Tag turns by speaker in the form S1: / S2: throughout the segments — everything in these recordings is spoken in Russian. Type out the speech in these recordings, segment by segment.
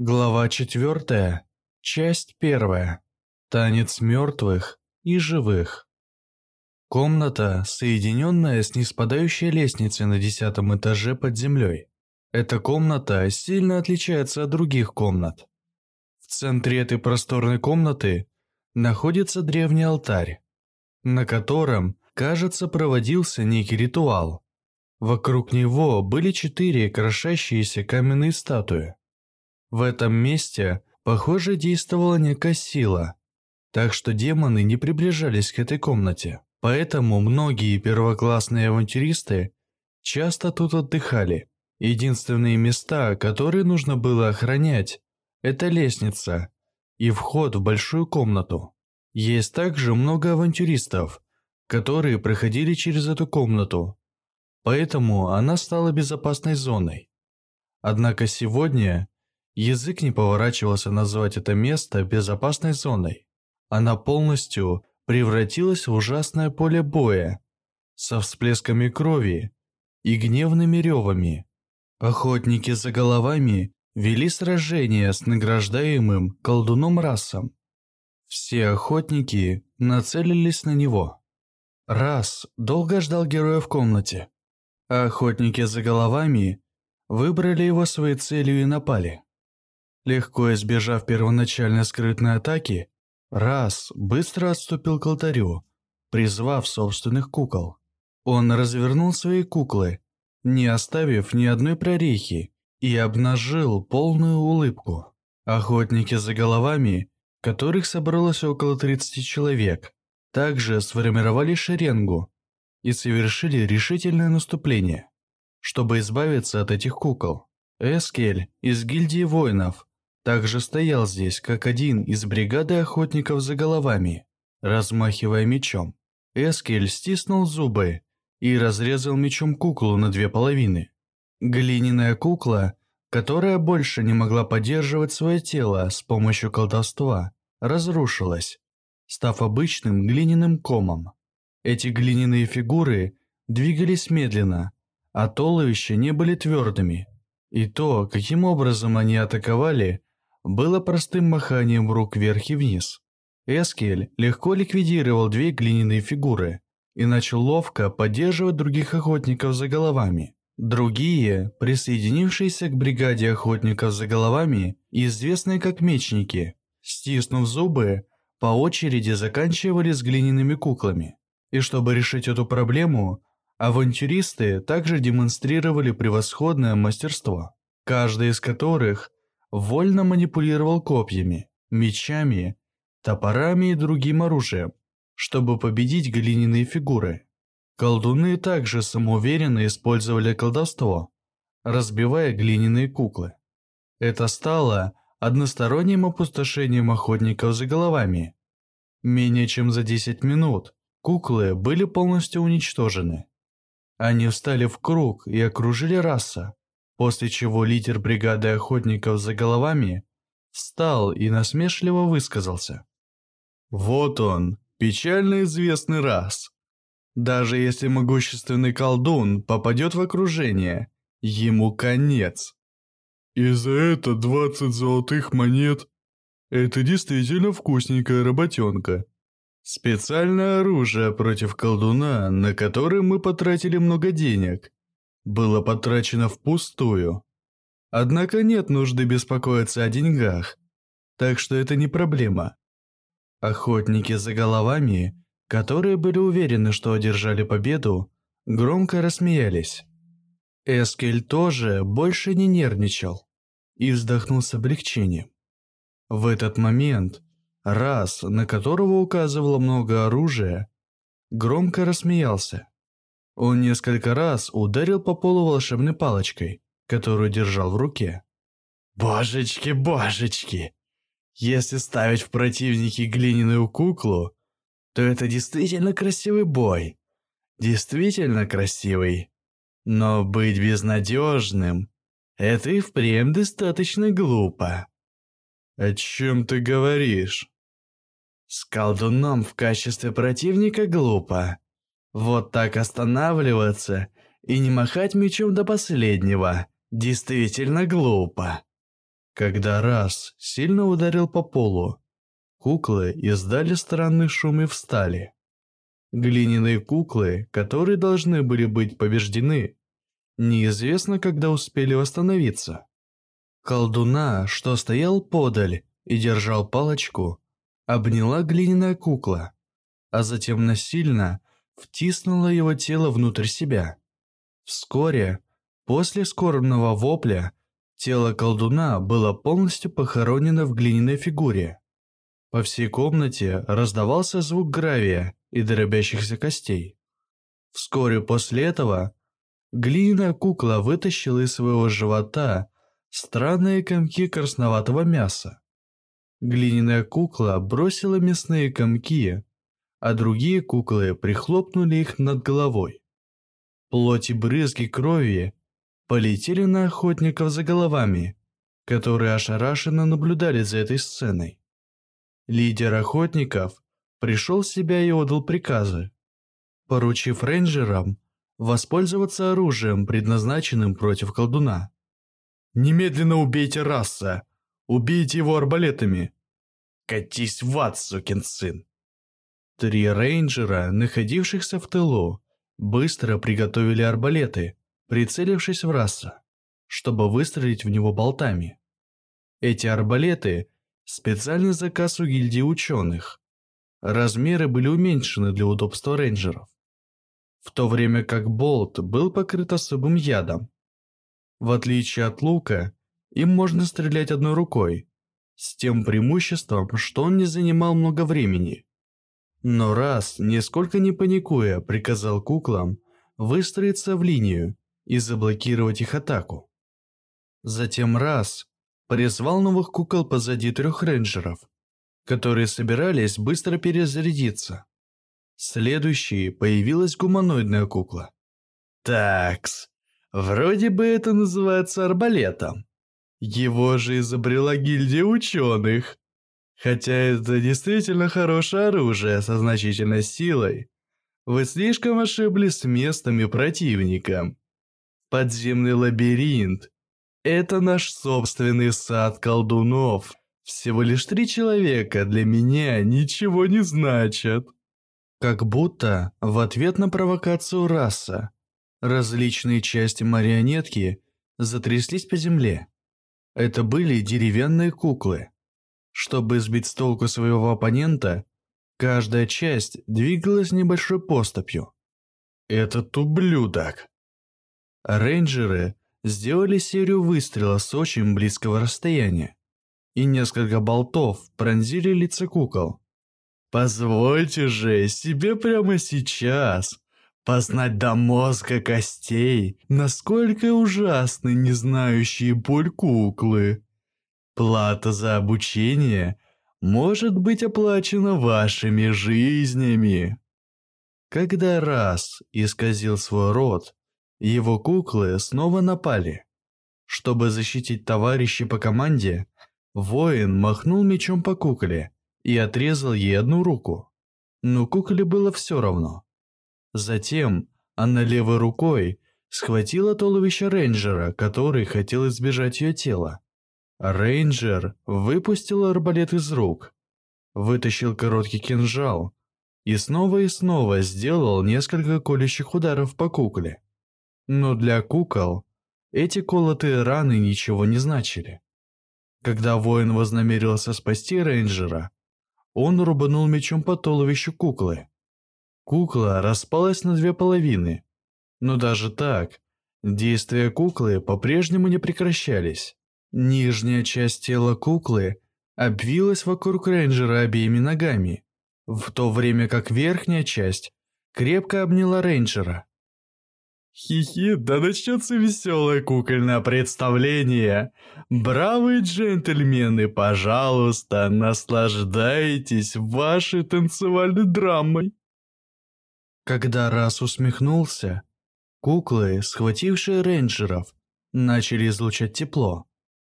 S1: Глава 4. Часть 1. Танец мертвых и живых. Комната, соединенная с неспадающей лестницей на десятом этаже под землей. Эта комната сильно отличается от других комнат. В центре этой просторной комнаты находится древний алтарь, на котором, кажется, проводился некий ритуал. Вокруг него были четыре крошащиеся каменные статуи. В этом месте, похоже, действовала некая сила, так что демоны не приближались к этой комнате. Поэтому многие первоклассные авантюристы часто тут отдыхали. Единственные места, которые нужно было охранять, это лестница и вход в большую комнату. Есть также много авантюристов, которые проходили через эту комнату, поэтому она стала безопасной зоной. Однако сегодня Язык не поворачивался назвать это место безопасной зоной. Она полностью превратилась в ужасное поле боя со всплесками крови и гневными ревами. Охотники за головами вели сражение с награждаемым колдуном расом. Все охотники нацелились на него. Раз долго ждал героя в комнате, а охотники за головами выбрали его своей целью и напали. Легко избежав первоначальной скрытной атаки, Раз быстро отступил к алтарю, призвав собственных кукол. Он развернул свои куклы, не оставив ни одной прорехи, и обнажил полную улыбку. Охотники за головами, которых собралось около 30 человек, также сформировали шеренгу и совершили решительное наступление, чтобы избавиться от этих кукол. Эскель из гильдии воинов также стоял здесь, как один из бригады охотников за головами, размахивая мечом. Эскель стиснул зубы и разрезал мечом куклу на две половины. Глиняная кукла, которая больше не могла поддерживать свое тело с помощью колдовства, разрушилась, став обычным глиняным комом. Эти глиняные фигуры двигались медленно, а туловища не были твердыми. И то, каким образом они атаковали, было простым маханием рук вверх и вниз. Эскель легко ликвидировал две глиняные фигуры и начал ловко поддерживать других охотников за головами. Другие, присоединившиеся к бригаде охотников за головами, известные как мечники, стиснув зубы, по очереди заканчивали с глиняными куклами. И чтобы решить эту проблему, авантюристы также демонстрировали превосходное мастерство, каждый из которых вольно манипулировал копьями, мечами, топорами и другим оружием, чтобы победить глиняные фигуры. Колдуны также самоуверенно использовали колдовство, разбивая глиняные куклы. Это стало односторонним опустошением охотников за головами. Менее чем за 10 минут куклы были полностью уничтожены. Они встали в круг и окружили раса, После чего лидер бригады охотников за головами встал и насмешливо высказался. «Вот он, печально известный раз. Даже если могущественный колдун попадет в окружение, ему конец». «И за это 20 золотых монет. Это действительно вкусненькая работенка», Специальное оружие против колдуна, на которое мы потратили много денег было потрачено впустую. Однако нет нужды беспокоиться о деньгах, так что это не проблема. Охотники за головами, которые были уверены, что одержали победу, громко рассмеялись. Эскель тоже больше не нервничал и вздохнул с облегчением. В этот момент раз, на которого указывало много оружия, громко рассмеялся. Он несколько раз ударил по полу волшебной палочкой, которую держал в руке. «Божечки, божечки! Если ставить в противники глиняную куклу, то это действительно красивый бой. Действительно красивый. Но быть безнадежным – это и впрямь достаточно глупо». «О чем ты говоришь?» «С колдуном в качестве противника глупо. Вот так останавливаться и не махать мечом до последнего действительно глупо. Когда раз сильно ударил по полу, куклы издали странный шум и встали. Глиняные куклы, которые должны были быть побеждены, неизвестно когда успели восстановиться. Колдуна, что стоял подаль и держал палочку, обняла глиняная кукла, а затем насильно втиснула его тело внутрь себя. Вскоре, после скорбного вопля, тело колдуна было полностью похоронено в глиняной фигуре. По всей комнате раздавался звук гравия и дробящихся костей. Вскоре после этого глиняная кукла вытащила из своего живота странные комки красноватого мяса. Глиняная кукла бросила мясные комки, а другие куклы прихлопнули их над головой. Плоть и брызги крови полетели на охотников за головами, которые ошарашенно наблюдали за этой сценой. Лидер охотников пришел в себя и отдал приказы, поручив рейнджерам воспользоваться оружием, предназначенным против колдуна. «Немедленно убейте раса! Убейте его арбалетами!» «Катись в ад, сукин сын!» Три рейнджера, находившихся в тылу, быстро приготовили арбалеты, прицелившись в раса, чтобы выстрелить в него болтами. Эти арбалеты – специальный заказ у гильдии ученых. Размеры были уменьшены для удобства рейнджеров. В то время как болт был покрыт особым ядом. В отличие от лука, им можно стрелять одной рукой, с тем преимуществом, что он не занимал много времени – но раз, нисколько не паникуя, приказал куклам выстроиться в линию и заблокировать их атаку. Затем раз призвал новых кукол позади трех рейнджеров, которые собирались быстро перезарядиться. Следующей появилась гуманоидная кукла. Такс, вроде бы это называется арбалетом. Его же изобрела гильдия ученых. Хотя это действительно хорошее оружие со значительной силой, вы слишком ошиблись с местом и противником. Подземный лабиринт – это наш собственный сад колдунов. Всего лишь три человека для меня ничего не значат. Как будто в ответ на провокацию раса различные части марионетки затряслись по земле. Это были деревянные куклы. Чтобы сбить с толку своего оппонента, каждая часть двигалась небольшой поступью. Этот ублюдок. Рейнджеры сделали серию выстрелов с очень близкого расстояния, и несколько болтов пронзили лица кукол. Позвольте же себе прямо сейчас познать до мозга костей, насколько ужасны не знающие боль куклы. Плата за обучение может быть оплачена вашими жизнями. Когда раз исказил свой род, его куклы снова напали. Чтобы защитить товарищей по команде, воин махнул мечом по кукле и отрезал ей одну руку. Но кукле было все равно. Затем она левой рукой схватила туловище рейнджера, который хотел избежать ее тела. Рейнджер выпустил арбалет из рук, вытащил короткий кинжал и снова и снова сделал несколько колющих ударов по кукле. Но для кукол эти колотые раны ничего не значили. Когда воин вознамерился спасти рейнджера, он рубанул мечом по туловищу куклы. Кукла распалась на две половины, но даже так, действия куклы по-прежнему не прекращались. Нижняя часть тела куклы обвилась вокруг рейнджера обеими ногами, в то время как верхняя часть крепко обняла рейнджера. Хихи, да начнется веселое кукольное представление. Бравые джентльмены, пожалуйста, наслаждайтесь вашей танцевальной драмой. Когда раз усмехнулся, куклы, схватившие рейнджеров, начали излучать тепло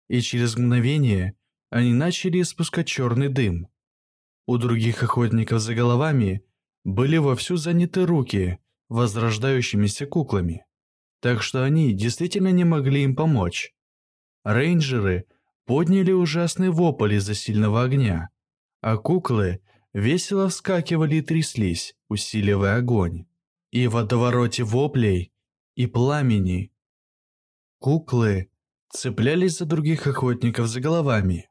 S1: и через мгновение они начали испускать черный дым. У других охотников за головами были вовсю заняты руки возрождающимися куклами, так что они действительно не могли им помочь. Рейнджеры подняли ужасный вопль из-за сильного огня, а куклы весело вскакивали и тряслись, усиливая огонь. И в водовороте воплей и пламени куклы цеплялись за других охотников за головами.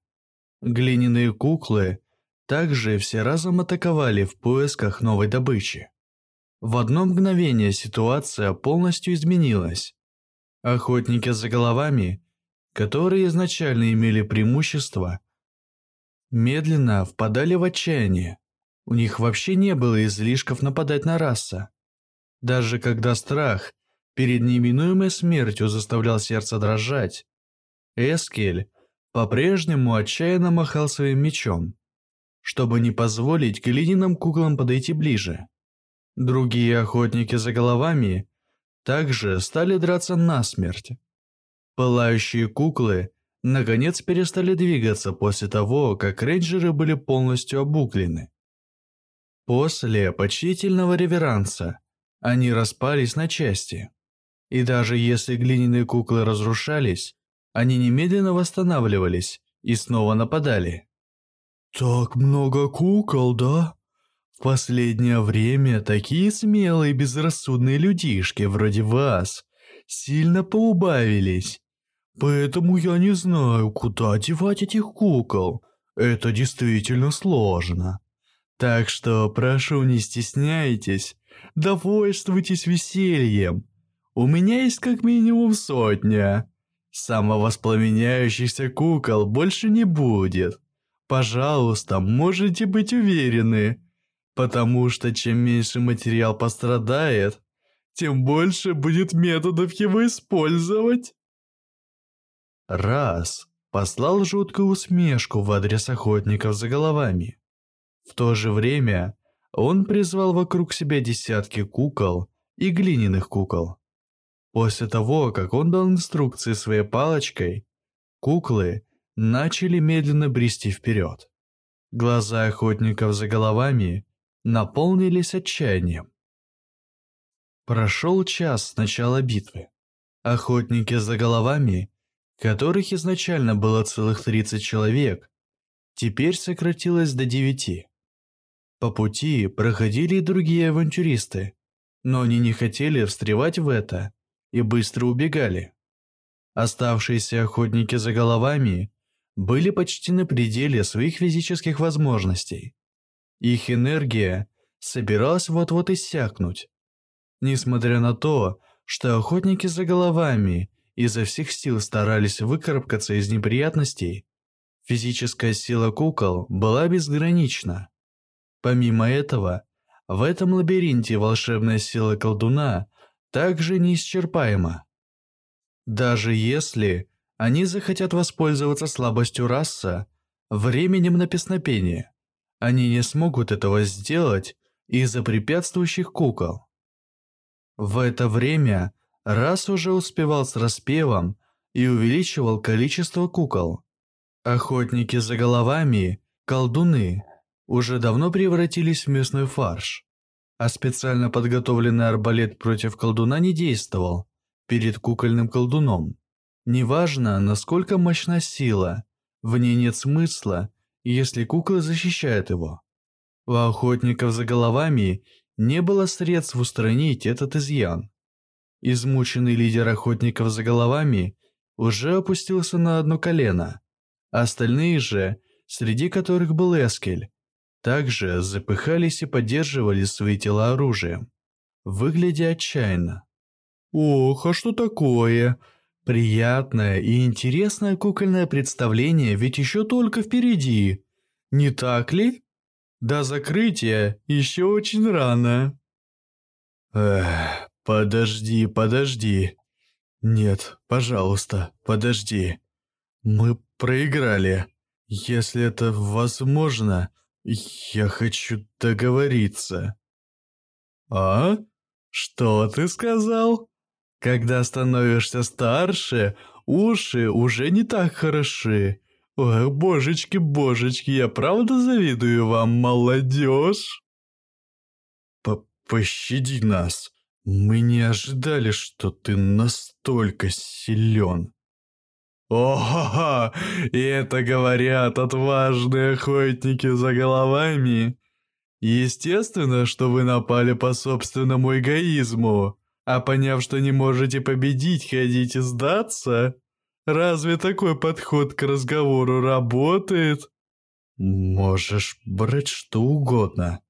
S1: Глиняные куклы также все разом атаковали в поисках новой добычи. В одно мгновение ситуация полностью изменилась. Охотники за головами, которые изначально имели преимущество, медленно впадали в отчаяние. У них вообще не было излишков нападать на раса. Даже когда страх перед неминуемой смертью заставлял сердце дрожать, Эскель по-прежнему отчаянно махал своим мечом, чтобы не позволить глиняным куклам подойти ближе. Другие охотники за головами также стали драться насмерть. Пылающие куклы наконец перестали двигаться после того, как рейнджеры были полностью обуглены. После почтительного реверанса они распались на части. И даже если глиняные куклы разрушались, они немедленно восстанавливались и снова нападали. «Так много кукол, да?» В последнее время такие смелые безрассудные людишки вроде вас сильно поубавились. Поэтому я не знаю, куда девать этих кукол. Это действительно сложно. Так что прошу не стесняйтесь, довольствуйтесь весельем. У меня есть как минимум сотня. Самовоспламеняющихся кукол больше не будет. Пожалуйста, можете быть уверены, Потому что чем меньше материал пострадает, тем больше будет методов его использовать. Раз послал жуткую усмешку в адрес охотников за головами. В то же время он призвал вокруг себя десятки кукол и глиняных кукол. После того, как он дал инструкции своей палочкой, куклы начали медленно брести вперед. Глаза охотников за головами наполнились отчаянием. Прошел час с начала битвы. Охотники за головами, которых изначально было целых 30 человек, теперь сократилось до 9. По пути проходили и другие авантюристы, но они не хотели встревать в это и быстро убегали. Оставшиеся охотники за головами были почти на пределе своих физических возможностей. Их энергия собиралась вот-вот иссякнуть. Несмотря на то, что охотники за головами изо всех сил старались выкарабкаться из неприятностей, физическая сила кукол была безгранична. Помимо этого, в этом лабиринте волшебная сила колдуна также неисчерпаема. Даже если они захотят воспользоваться слабостью раса, временем на песнопение, они не смогут этого сделать из-за препятствующих кукол. В это время Раз уже успевал с распевом и увеличивал количество кукол. Охотники за головами, колдуны, уже давно превратились в мясной фарш, а специально подготовленный арбалет против колдуна не действовал перед кукольным колдуном. Неважно, насколько мощна сила, в ней нет смысла если кукла защищает его. У охотников за головами не было средств устранить этот изъян. Измученный лидер охотников за головами уже опустился на одно колено. Остальные же, среди которых был Эскель, также запыхались и поддерживали свои тела оружием, выглядя отчаянно. «Ох, а что такое? Приятное и интересное кукольное представление ведь еще только впереди. Не так ли? До закрытия еще очень рано. Эх, подожди, подожди. Нет, пожалуйста, подожди. Мы проиграли. Если это возможно, я хочу договориться. А? Что ты сказал? Когда становишься старше, уши уже не так хороши. Ой, божечки-божечки, я правда завидую вам, молодежь? П Пощади нас. Мы не ожидали, что ты настолько силен. О, и это говорят отважные охотники за головами. Естественно, что вы напали по собственному эгоизму, а поняв, что не можете победить, хотите сдаться? Разве такой подход к разговору работает? Можешь брать что угодно,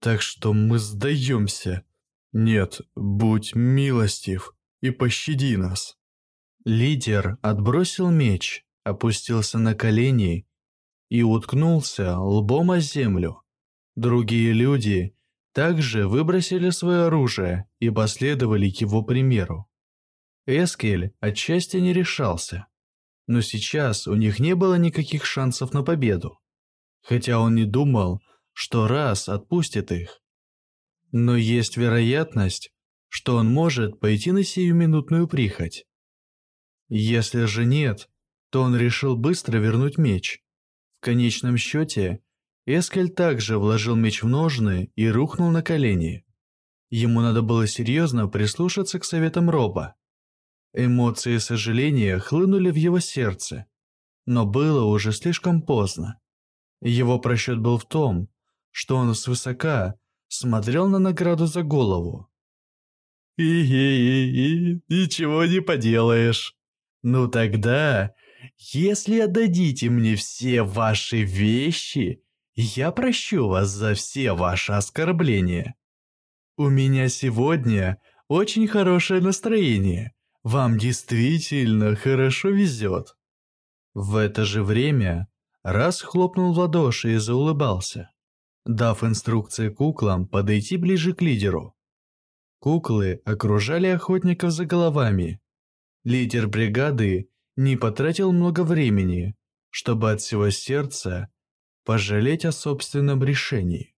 S1: так что мы сдаемся. Нет, будь милостив и пощади нас. Лидер отбросил меч, опустился на колени и уткнулся лбом о землю. Другие люди также выбросили свое оружие и последовали его примеру. Эскель отчасти не решался, но сейчас у них не было никаких шансов на победу, хотя он не думал, что раз отпустит их. Но есть вероятность, что он может пойти на сиюминутную прихоть. Если же нет, то он решил быстро вернуть меч. В конечном счете, Эскель также вложил меч в ножны и рухнул на колени. Ему надо было серьезно прислушаться к советам Роба. Эмоции сожаления хлынули в его сердце, но было уже слишком поздно. Его просчет был в том, что он свысока смотрел на награду за голову. «И-и-и, ничего не поделаешь». Ну тогда, если отдадите мне все ваши вещи, я прощу вас за все ваши оскорбления. У меня сегодня очень хорошее настроение. Вам действительно хорошо везет. В это же время Раз хлопнул в ладоши и заулыбался, дав инструкции куклам подойти ближе к лидеру. Куклы окружали охотников за головами, Лидер бригады не потратил много времени, чтобы от всего сердца пожалеть о собственном решении.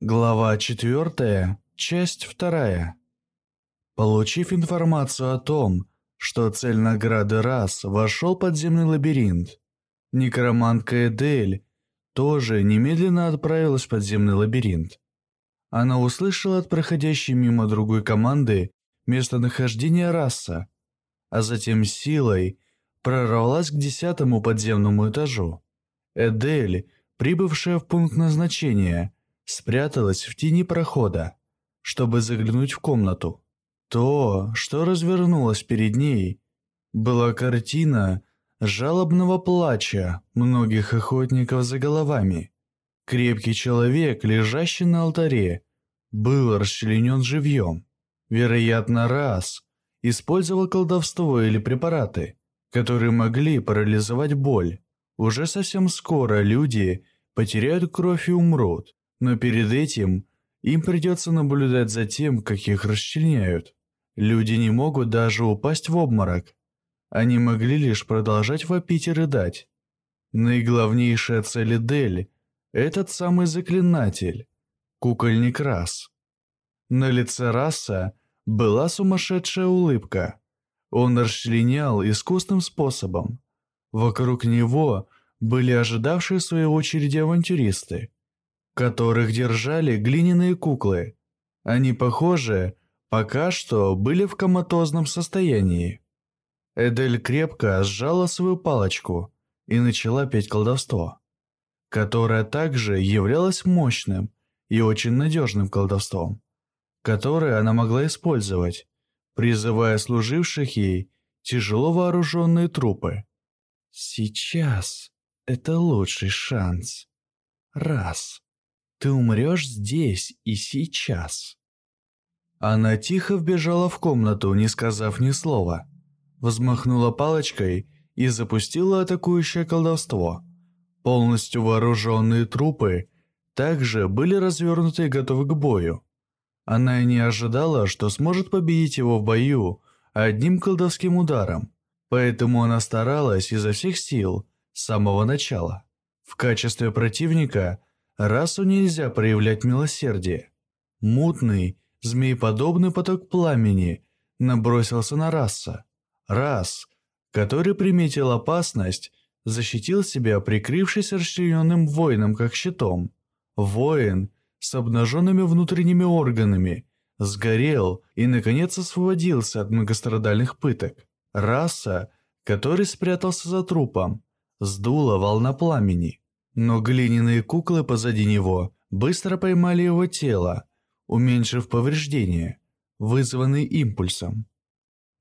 S1: Глава 4, часть 2. Получив информацию о том, что цель награды раз вошел подземный лабиринт, некромантка Эдель тоже немедленно отправилась в подземный лабиринт. Она услышала от проходящей мимо другой команды местонахождение раса, а затем силой прорвалась к десятому подземному этажу. Эдель, прибывшая в пункт назначения, спряталась в тени прохода, чтобы заглянуть в комнату. То, что развернулось перед ней, была картина жалобного плача многих охотников за головами. Крепкий человек, лежащий на алтаре, был расчленен живьем. Вероятно, раз использовал колдовство или препараты, которые могли парализовать боль. Уже совсем скоро люди потеряют кровь и умрут, но перед этим им придется наблюдать за тем, как их расчленяют. Люди не могут даже упасть в обморок. Они могли лишь продолжать вопить и рыдать. Наиглавнейшая цель Эдель этот самый заклинатель, кукольник Рас. На лице Раса была сумасшедшая улыбка. Он расчленял искусным способом. Вокруг него были ожидавшие своей очереди авантюристы, которых держали глиняные куклы. Они, похоже, пока что были в коматозном состоянии. Эдель крепко сжала свою палочку и начала петь колдовство которое также являлось мощным и очень надежным колдовством, которое она могла использовать, призывая служивших ей тяжело вооруженные трупы. «Сейчас это лучший шанс. Раз. Ты умрешь здесь и сейчас». Она тихо вбежала в комнату, не сказав ни слова, взмахнула палочкой и запустила атакующее колдовство – Полностью вооруженные трупы также были развернуты и готовы к бою. Она и не ожидала, что сможет победить его в бою одним колдовским ударом, поэтому она старалась изо всех сил с самого начала. В качестве противника расу нельзя проявлять милосердие. Мутный, змееподобный поток пламени набросился на раса. Рас, который приметил опасность, защитил себя, прикрывшись расчлененным воином как щитом. Воин с обнаженными внутренними органами сгорел и, наконец, освободился от многострадальных пыток. Раса, который спрятался за трупом, сдула волна пламени. Но глиняные куклы позади него быстро поймали его тело, уменьшив повреждения, вызванные импульсом.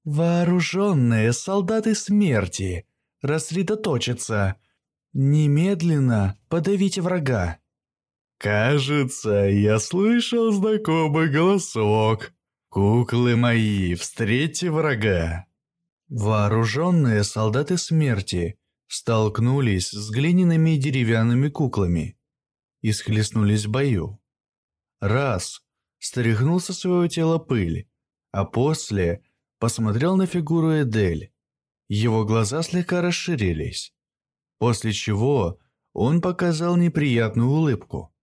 S1: «Вооруженные солдаты смерти! Рассредоточиться! Немедленно подавите врага!»
S2: «Кажется, я слышал знакомый голосок. Куклы мои, встретьте врага!»
S1: Вооруженные солдаты смерти столкнулись с глиняными и деревянными куклами и схлестнулись в бою. Раз стряхнул со своего тела пыль, а после посмотрел на фигуру Эдель. Его глаза слегка расширились, после чего он показал неприятную улыбку.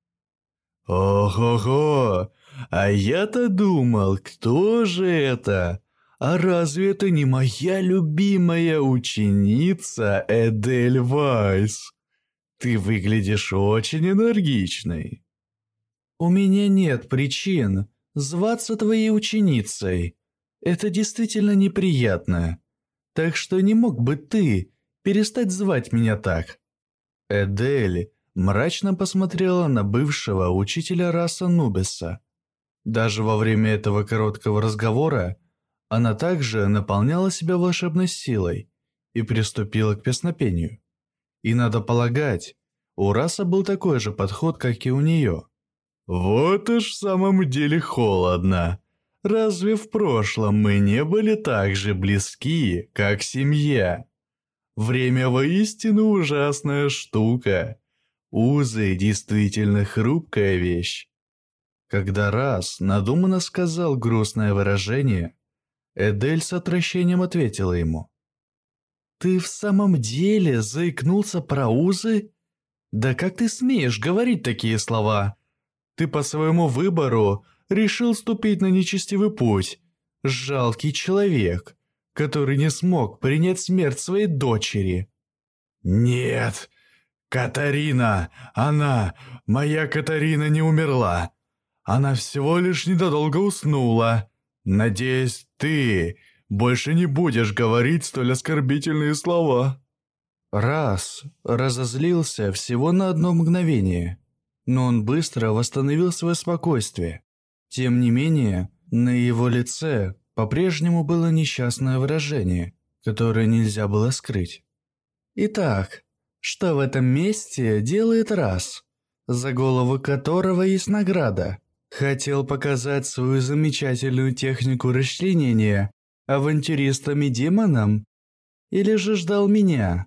S2: «Ого-го! А я-то думал, кто же это? А разве это не моя любимая ученица Эдель Вайс? Ты выглядишь очень энергичной».
S1: «У меня нет причин зваться твоей ученицей. Это действительно неприятно. Так что не мог бы ты перестать звать меня так?» Эдель мрачно посмотрела на бывшего учителя раса Нубиса. Даже во время этого короткого разговора она также наполняла себя волшебной силой и приступила к песнопению. И надо полагать, у раса был такой же подход, как и у нее.
S2: «Вот уж в самом деле холодно. Разве в прошлом мы не были так же близки, как семья? Время воистину ужасная штука. Узы действительно хрупкая вещь».
S1: Когда раз надуманно сказал грустное выражение, Эдель с отвращением ответила ему. «Ты в самом деле заикнулся про узы? Да как ты смеешь говорить такие слова? Ты по своему выбору решил ступить на нечестивый путь. Жалкий человек, который не смог принять смерть своей дочери».
S2: «Нет, Катарина, она, моя Катарина не умерла. Она всего лишь недолго уснула. Надеюсь, ты больше не будешь говорить столь оскорбительные слова».
S1: Раз разозлился всего на одно мгновение, но он быстро восстановил свое спокойствие. Тем не менее, на его лице по-прежнему было несчастное выражение, которое нельзя было скрыть. Итак, что в этом месте делает раз, за голову которого есть награда? Хотел показать свою замечательную технику расчленения авантюристам и демонам? Или же ждал меня,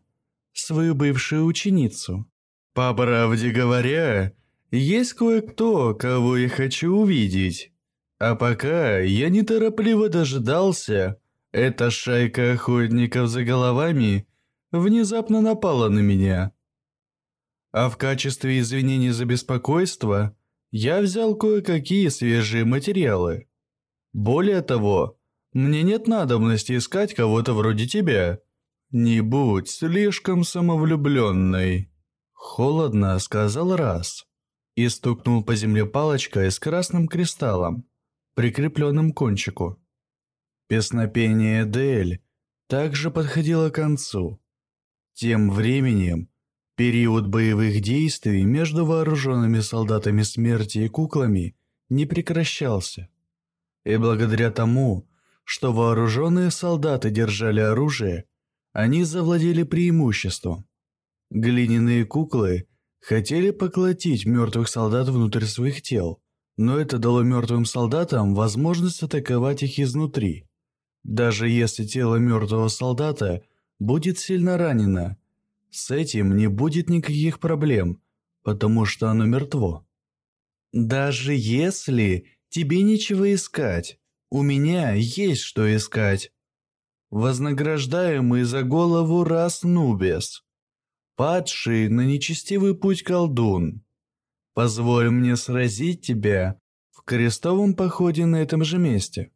S1: свою бывшую ученицу?
S2: По правде говоря, есть кое-кто, кого я хочу увидеть. А пока я неторопливо дожидался, эта шайка охотников за головами внезапно напала на меня. А в качестве извинений за беспокойство я взял кое-какие свежие материалы. Более того, мне нет надобности искать кого-то вроде тебя. Не будь слишком самовлюбленной. Холодно сказал раз и стукнул по земле палочкой с красным кристаллом, прикрепленным к кончику. Песнопение Дель также подходило к концу. Тем временем период боевых действий между вооруженными солдатами смерти и куклами не прекращался. И благодаря тому, что вооруженные солдаты держали оружие, они завладели преимуществом. Глиняные куклы хотели поглотить мертвых солдат внутрь своих тел, но это дало мертвым солдатам возможность атаковать их изнутри. Даже если тело мертвого солдата будет сильно ранено, с этим не будет никаких проблем, потому что оно мертво. Даже если тебе нечего искать, у меня есть что искать. Вознаграждаемый за голову раз Нубес. Падший на нечестивый путь колдун. Позволь мне сразить тебя в крестовом походе на этом же месте.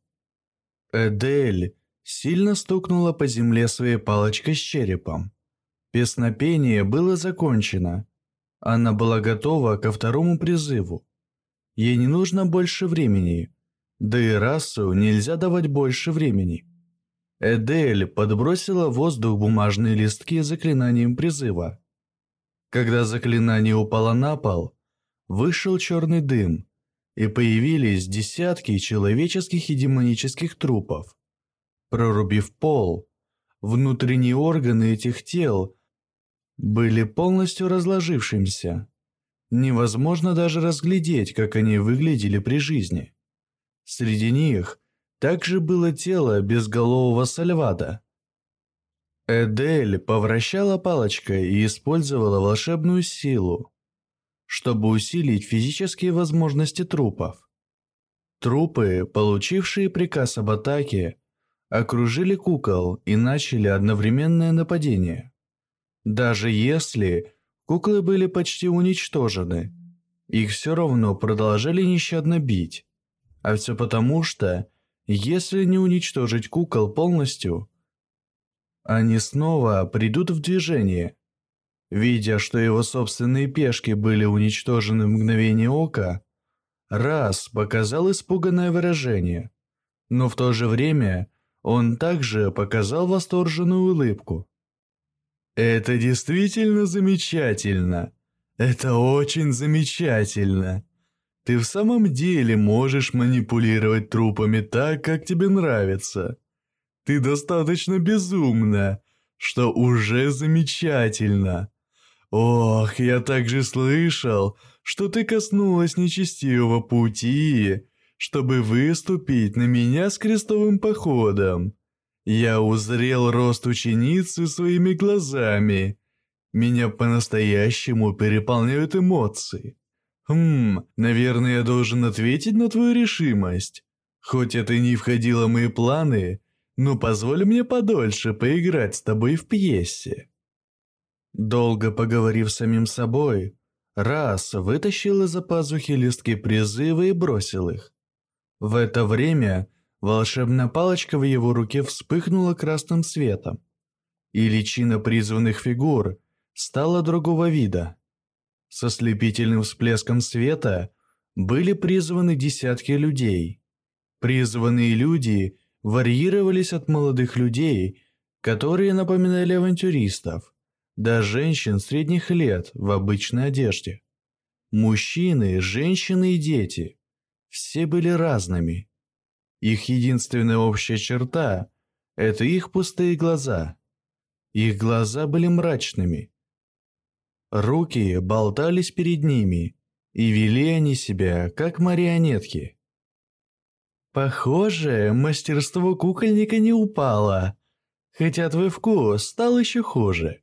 S2: Эдель сильно стукнула по земле своей палочкой с черепом. Песнопение было закончено. Она была готова ко второму призыву. Ей не нужно больше времени.
S1: Да и расу нельзя давать больше времени. Эдель подбросила в воздух бумажные листки заклинанием призыва. Когда заклинание упало на пол, вышел черный дым, и появились десятки человеческих и демонических трупов. Прорубив пол, внутренние органы этих тел были полностью разложившимся. Невозможно даже разглядеть, как они выглядели при жизни. Среди них также было тело безголового Сальвада. Эдель повращала палочкой и использовала волшебную силу, чтобы усилить физические возможности трупов. Трупы, получившие приказ об атаке, окружили кукол и начали одновременное нападение. Даже если куклы были почти уничтожены, их все равно продолжали нещадно бить. А все потому что, если не уничтожить кукол полностью, они снова придут в движение. Видя, что его собственные пешки были уничтожены в мгновение ока, Раз показал испуганное выражение, но в то же время он также показал восторженную улыбку. «Это действительно замечательно. Это очень замечательно. Ты в самом деле можешь манипулировать трупами так, как тебе нравится. Ты достаточно безумна, что уже замечательно. Ох, я также слышал, что ты коснулась нечестивого пути, чтобы выступить на меня с крестовым походом. Я узрел рост ученицы своими глазами. Меня по-настоящему переполняют эмоции. Хм, наверное, я должен ответить на твою решимость. Хоть это и не входило в мои планы, но позволь мне подольше поиграть с тобой в пьесе. Долго поговорив с самим собой, Раз вытащил из-за пазухи листки призыва и бросил их. В это время волшебная палочка в его руке вспыхнула красным светом, и личина призванных фигур стала другого вида. Со слепительным всплеском света были призваны десятки людей. Призванные люди варьировались от молодых людей, которые напоминали авантюристов, до женщин средних лет в обычной одежде. Мужчины, женщины и дети – все были разными. Их единственная общая черта – это их пустые глаза. Их глаза были мрачными. Руки болтались перед ними, и вели они себя, как марионетки. Похоже, мастерство кукольника не упало, хотя твой вкус стал еще хуже.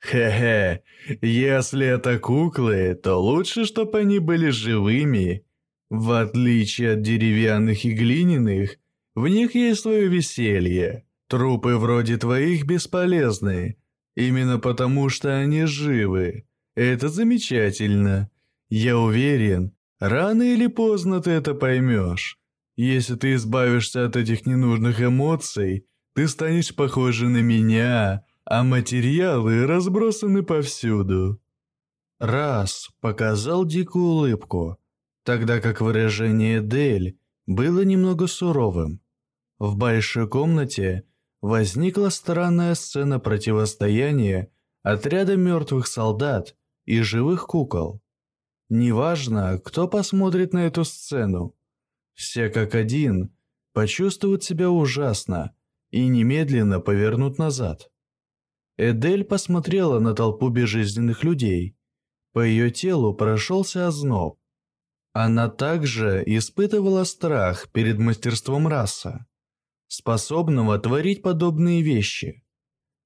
S1: Хе-хе, если это куклы, то лучше, чтобы они были живыми. В отличие от деревянных и глиняных, в них есть свое веселье. Трупы вроде твоих бесполезны, именно потому что они живы. Это замечательно. Я уверен, рано или поздно ты это поймешь. Если ты избавишься от этих ненужных эмоций, ты станешь похожа на меня, а материалы разбросаны повсюду. Раз показал дикую улыбку, тогда как выражение Дель было немного суровым. В большой комнате возникла странная сцена противостояния отряда мертвых солдат и живых кукол. Неважно, кто посмотрит на эту сцену, все как один почувствуют себя ужасно и немедленно повернут назад. Эдель посмотрела на толпу безжизненных людей. По ее телу прошелся озноб. Она также испытывала страх перед мастерством раса, способного творить подобные вещи.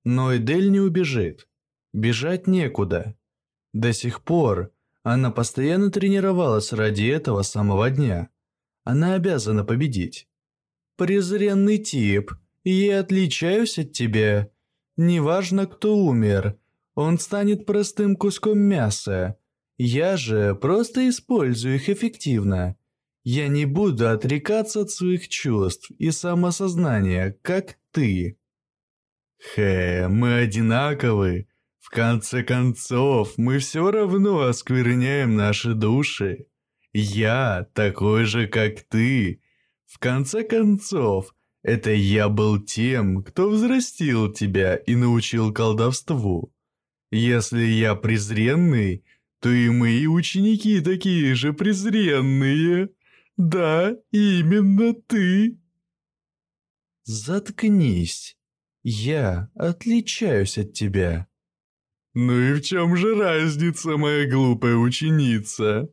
S1: Но Эдель не убежит. Бежать некуда. До сих пор она постоянно тренировалась ради этого самого дня. Она обязана победить. «Презренный тип, я отличаюсь от тебя. Неважно, кто умер, он станет простым куском мяса. Я же просто использую их эффективно. Я не буду отрекаться от своих чувств и самосознания, как ты». «Хе, мы одинаковы. В конце концов, мы все равно оскверняем наши души. Я такой же, как ты,
S2: В конце концов, это я был тем, кто взрастил тебя и научил колдовству. Если я презренный, то и мои ученики такие же презренные. Да, именно ты.
S1: Заткнись. Я отличаюсь от тебя.
S2: Ну и в чем же разница, моя глупая ученица?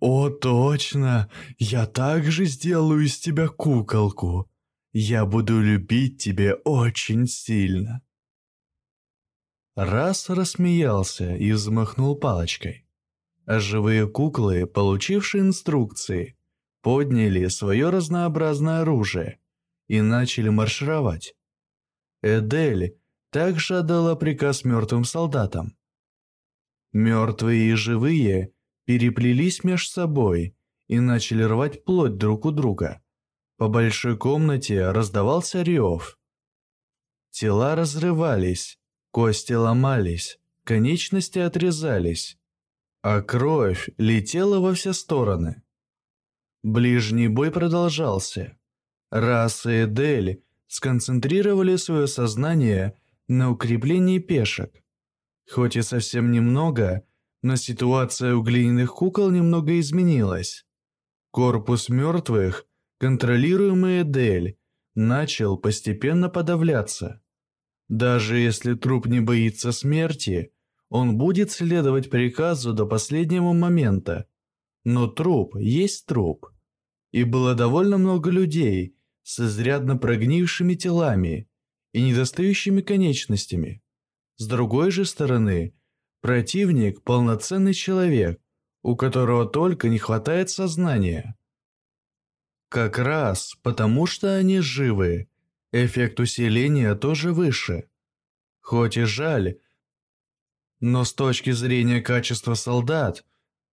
S2: О, точно, я также сделаю из тебя куколку. Я буду любить тебя очень сильно.
S1: Раз рассмеялся и взмахнул палочкой. А живые куклы, получившие инструкции, подняли свое разнообразное оружие и начали маршировать. Эдель также отдала приказ мертвым солдатам. Мертвые и живые переплелись между собой и начали рвать плоть друг у друга. По большой комнате раздавался рев. Тела разрывались, кости ломались, конечности отрезались, а кровь летела во все стороны. Ближний бой продолжался. Раса и Эдель сконцентрировали свое сознание на укреплении пешек. Хоть и совсем немного, но ситуация у глиняных кукол немного изменилась. Корпус мертвых, контролируемый Эдель, начал постепенно подавляться. Даже если труп не боится смерти, он будет следовать приказу до последнего момента. Но труп есть труп. И было довольно много людей с изрядно прогнившими телами, и недостающими конечностями. С другой же стороны, противник – полноценный человек, у которого только не хватает сознания. Как раз потому, что они живы, эффект усиления тоже выше. Хоть и жаль, но с точки зрения качества солдат,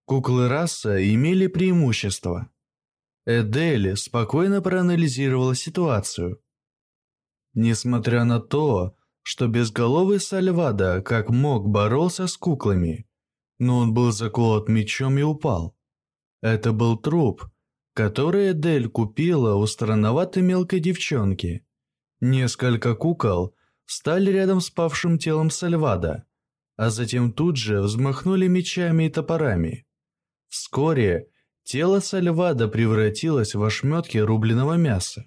S1: куклы раса имели преимущество. Эдели спокойно проанализировала ситуацию – Несмотря на то, что безголовый Сальвада как мог боролся с куклами, но он был заколот мечом и упал. Это был труп, который Эдель купила у странноватой мелкой девчонки. Несколько кукол встали рядом с павшим телом Сальвада, а затем тут же взмахнули мечами и топорами. Вскоре тело Сальвада превратилось в ошметки рубленого мяса.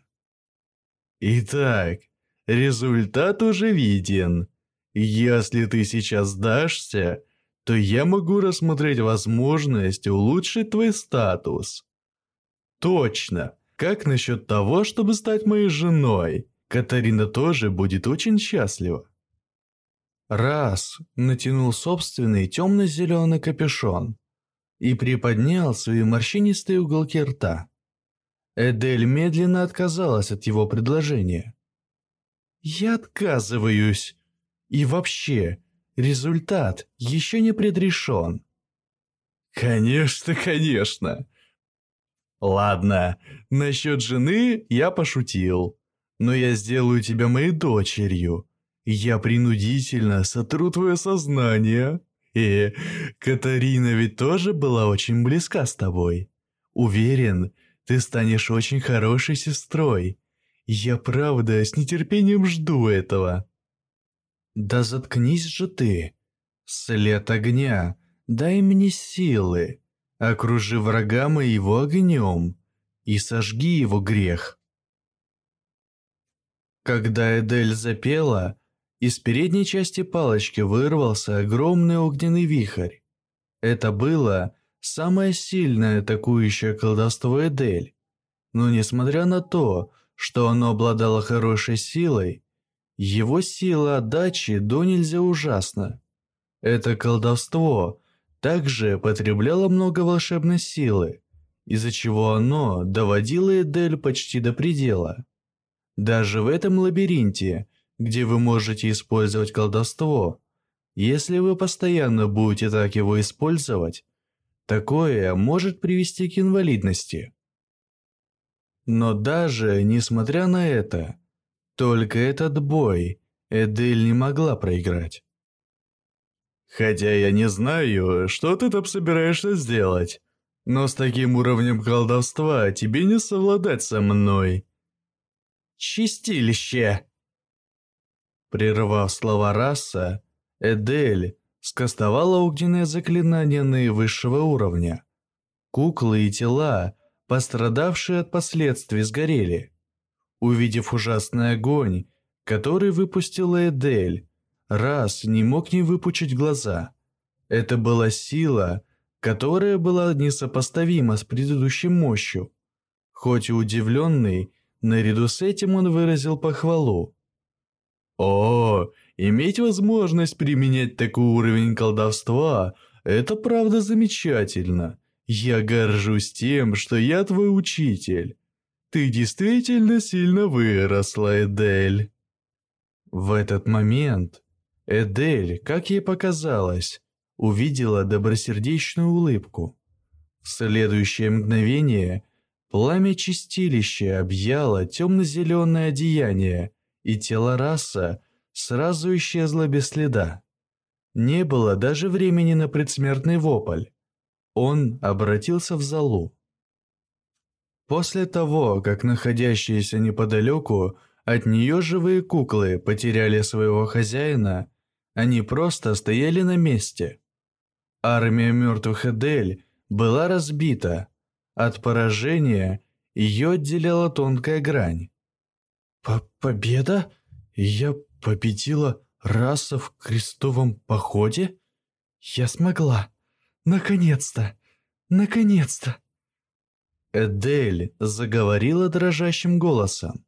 S2: «Итак, Результат уже виден. Если ты сейчас сдашься, то я могу рассмотреть возможность улучшить твой статус. Точно. Как насчет того, чтобы стать моей женой? Катарина тоже будет очень счастлива.
S1: Раз натянул собственный темно-зеленый капюшон и приподнял свои морщинистые уголки рта. Эдель медленно отказалась от его предложения. Я отказываюсь. И вообще, результат еще не предрешен.
S2: Конечно, конечно. Ладно, насчет жены я пошутил. Но я сделаю тебя моей дочерью. Я принудительно сотру твое сознание. И Катарина ведь тоже была очень близка с тобой. Уверен, ты станешь очень хорошей сестрой. Я правда с нетерпением жду этого.
S1: Да заткнись же ты. След огня, дай мне силы. Окружи врага моего огнем и сожги его грех. Когда Эдель запела, из передней части палочки вырвался огромный огненный вихрь. Это было самое сильное атакующее колдовство Эдель. Но несмотря на то, что оно обладало хорошей силой, его сила отдачи до нельзя ужасна. Это колдовство также потребляло много волшебной силы, из-за чего оно доводило Эдель почти до предела. Даже в этом лабиринте, где вы можете использовать колдовство, если вы постоянно будете так его использовать, такое может привести к инвалидности. Но даже несмотря на это, только этот бой Эдель не могла проиграть.
S2: Хотя я не знаю, что ты там собираешься сделать, Но с таким уровнем колдовства тебе не совладать со мной.
S1: Чистилище! Прервав слова раса, Эдель скостовала огненное заклинание наивысшего уровня. Куклы и тела, пострадавшие от последствий, сгорели. Увидев ужасный огонь, который выпустила Эдель, раз не мог не выпучить глаза. Это была сила, которая была несопоставима с предыдущей мощью. Хоть и удивленный, наряду с этим он выразил похвалу.
S2: «О, иметь возможность применять такой уровень колдовства – это правда замечательно. Я горжусь тем, что я твой учитель. Ты действительно сильно выросла, Эдель».
S1: В этот момент Эдель, как ей показалось, увидела добросердечную улыбку. В следующее мгновение пламя чистилища объяло темно-зеленое одеяние, и тело раса сразу исчезло без следа. Не было даже времени на предсмертный вопль. Он обратился в залу. После того, как находящиеся неподалеку от нее живые куклы потеряли своего хозяина, они просто стояли на месте. Армия мертвых Эдель была разбита. От поражения ее отделяла тонкая грань.
S2: По «Победа? Я победила раса в крестовом походе? Я смогла. Наконец-то! Наконец-то!»
S1: Эдель заговорила дрожащим голосом.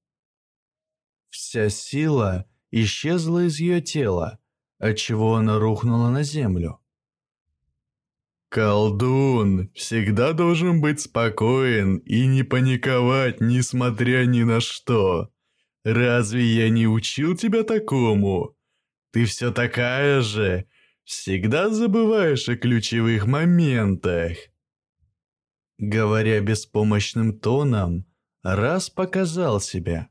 S1: Вся сила исчезла из ее тела, отчего она рухнула на землю.
S2: Колдун всегда должен быть спокоен и не паниковать, несмотря ни на что. Разве я не учил тебя такому? Ты все такая же, всегда забываешь о ключевых моментах.
S1: Говоря беспомощным тоном, раз показал себя.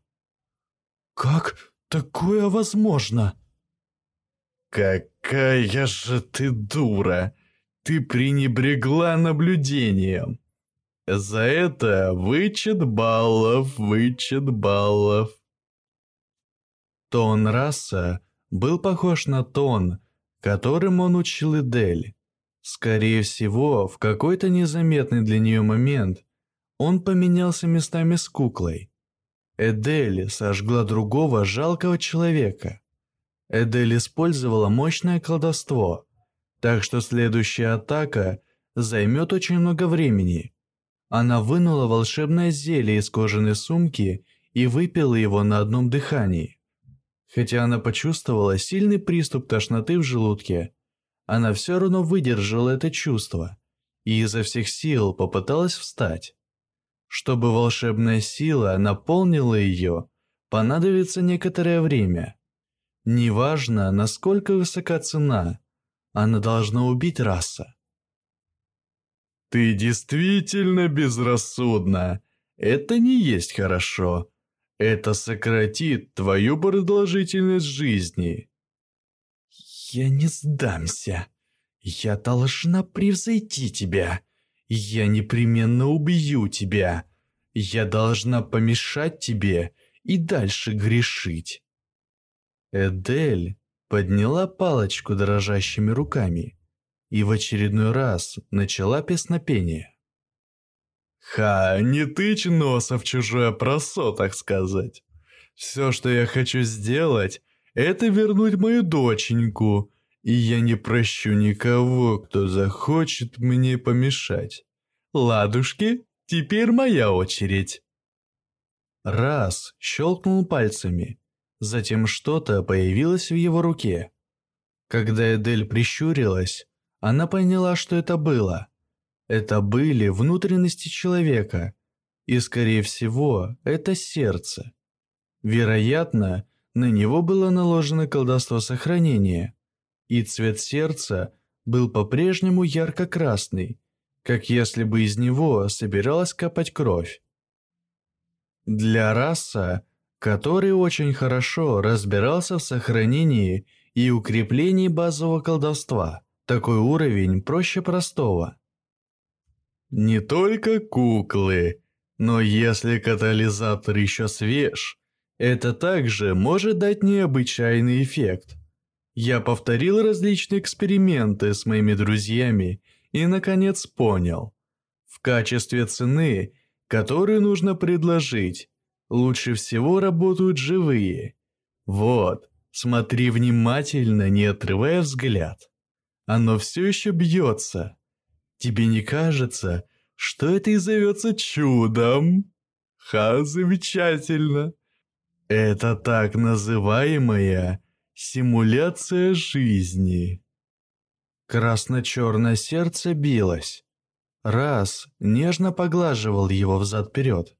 S2: «Как такое возможно?» «Какая же ты дура!» Ты пренебрегла наблюдением. За это вычет баллов, вычет баллов.
S1: Тон раса был похож на тон, которым он учил Эдель. Скорее всего, в какой-то незаметный для нее момент он поменялся местами с куклой. Эдель сожгла другого жалкого человека. Эдель использовала мощное колдовство – так что следующая атака займет очень много времени. Она вынула волшебное зелье из кожаной сумки и выпила его на одном дыхании. Хотя она почувствовала сильный приступ тошноты в желудке, она все равно выдержала это чувство и изо всех сил попыталась встать. Чтобы волшебная сила наполнила ее, понадобится некоторое время. Неважно, насколько высока цена, она должна убить раса.
S2: Ты действительно безрассудна. Это не есть хорошо. Это сократит твою продолжительность жизни.
S1: Я не сдамся. Я должна превзойти тебя. Я непременно убью тебя. Я должна помешать тебе и дальше грешить. Эдель подняла палочку дрожащими руками и в очередной раз начала песнопение.
S2: «Ха, не тычь носа в чужое просо, так сказать. Все, что я хочу сделать, это вернуть мою доченьку, и я не прощу никого, кто захочет мне помешать. Ладушки, теперь моя очередь».
S1: Раз щелкнул пальцами, Затем что-то появилось в его руке. Когда Эдель прищурилась, она поняла, что это было. Это были внутренности человека, и, скорее всего, это сердце. Вероятно, на него было наложено колдовство сохранения, и цвет сердца был по-прежнему ярко-красный, как если бы из него собиралась капать кровь. Для раса который очень хорошо разбирался в сохранении и укреплении базового колдовства. Такой уровень проще простого.
S2: Не только куклы, но если катализатор еще свеж, это также может дать необычайный эффект. Я повторил различные эксперименты с моими друзьями и наконец понял. В качестве цены, которую нужно предложить, лучше всего работают живые. Вот, смотри внимательно, не отрывая взгляд. Оно все еще бьется. Тебе не кажется, что это и зовется чудом? Ха, замечательно. Это так называемая симуляция жизни.
S1: Красно-черное сердце билось. Раз нежно поглаживал его взад-вперед,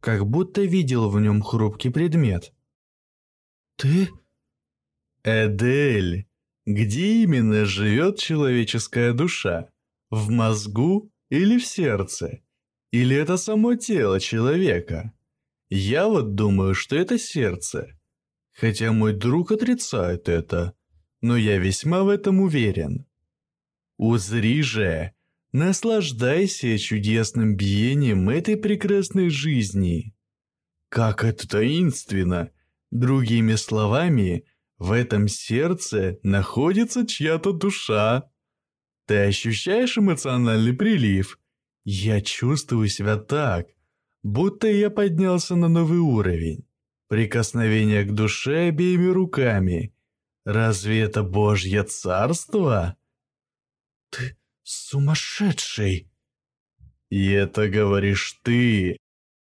S1: как будто видел в нем хрупкий предмет.
S2: «Ты?» «Эдель, где именно живет человеческая душа? В мозгу или в сердце? Или это само тело человека? Я вот думаю, что это сердце. Хотя мой друг отрицает это, но я весьма в этом уверен. Узри же, наслаждайся чудесным биением этой прекрасной жизни. Как это таинственно! Другими словами, в этом сердце находится чья-то душа. Ты ощущаешь эмоциональный прилив? Я чувствую себя так, будто я поднялся на новый уровень. Прикосновение к душе обеими руками. Разве это Божье царство?
S1: Ты сумасшедший.
S2: И это говоришь ты.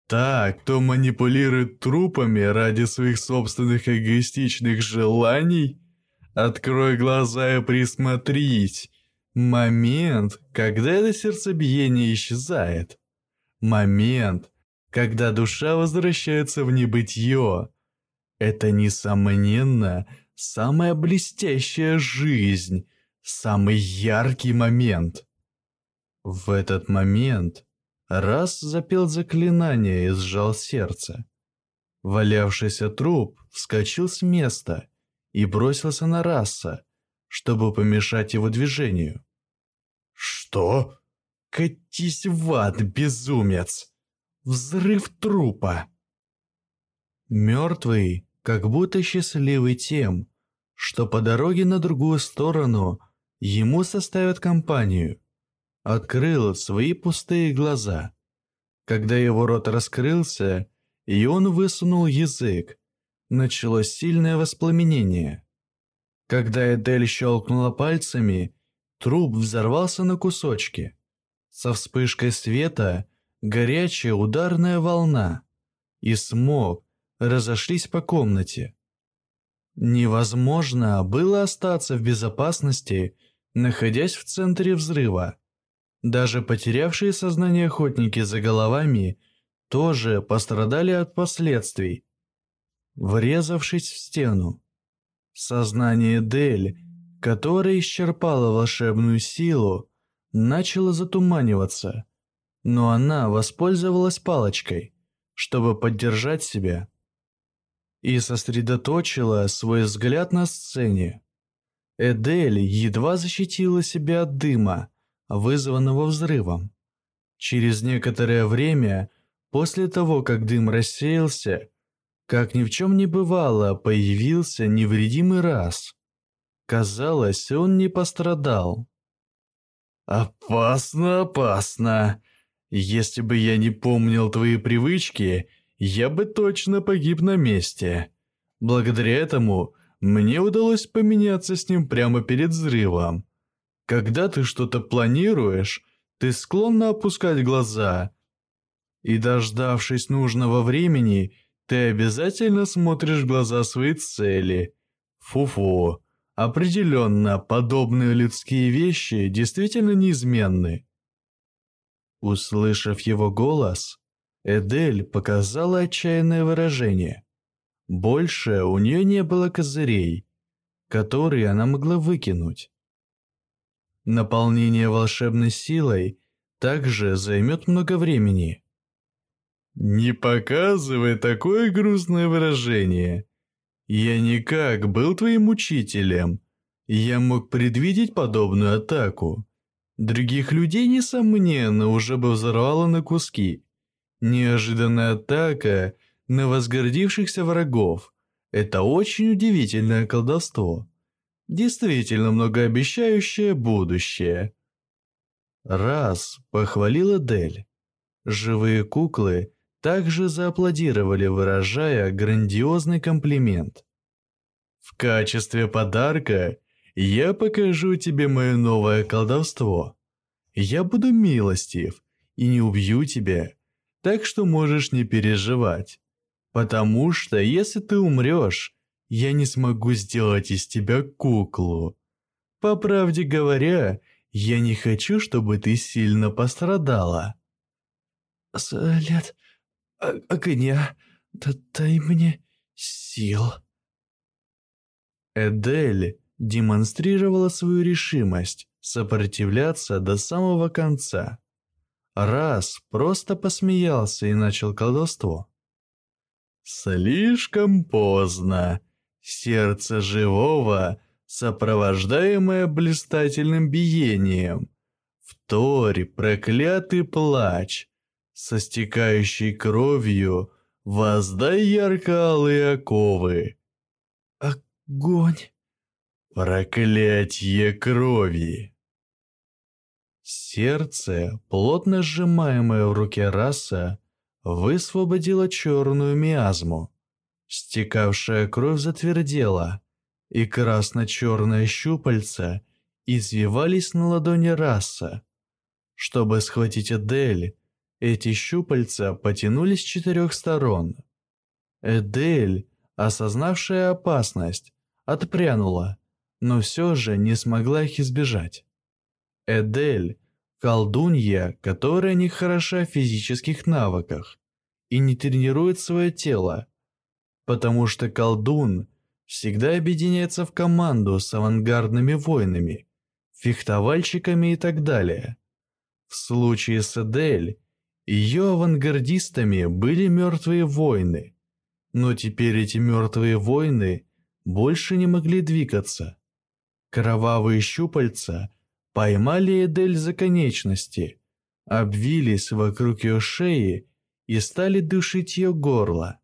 S2: Так, кто манипулирует трупами ради своих собственных эгоистичных желаний? Открой глаза и присмотрись. Момент, когда это сердцебиение исчезает. Момент, когда душа возвращается в небытие. Это, несомненно, самая блестящая жизнь, самый яркий момент. В этот момент раз запел заклинание и сжал сердце. Валявшийся труп вскочил с места и бросился на раса, чтобы помешать его движению. «Что? Катись в ад, безумец!» Взрыв трупа.
S1: Мертвый, как будто счастливый тем, что по дороге на другую сторону ему составят компанию, открыл свои пустые глаза. Когда его рот раскрылся, и он высунул язык, началось сильное воспламенение. Когда Эдель щелкнула пальцами, труп взорвался на кусочки. Со вспышкой света горячая ударная волна и смог разошлись по комнате. Невозможно было остаться в безопасности, находясь в центре взрыва. Даже потерявшие сознание охотники за головами тоже пострадали от последствий, врезавшись в стену. Сознание Дель, которое исчерпало волшебную силу, начало затуманиваться – но она воспользовалась палочкой, чтобы поддержать себя, и сосредоточила свой взгляд на сцене. Эдель едва защитила себя от дыма, вызванного взрывом. Через некоторое время, после того, как дым рассеялся, как ни в чем не бывало, появился невредимый раз. Казалось, он не пострадал.
S2: «Опасно, опасно!» Если бы я не помнил твои привычки, я бы точно погиб на месте. Благодаря этому мне удалось поменяться с ним прямо перед взрывом. Когда ты что-то планируешь, ты склонна опускать глаза. И дождавшись нужного времени, ты обязательно смотришь в глаза своей цели. Фу-фу. Определенно, подобные людские вещи действительно неизменны.
S1: Услышав его голос, Эдель показала отчаянное выражение. Больше у нее не было козырей, которые она могла выкинуть. Наполнение волшебной силой также займет много времени.
S2: «Не показывай такое грустное выражение. Я никак был твоим учителем. Я мог предвидеть подобную атаку. Других людей, несомненно, уже бы взорвало на куски. Неожиданная атака на возгордившихся врагов – это очень удивительное колдовство. Действительно многообещающее будущее. Раз похвалила Дель. Живые куклы также зааплодировали, выражая грандиозный комплимент. В качестве подарка я покажу тебе мое новое колдовство. Я буду милостив и не убью тебя, так что можешь не переживать. Потому что если ты умрешь, я не смогу сделать из тебя куклу. По правде говоря, я не хочу, чтобы ты сильно пострадала.
S1: След огня, да дай мне сил.
S2: Эдель демонстрировала свою решимость сопротивляться до самого конца. Раз просто посмеялся и начал колдовство. Слишком поздно. Сердце живого, сопровождаемое блистательным биением. Вторь проклятый плач, со стекающей кровью, воздай ярко-алые оковы.
S1: Огонь.
S2: Проклятье крови. Сердце, плотно сжимаемое в руке раса, высвободило черную миазму. Стекавшая кровь затвердела, и красно-черные щупальца извивались на ладони раса. Чтобы схватить Эдель, эти щупальца потянулись с четырех сторон. Эдель, осознавшая опасность, отпрянула, но все же не смогла их избежать. Эдель – колдунья, которая не хороша в физических навыках и не тренирует свое тело, потому что колдун всегда объединяется в команду с авангардными воинами, фехтовальщиками и так далее. В случае с Эдель – ее авангардистами были мертвые воины, но теперь эти мертвые воины больше не могли двигаться. Кровавые щупальца поймали Эдель за конечности, обвились вокруг ее шеи и стали душить ее горло.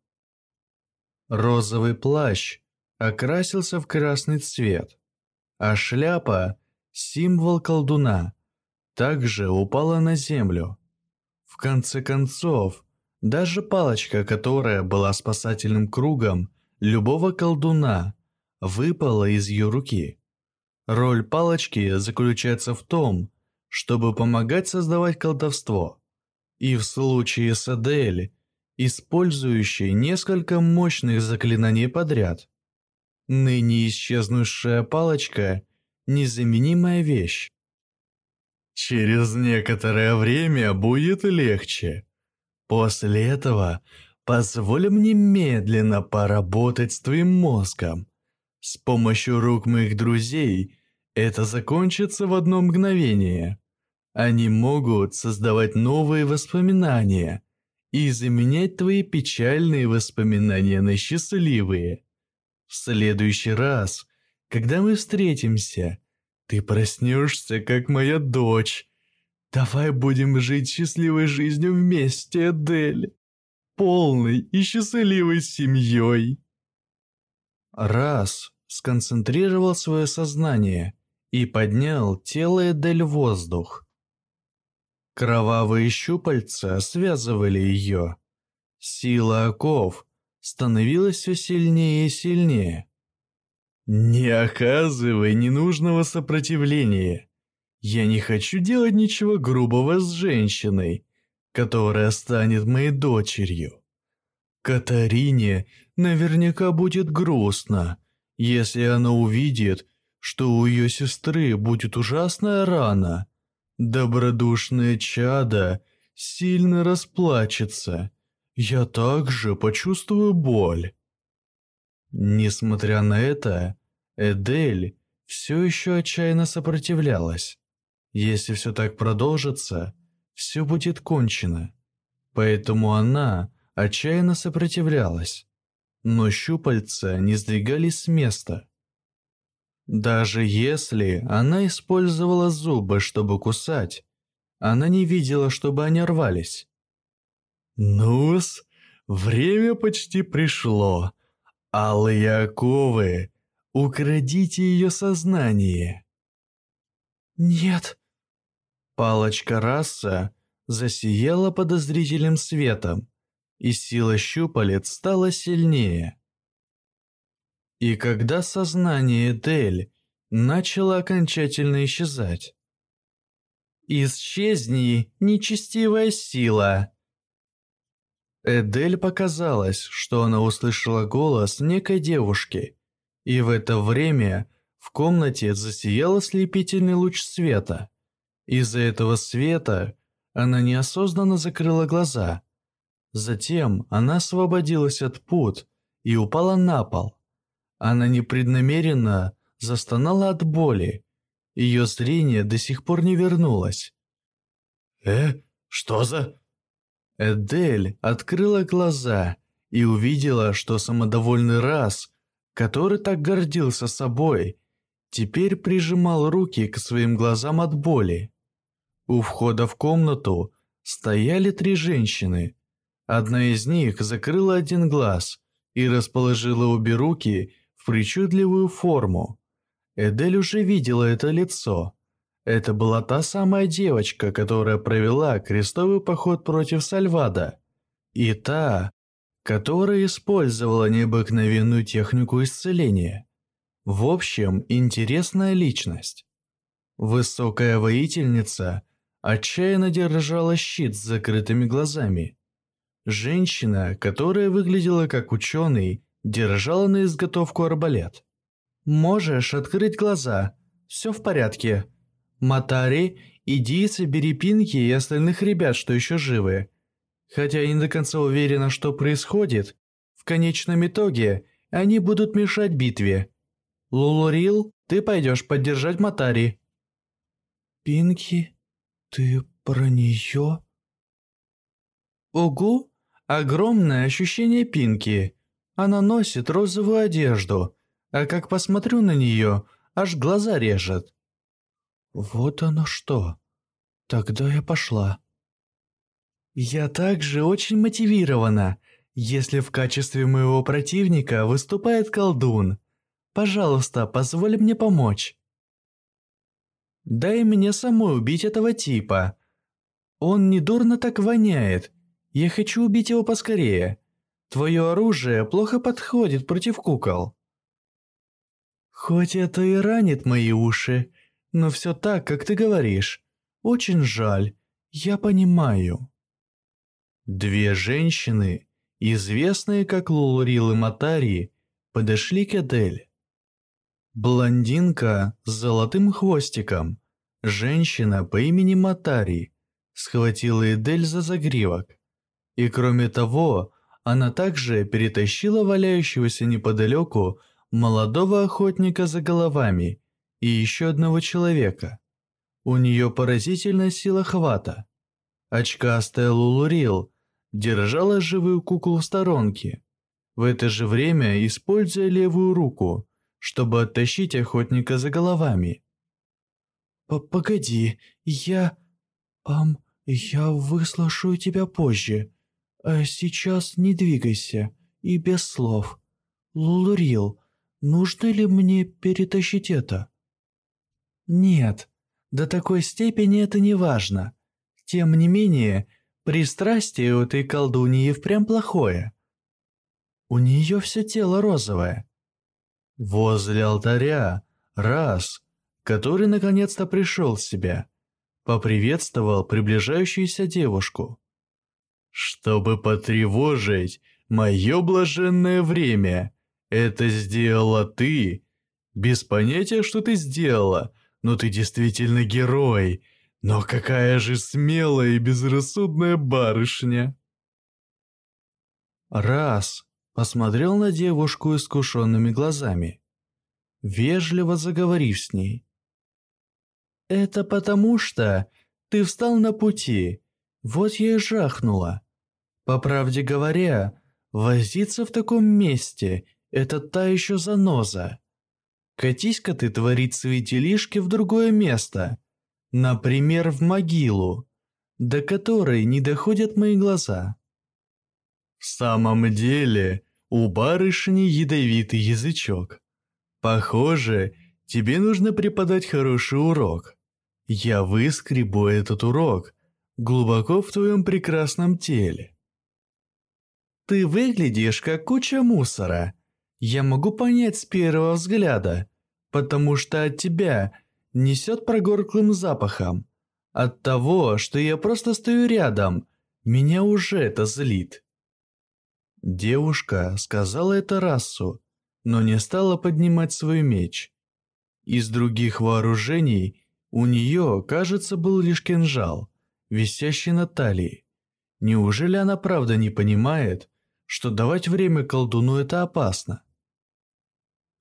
S2: Розовый плащ окрасился в красный цвет, а шляпа, символ колдуна, также упала на землю. В конце концов, даже палочка, которая была спасательным кругом любого колдуна, выпала из ее руки. Роль палочки заключается в том, чтобы помогать создавать колдовство. И в случае с Адель, использующей несколько мощных заклинаний подряд. Ныне исчезнувшая палочка – незаменимая вещь. Через некоторое время будет легче. После этого позволь мне медленно поработать с твоим мозгом. С помощью рук моих друзей это закончится в одно мгновение. Они могут создавать новые воспоминания и заменять твои печальные воспоминания на счастливые. В следующий раз, когда мы встретимся, ты проснешься, как моя дочь. Давай будем жить счастливой жизнью вместе, Эдель. Полной и счастливой семьей. Раз сконцентрировал свое сознание и поднял тело Эдель в воздух. Кровавые щупальца связывали ее. Сила оков становилась все сильнее и сильнее. «Не оказывай ненужного сопротивления. Я не хочу делать ничего грубого с женщиной, которая станет моей дочерью. Катарине наверняка будет грустно, если она увидит, что у ее сестры будет ужасная рана. Добродушное чадо сильно расплачется. Я также почувствую боль. Несмотря на это, Эдель все еще отчаянно сопротивлялась. Если все так продолжится, все будет кончено. Поэтому она отчаянно сопротивлялась. Но щупальца не сдвигались с места.
S1: Даже если она использовала зубы, чтобы кусать, она не видела, чтобы они рвались.
S2: «Ну-с, время почти пришло. Алые оковы, украдите ее сознание».
S1: «Нет». Палочка раса засияла подозрительным светом, и сила щупалец стала сильнее. И когда сознание Дель начало окончательно исчезать. «Исчезни, нечестивая сила!» Эдель показалось, что она услышала голос некой девушки, и в это время в комнате засиял ослепительный луч света. Из-за этого света она неосознанно закрыла глаза. Затем она освободилась от пут и упала на пол. Она непреднамеренно застонала от боли. Ее зрение до сих пор не вернулось.
S2: «Э, что за...»
S1: Эдель открыла глаза и увидела, что самодовольный раз, который так гордился собой, теперь прижимал руки к своим глазам от боли. У входа в комнату стояли три женщины. Одна из них закрыла один глаз и расположила обе руки причудливую форму. Эдель уже видела это лицо. Это была та самая девочка, которая провела крестовый поход против Сальвада. И та, которая использовала необыкновенную технику исцеления. В общем, интересная личность. Высокая воительница отчаянно держала щит с закрытыми глазами. Женщина, которая выглядела как ученый, держала на изготовку арбалет. «Можешь открыть глаза. Все в порядке. Матари, иди собери Пинки и остальных ребят, что еще живы. Хотя я не до конца уверена, что происходит, в конечном итоге они будут мешать битве. Лулурил, ты пойдешь поддержать Матари». «Пинки, ты про нее?» «Угу, огромное ощущение Пинки». Она носит розовую одежду, а как посмотрю на нее, аж глаза режет. Вот оно что. Тогда я пошла. Я также очень мотивирована, если в качестве моего противника выступает колдун. Пожалуйста, позволь мне помочь. Дай мне самой убить этого типа. Он недурно так воняет. Я хочу убить его поскорее. Твое оружие плохо подходит против кукол. Хоть это и ранит мои уши, но все так, как ты говоришь. Очень жаль, я понимаю. Две женщины, известные как Лулурил и Матари, подошли к Эдель. Блондинка с золотым хвостиком, женщина по имени Матари, схватила Эдель за загривок. И кроме того, она также перетащила валяющегося неподалеку молодого охотника за головами и еще одного человека. У нее поразительная сила хвата. Очкастая Лулурил держала живую куклу в сторонке, в это же время используя левую руку, чтобы оттащить охотника за головами. «Погоди, я... Ам, я выслушаю тебя позже. А сейчас не двигайся и без слов. Лулурил, нужно ли мне перетащить это? Нет, до такой степени это не важно. Тем не менее, пристрастие у этой колдуньи впрямь плохое. У нее все тело розовое. Возле алтаря раз, который наконец-то пришел в себя, поприветствовал приближающуюся девушку чтобы потревожить мое блаженное время. Это сделала ты. Без понятия, что ты сделала, но ты действительно герой. Но какая же смелая и безрассудная барышня. Раз посмотрел на девушку искушенными глазами, вежливо заговорив с ней. «Это потому что ты встал на пути, вот я и жахнула. По правде говоря, возиться в таком месте – это та еще заноза. Катись-ка ты творить свои делишки в другое место. Например, в могилу, до которой не доходят мои глаза.
S2: В самом деле, у барышни ядовитый язычок. Похоже, тебе нужно преподать хороший урок. Я выскребу этот урок глубоко в твоем прекрасном теле.
S1: Ты выглядишь как куча мусора. Я могу понять с первого взгляда, потому что от тебя несет прогорклым запахом. От того, что я просто стою рядом, меня уже это злит. Девушка сказала это расу, но не стала поднимать свой меч. Из других вооружений у нее, кажется, был лишь кинжал, висящий на талии. Неужели она правда не понимает, что давать время колдуну это опасно.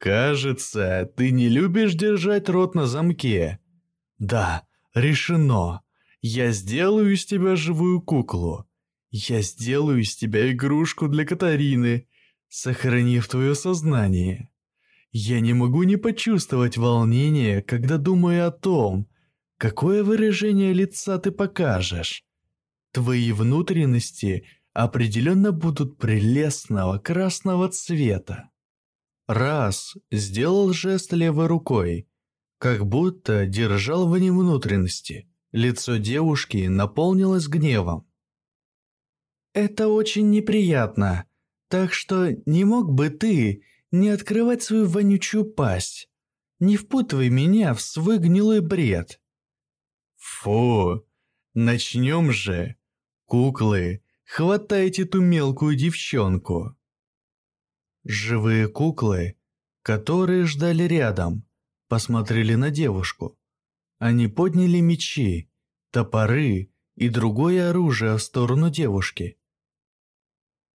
S2: «Кажется, ты не любишь держать рот на замке».
S1: «Да, решено. Я сделаю из тебя живую куклу. Я сделаю из тебя игрушку для Катарины, сохранив твое сознание. Я не могу не почувствовать волнение, когда думаю о том, какое выражение лица ты покажешь. Твои внутренности определенно будут прелестного красного цвета. Раз сделал жест левой рукой, как будто держал в нем внутренности. Лицо девушки наполнилось гневом. «Это очень неприятно, так что не мог бы ты не открывать свою вонючую пасть? Не впутывай меня в свой гнилой бред».
S2: «Фу, начнем же. Куклы Хватайте ту мелкую девчонку.
S1: Живые куклы, которые ждали рядом, посмотрели на девушку. Они подняли мечи, топоры и другое оружие в сторону девушки.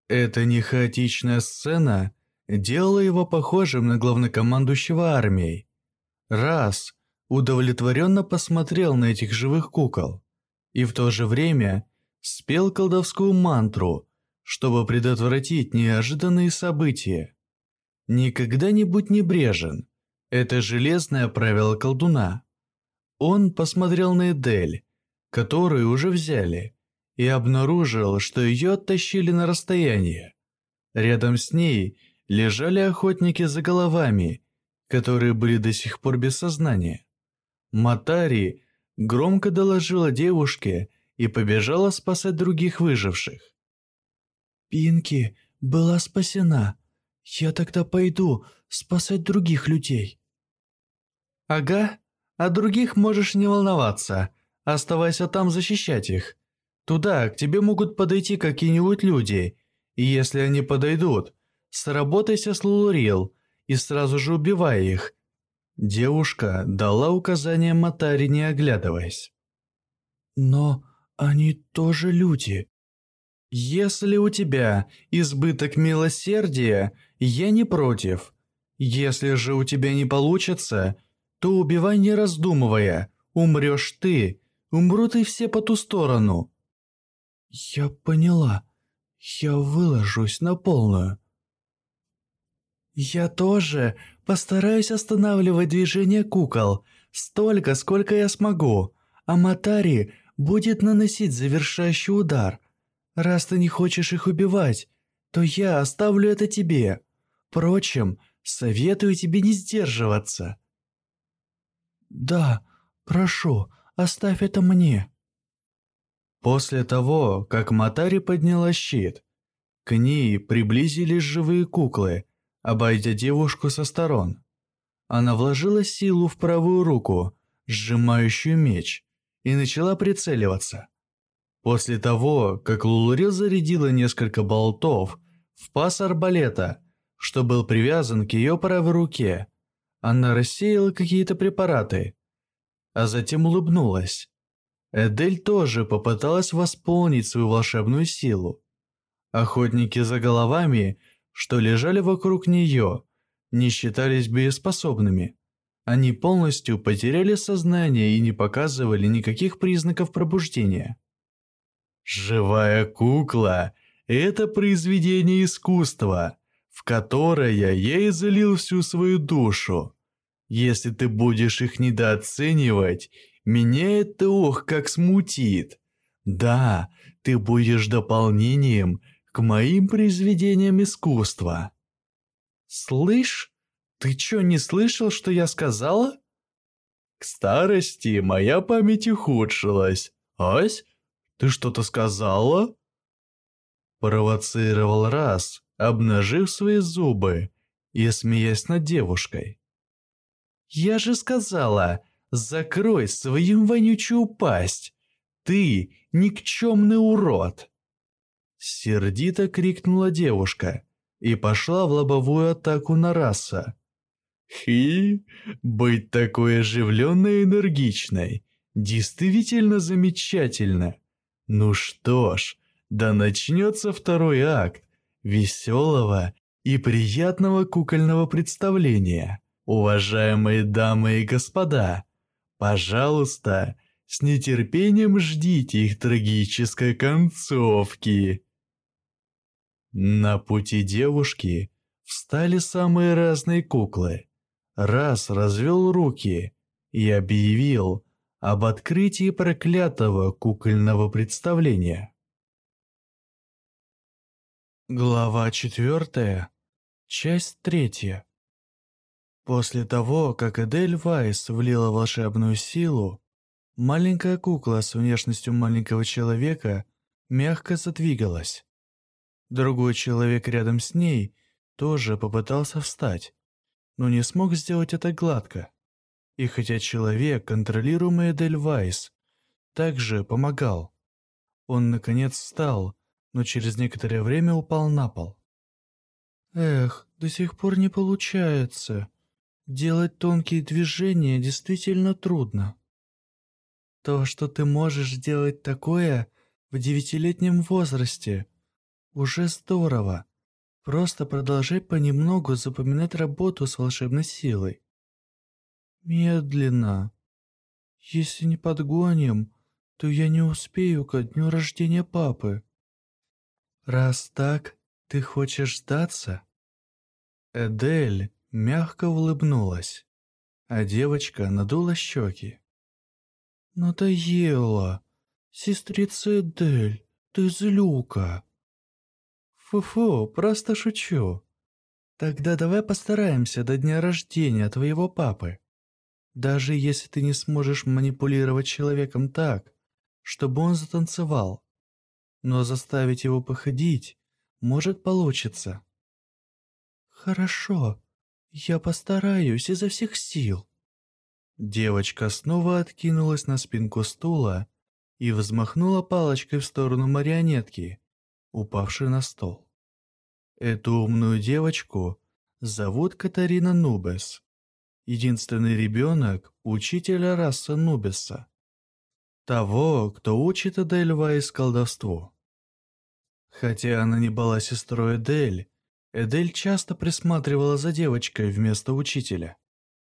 S1: Эта не хаотичная сцена делала его похожим на главнокомандующего армией. Раз удовлетворенно посмотрел на этих живых кукол и в то же время спел колдовскую мантру, чтобы предотвратить неожиданные события. Никогда не будь небрежен. Это железное правило колдуна. Он посмотрел на Эдель, которую уже взяли, и обнаружил, что ее оттащили на расстояние. Рядом с ней лежали охотники за головами, которые были до сих пор без сознания. Матари громко доложила девушке, и побежала спасать других выживших. «Пинки была спасена. Я тогда пойду спасать других людей». «Ага, а других можешь не волноваться. Оставайся там защищать их. Туда к тебе могут подойти какие-нибудь люди, и если они подойдут, сработайся с Лулурил и сразу же убивай их». Девушка дала указание Матари, не оглядываясь. «Но они тоже люди. Если у тебя избыток милосердия, я не против. Если же у тебя не получится, то убивай не раздумывая. Умрешь ты, умрут и все по ту сторону. Я поняла. Я выложусь на полную. Я тоже постараюсь останавливать движение кукол столько, сколько я смогу. А Матари будет наносить завершающий удар. Раз ты не хочешь их убивать, то я оставлю это тебе. Впрочем, советую тебе не сдерживаться. Да, прошу, оставь это мне. После того, как Матари подняла щит, к ней приблизились живые куклы, обойдя девушку со сторон. Она вложила силу в правую руку, сжимающую меч, и начала прицеливаться. После того, как Лулурил зарядила несколько болтов в паз арбалета, что был привязан к ее правой руке, она рассеяла какие-то препараты, а затем улыбнулась. Эдель тоже попыталась восполнить свою волшебную силу. Охотники за головами, что лежали вокруг нее, не считались боеспособными. Они полностью потеряли сознание и не показывали никаких признаков пробуждения.
S2: «Живая кукла – это произведение искусства, в которое я излил всю свою душу. Если ты будешь их недооценивать, меня это ох как смутит. Да, ты будешь дополнением к моим произведениям искусства. Слышь, ты чё не слышал, что я сказала? К старости моя память ухудшилась. Ась, ты что-то сказала? Провоцировал раз, обнажив свои зубы и смеясь над девушкой. Я же сказала, закрой свою вонючую пасть. Ты никчемный урод. Сердито крикнула девушка и пошла в лобовую атаку на раса. Хи, быть такой оживленной и энергичной. Действительно замечательно. Ну что ж, да начнется второй акт веселого и приятного кукольного представления. Уважаемые дамы и господа, пожалуйста, с нетерпением ждите их трагической концовки. На пути девушки встали самые разные куклы. Раз развел руки и объявил об открытии проклятого кукольного представления.
S1: Глава четвертая, часть третья. После того, как Эдель Вайс влила волшебную силу, маленькая кукла с внешностью маленького человека мягко задвигалась. Другой человек рядом с ней тоже попытался встать, но не смог сделать это гладко. И хотя человек, контролируемый Эдель Вайс, также помогал, он наконец встал но через некоторое время упал на пол. Эх, до сих пор не получается. Делать тонкие движения действительно трудно. То, что ты можешь делать такое в девятилетнем возрасте, уже здорово. Просто продолжай понемногу запоминать работу с волшебной силой. Медленно. Если не подгоним, то я не успею ко дню рождения папы. «Раз так, ты хочешь сдаться?» Эдель мягко улыбнулась, а девочка надула щеки. «Надоело! Сестрица Эдель, ты злюка!» «Фу-фу, просто шучу. Тогда давай постараемся до дня рождения твоего папы. Даже если ты не сможешь манипулировать человеком так, чтобы он затанцевал, но заставить его походить может получится. Хорошо, я постараюсь изо всех сил. Девочка снова откинулась на спинку стула и взмахнула палочкой в сторону марионетки, упавшей на стол. Эту умную девочку зовут Катарина Нубес. Единственный ребенок учителя расы Нубеса. Того, кто учит Эдельвайс колдовству. Хотя она не была сестрой Эдель, Эдель часто присматривала за девочкой вместо учителя.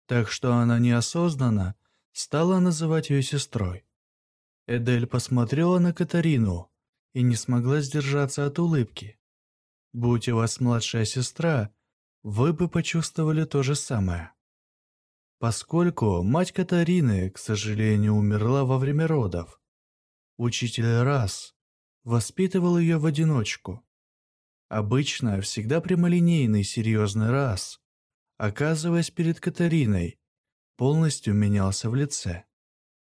S1: Так что она неосознанно стала называть ее сестрой. Эдель посмотрела на Катарину и не смогла сдержаться от улыбки. Будь у вас младшая сестра, вы бы почувствовали то же самое. Поскольку мать Катарины, к сожалению, умерла во время родов, учитель раз воспитывал ее в одиночку. Обычно всегда прямолинейный серьезный раз, оказываясь перед Катариной, полностью менялся в лице.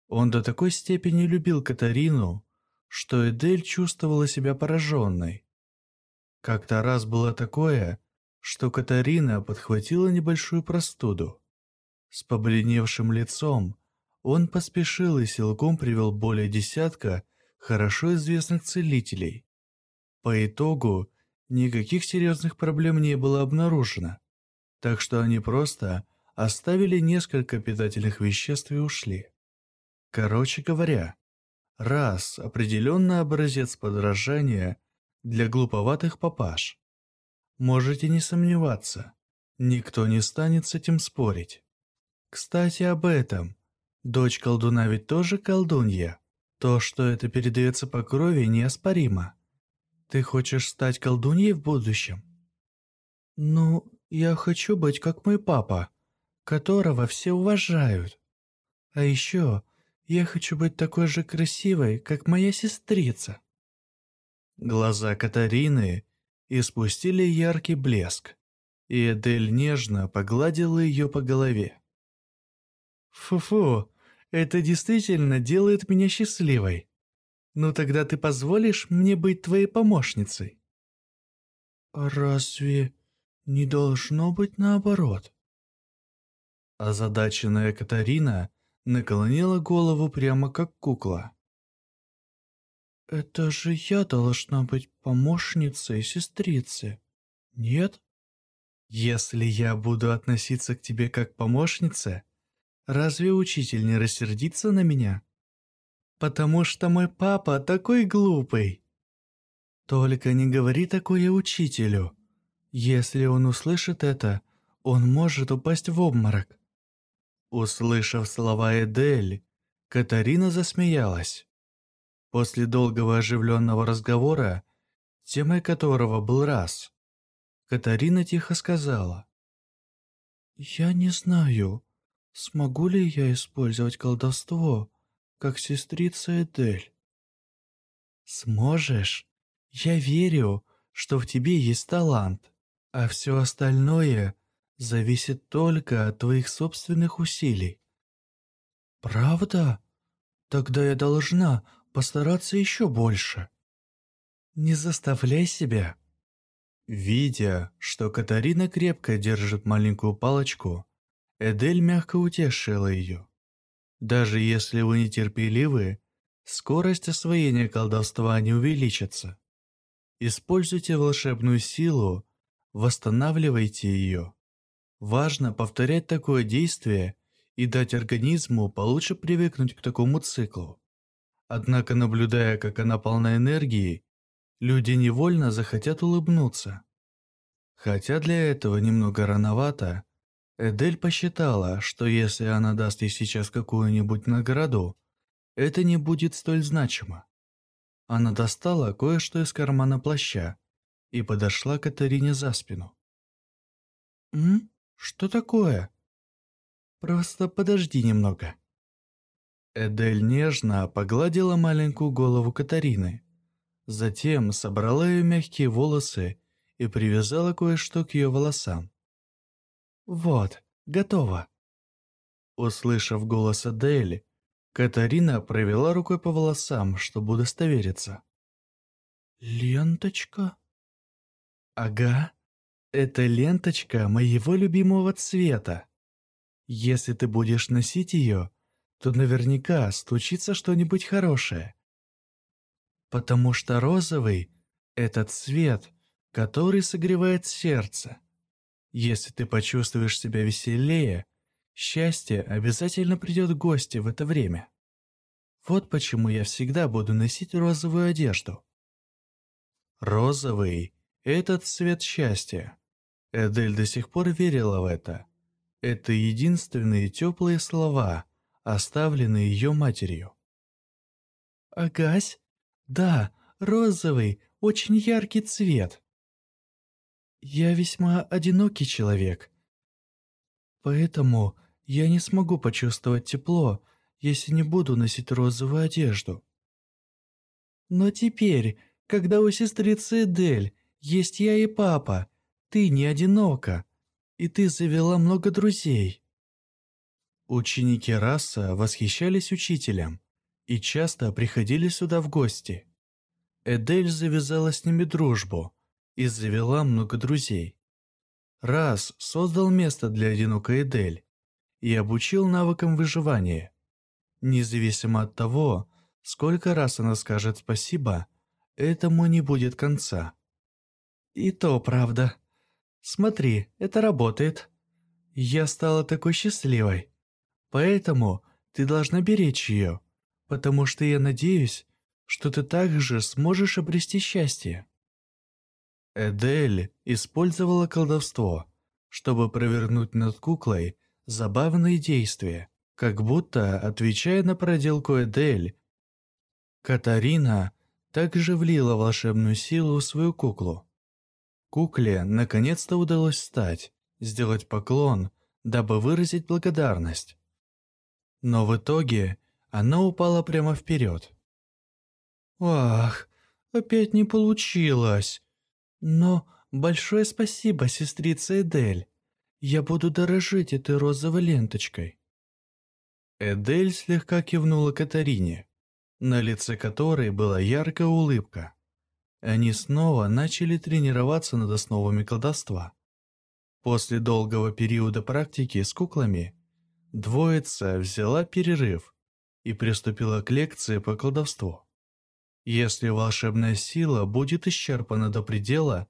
S1: Он до такой степени любил Катарину, что Эдель чувствовала себя пораженной. Как-то раз было такое, что Катарина подхватила небольшую простуду. С побледневшим лицом он поспешил и силком привел более десятка хорошо известных целителей. По итогу никаких серьезных проблем не было обнаружено, так что они просто оставили несколько питательных веществ и ушли. Короче говоря, раз определенно образец подражания для глуповатых папаш. Можете не сомневаться, никто не станет с этим спорить. Кстати, об этом. Дочь колдуна ведь тоже колдунья. То, что это передается по крови, неоспоримо. Ты хочешь стать колдуньей в будущем? Ну, я хочу быть как мой папа. которого все уважают. А еще я хочу быть такой же красивой, как моя сестрица». Глаза Катарины испустили яркий блеск, и Эдель нежно погладила ее по голове. «Фу-фу, это действительно делает меня счастливой. Ну тогда ты позволишь мне быть твоей помощницей?» «Разве не должно быть наоборот?» Озадаченная Катарина наклонила голову прямо как кукла. «Это же я должна быть помощницей сестрицы, нет?» «Если я буду относиться к тебе как помощнице, разве учитель не рассердится на меня?» «Потому что мой папа такой глупый!» «Только не говори такое учителю. Если он услышит это, он может упасть в обморок. Услышав слова Эдель, Катарина засмеялась. После долгого оживленного разговора, темой которого был раз, Катарина тихо сказала. «Я не знаю, смогу ли я использовать колдовство, как сестрица Эдель». «Сможешь? Я верю, что в тебе есть талант, а все остальное зависит только от твоих собственных усилий. Правда? Тогда я должна постараться еще больше. Не заставляй себя. Видя, что Катарина крепко держит маленькую палочку, Эдель мягко утешила ее. Даже если вы нетерпеливы, скорость освоения колдовства не увеличится. Используйте волшебную силу, восстанавливайте ее. Важно повторять такое действие и дать организму получше привыкнуть к такому циклу. Однако, наблюдая, как она полна энергии, люди невольно захотят улыбнуться. Хотя для этого немного рановато, Эдель посчитала, что если она даст ей сейчас какую-нибудь награду, это не будет столь значимо. Она достала кое-что из кармана плаща и подошла к Катарине за спину. «М? Что такое?» «Просто подожди немного». Эдель нежно погладила маленькую голову Катарины. Затем собрала ее мягкие волосы и привязала кое-что к ее волосам. «Вот, готово». Услышав голос Эдели, Катарина провела рукой по волосам, чтобы удостовериться. «Ленточка?» «Ага, это ленточка моего любимого цвета. Если ты будешь носить ее, то наверняка случится что-нибудь хорошее. Потому что розовый – это цвет, который согревает сердце. Если ты почувствуешь себя веселее, счастье обязательно придет в гости в это время. Вот почему я всегда буду носить розовую одежду. Розовый – это цвет счастья. Эдель до сих пор верила в это. Это единственные теплые слова, оставленные ее матерью. «Агась? Да, розовый, очень яркий цвет. Я весьма одинокий человек, поэтому я не смогу почувствовать тепло, если не буду носить розовую одежду. Но теперь, когда у сестрицы Эдель есть я и папа, ты не одинока, и ты завела много друзей». Ученики раса восхищались учителем и часто приходили сюда в гости. Эдель завязала с ними дружбу и завела много друзей. Раз создал место для одинокой Эдель и обучил навыкам выживания. Независимо от того, сколько раз она скажет спасибо, этому не будет конца. И то правда. Смотри, это работает. Я стала такой счастливой. Поэтому ты должна беречь ее, потому что я надеюсь, что ты также сможешь обрести счастье. Эдель использовала колдовство, чтобы провернуть над куклой забавные действия, как будто, отвечая на проделку Эдель, Катарина также влила волшебную силу в свою куклу. Кукле наконец-то удалось встать, сделать поклон, дабы выразить благодарность. Но в итоге она упала прямо вперед. «Ах, опять не получилось. Но большое спасибо, сестрица Эдель. Я буду дорожить этой розовой ленточкой». Эдель слегка кивнула Катарине, на лице которой была яркая улыбка. Они снова начали тренироваться над основами колдовства. После долгого периода практики с куклами, двоица взяла перерыв и приступила к лекции по колдовству. Если волшебная сила будет исчерпана до предела,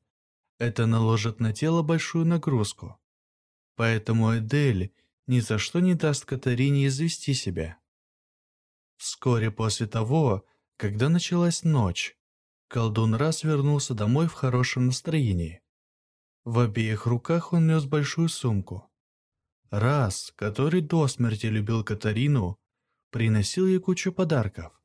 S1: это наложит на тело большую нагрузку. Поэтому Эдель ни за что не даст Катарине извести себя. Вскоре после того, когда началась ночь, колдун раз вернулся домой в хорошем настроении. В обеих руках он нес большую сумку. Раз, который до смерти любил Катарину, приносил ей кучу подарков.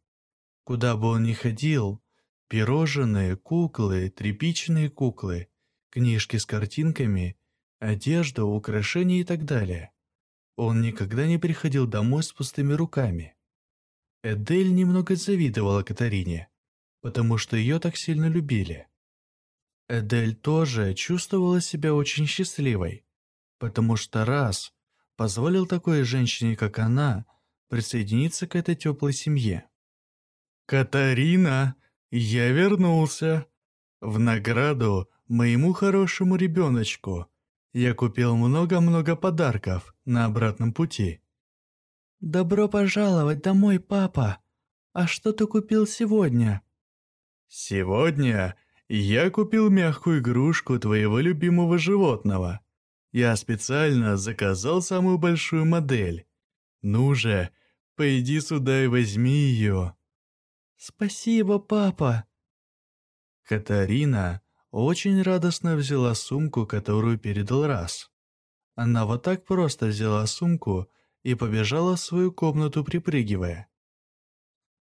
S1: Куда бы он ни ходил, пирожные, куклы, тряпичные куклы, книжки с картинками, одежда, украшения и так далее. Он никогда не приходил домой с пустыми руками. Эдель немного завидовала Катарине, потому что ее так сильно любили. Эдель тоже чувствовала себя очень счастливой, потому что раз позволил такой женщине, как она, присоединиться к этой теплой семье. «Катарина, я вернулся. В награду моему хорошему ребеночку я купил много-много подарков на обратном пути».
S3: «Добро пожаловать домой, папа. А что ты купил сегодня?»
S2: «Сегодня я купил мягкую игрушку твоего любимого животного. Я специально заказал самую большую модель. Ну же, пойди сюда и возьми ее».
S3: «Спасибо, папа!»
S1: Катарина очень радостно взяла сумку, которую передал раз. Она вот так просто взяла сумку и побежала в свою комнату, припрыгивая.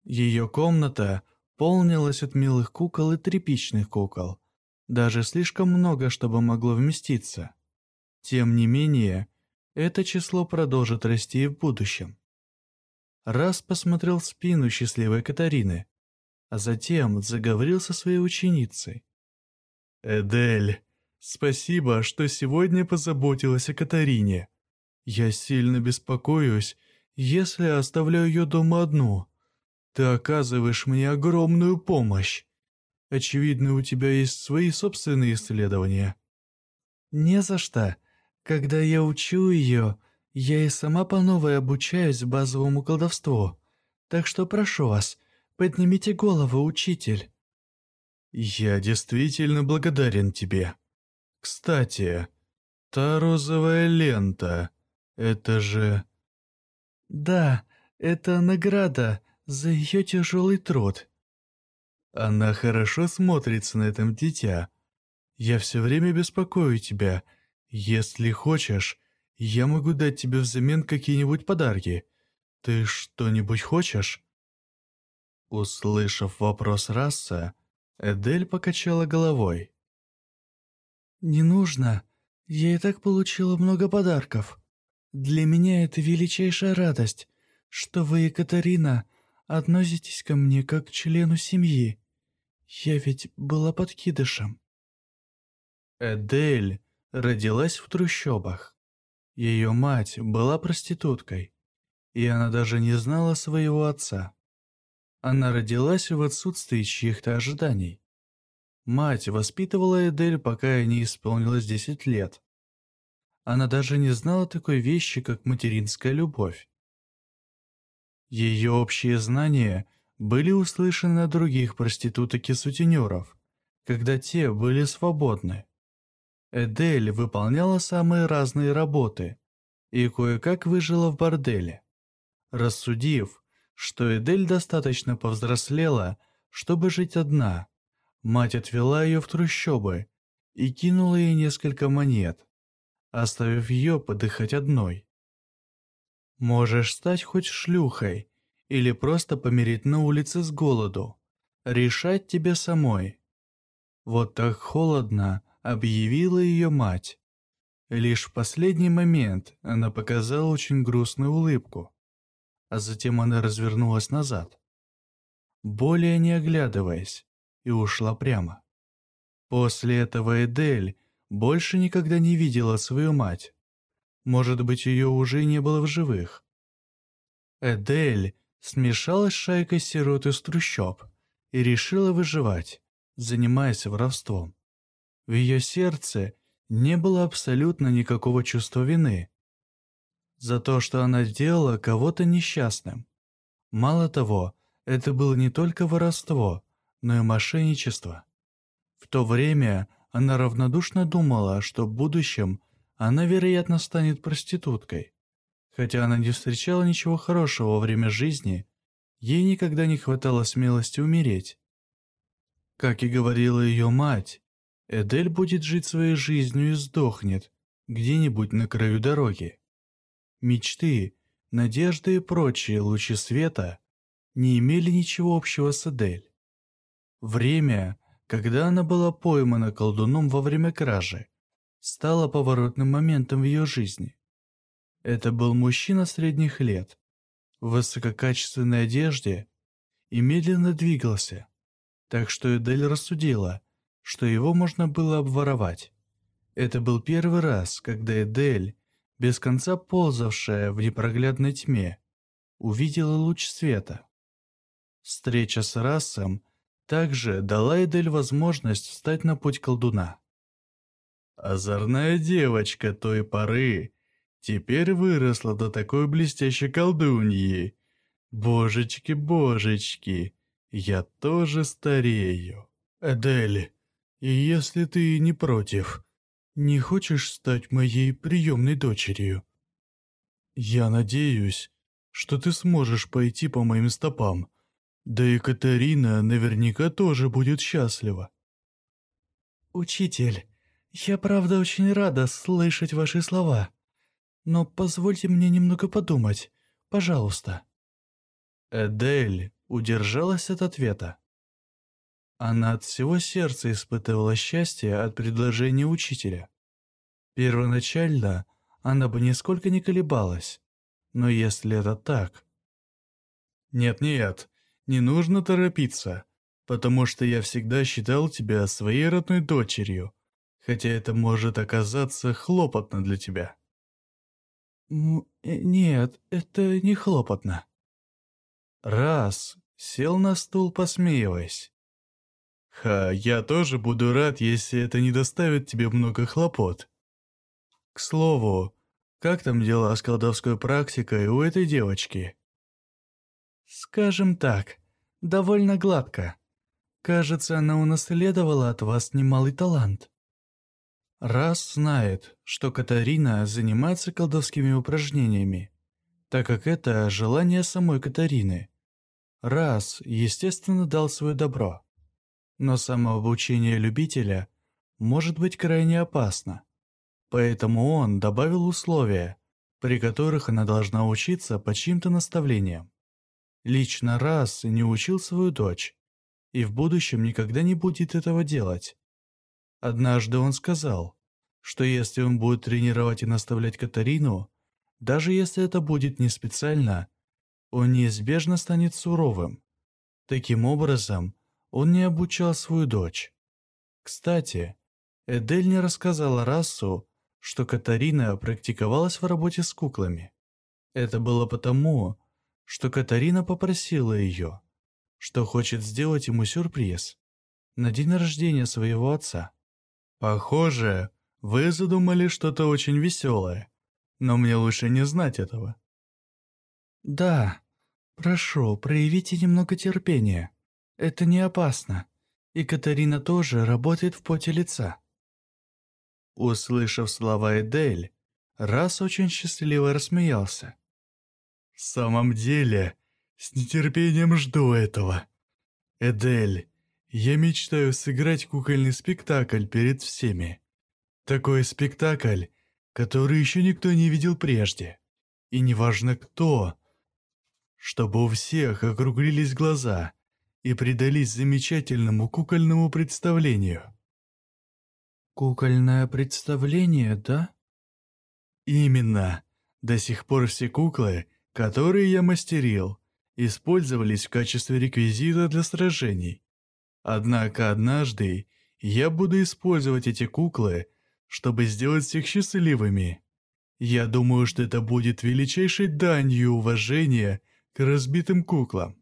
S1: Ее комната полнилась от милых кукол и тряпичных кукол. Даже слишком много, чтобы могло вместиться. Тем не менее, это число продолжит расти и в будущем. Раз посмотрел в спину счастливой Катарины, а затем заговорил со своей ученицей. «Эдель, спасибо, что сегодня позаботилась о Катарине. Я сильно беспокоюсь, если оставляю ее дома одну. Ты оказываешь мне огромную помощь. Очевидно, у тебя есть свои собственные исследования».
S3: «Не за что. Когда я учу ее, я и сама по новой обучаюсь базовому колдовству. Так что прошу вас, поднимите голову, учитель».
S1: «Я действительно благодарен тебе. Кстати, та розовая лента, это же...»
S3: «Да, это награда за ее тяжелый труд».
S1: «Она хорошо смотрится на этом дитя. Я все время беспокою тебя. Если хочешь, я могу дать тебе взамен какие-нибудь подарки. Ты что-нибудь хочешь?» Услышав вопрос раса, Эдель покачала головой.
S3: «Не нужно. Я и так получила много подарков. Для меня это величайшая радость, что вы, Екатерина, относитесь ко мне как к члену семьи. Я ведь была подкидышем».
S1: Эдель родилась в трущобах. Ее мать была проституткой, и она даже не знала своего отца. Она родилась в отсутствии чьих-то ожиданий. Мать воспитывала Эдель, пока ей не исполнилось 10 лет. Она даже не знала такой вещи, как материнская любовь. Ее общие знания были услышаны от других проституток и сутенеров, когда те были свободны. Эдель выполняла самые разные работы и кое-как выжила в борделе. Рассудив, что Эдель достаточно повзрослела, чтобы жить одна. Мать отвела ее в трущобы и кинула ей несколько монет, оставив ее подыхать одной. Можешь стать хоть шлюхой или просто помереть на улице с голоду. Решать тебе самой. Вот так холодно объявила ее мать. Лишь в последний момент она показала очень грустную улыбку, а затем она развернулась назад, более не оглядываясь, и ушла прямо. После этого Эдель больше никогда не видела свою мать. Может быть, ее уже не было в живых. Эдель смешалась с шайкой сирот из трущоб и решила выживать, занимаясь воровством. В ее сердце не было абсолютно никакого чувства вины за то, что она сделала кого-то несчастным. Мало того, это было не только воровство, но и мошенничество. В то время она равнодушно думала, что в будущем она, вероятно, станет проституткой. Хотя она не встречала ничего хорошего во время жизни, ей никогда не хватало смелости умереть. Как и говорила ее мать, Эдель будет жить своей жизнью и сдохнет где-нибудь на краю дороги. Мечты, надежды и прочие лучи света не имели ничего общего с Эдель. Время, когда она была поймана колдуном во время кражи, стало поворотным моментом в ее жизни. Это был мужчина средних лет, в высококачественной одежде и медленно двигался, так что Эдель рассудила – что его можно было обворовать. Это был первый раз, когда Эдель, без конца ползавшая в непроглядной тьме, увидела луч света. Встреча с расом также дала Эдель возможность встать на путь колдуна. Озорная девочка той поры теперь выросла до такой блестящей колдуньи. Божечки-божечки, я тоже старею. Эдель, и если ты не против, не хочешь стать моей приемной дочерью? Я надеюсь, что ты сможешь пойти по моим стопам. Да и Катарина наверняка тоже будет счастлива.
S3: Учитель, я правда очень рада слышать ваши слова. Но позвольте мне немного подумать, пожалуйста.
S1: Эдель удержалась от ответа. Она от всего сердца испытывала счастье от предложения учителя. Первоначально она бы нисколько не колебалась, но если это так... Нет-нет, не нужно торопиться, потому что я всегда считал тебя своей родной дочерью, хотя это может оказаться хлопотно для тебя.
S3: Э, нет, это не хлопотно.
S1: Раз сел на стул, посмеиваясь. Ха, я тоже буду рад, если это не доставит тебе много хлопот. К слову, как там дела с колдовской практикой у этой девочки?
S3: Скажем так, довольно гладко. Кажется, она унаследовала от вас немалый талант.
S1: Раз знает, что Катарина занимается колдовскими упражнениями, так как это желание самой Катарины. Раз, естественно, дал свое добро но самообучение любителя может быть крайне опасно. Поэтому он добавил условия, при которых она должна учиться по чьим-то наставлениям. Лично раз не учил свою дочь, и в будущем никогда не будет этого делать. Однажды он сказал, что если он будет тренировать и наставлять Катарину, даже если это будет не специально, он неизбежно станет суровым. Таким образом, он не обучал свою дочь. Кстати, Эдель не рассказала Рассу, что Катарина практиковалась в работе с куклами. Это было потому, что Катарина попросила ее, что хочет сделать ему сюрприз на день рождения своего отца. Похоже, вы задумали что-то очень веселое, но мне лучше не знать этого.
S3: Да, прошу, проявите немного терпения. Это не опасно. И Катарина тоже работает в поте лица.
S1: Услышав слова Эдель, Раз очень счастливо рассмеялся. «В самом деле, с нетерпением жду этого. Эдель, я мечтаю сыграть кукольный спектакль перед всеми. Такой спектакль, который еще никто не видел прежде. И неважно кто, чтобы у всех округлились глаза, и предались замечательному кукольному представлению.
S3: «Кукольное представление, да?» Именно. До сих пор все куклы, которые я мастерил, использовались в качестве реквизита для сражений. Однако однажды я буду использовать эти куклы, чтобы сделать всех счастливыми. Я думаю, что это будет величайшей данью уважения к разбитым куклам.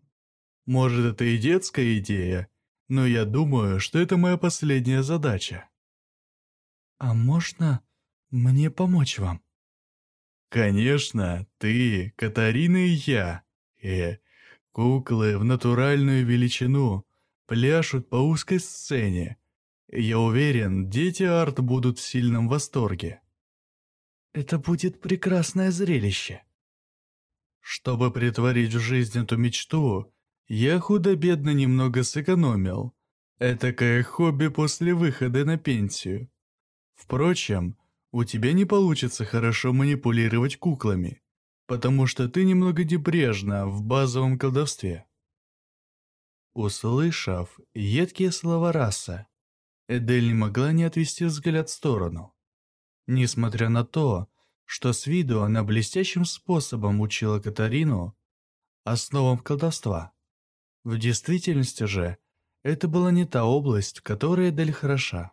S3: Может, это и детская идея, но я думаю, что это моя последняя задача. А можно мне помочь вам? Конечно, ты, Катарина и я. Э, куклы в натуральную величину пляшут по узкой сцене. Я уверен, дети арт будут в сильном восторге. Это будет прекрасное зрелище. Чтобы притворить в жизнь эту мечту, я худо-бедно немного сэкономил. Этакое хобби после выхода на пенсию. Впрочем, у тебя не получится хорошо манипулировать куклами, потому что ты немного небрежна в базовом колдовстве. Услышав едкие слова раса, Эдель не могла не отвести взгляд в сторону. Несмотря на то, что с виду она блестящим способом учила Катарину основам колдовства, в действительности же это была не та область, в которой Эдель хороша.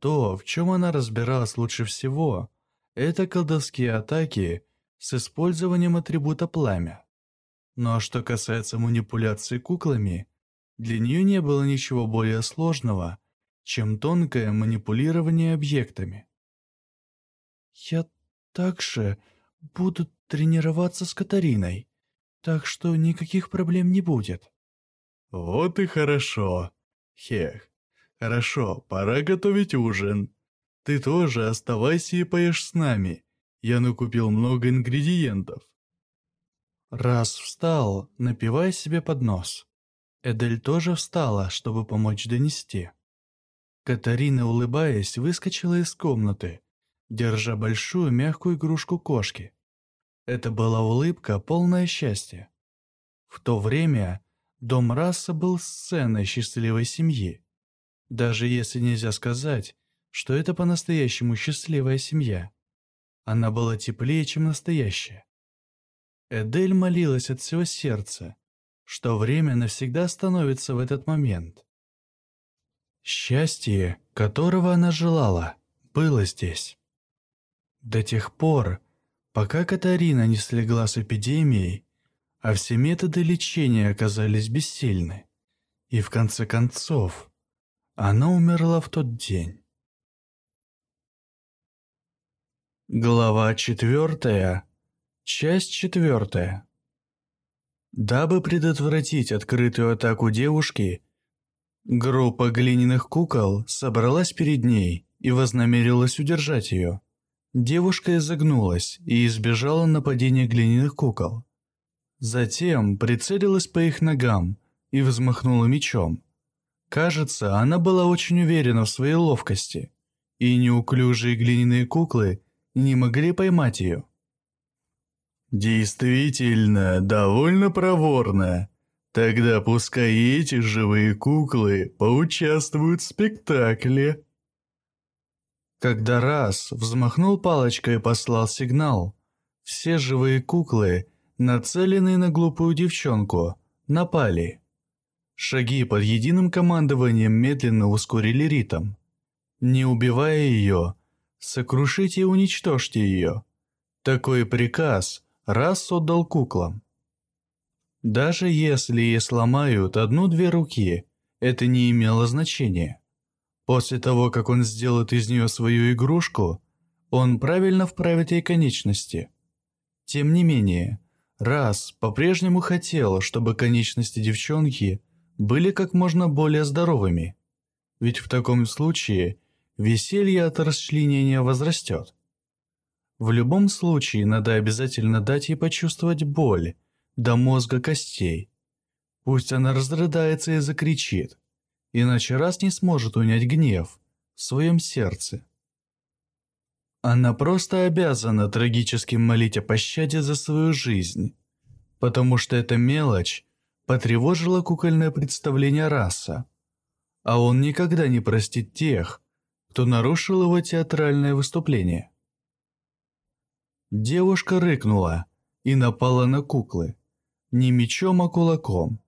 S3: То, в чем она разбиралась лучше всего, это колдовские атаки с использованием атрибута пламя. Ну а что касается манипуляции куклами, для нее не было ничего более сложного, чем тонкое манипулирование объектами. «Я также буду тренироваться с Катариной, так что никаких проблем не будет». «Вот и хорошо. Хех, хорошо, пора готовить ужин. Ты тоже оставайся и поешь с нами. Я накупил много ингредиентов». Раз встал, напивая себе под нос. Эдель тоже встала, чтобы помочь донести. Катарина, улыбаясь, выскочила из комнаты, держа большую мягкую игрушку кошки. Это была улыбка, полная счастья. В то время дом Расса был сценой счастливой семьи. Даже если нельзя сказать, что это по-настоящему счастливая семья. Она была теплее, чем настоящая. Эдель молилась от всего сердца, что время навсегда остановится в этот момент. Счастье, которого она желала, было здесь. До тех пор, пока Катарина не слегла с эпидемией, а все методы лечения оказались бессильны. И в конце концов, она умерла в тот день. Глава четвертая, часть четвертая. Дабы предотвратить открытую атаку девушки, Группа глиняных кукол собралась перед ней и вознамерилась удержать ее. Девушка изогнулась и избежала нападения глиняных кукол. Затем прицелилась по их ногам и взмахнула мечом. Кажется, она была очень уверена в своей ловкости, и неуклюжие глиняные куклы не могли поймать ее. «Действительно, довольно проворно», Тогда пускай эти живые куклы поучаствуют в спектакле. Когда раз взмахнул палочкой и послал сигнал, все живые куклы, нацеленные на глупую девчонку, напали. Шаги под единым командованием медленно ускорили ритм. Не убивая ее, сокрушите и уничтожьте ее. Такой приказ раз отдал куклам. Даже если ей сломают одну-две руки, это не имело значения. После того, как он сделает из нее свою игрушку, он правильно вправит ей конечности. Тем не менее, Раз по-прежнему хотел, чтобы конечности девчонки были как можно более здоровыми. Ведь в таком случае веселье от расчленения возрастет. В любом случае надо обязательно дать ей почувствовать боль до мозга костей. Пусть она разрыдается и закричит, иначе раз не сможет унять гнев в своем сердце. Она просто обязана трагически молить о пощаде за свою жизнь, потому что эта мелочь потревожила кукольное представление раса, а он никогда не простит тех, кто нарушил его театральное выступление.
S1: Девушка рыкнула и напала на куклы. Не мечом, а кулаком.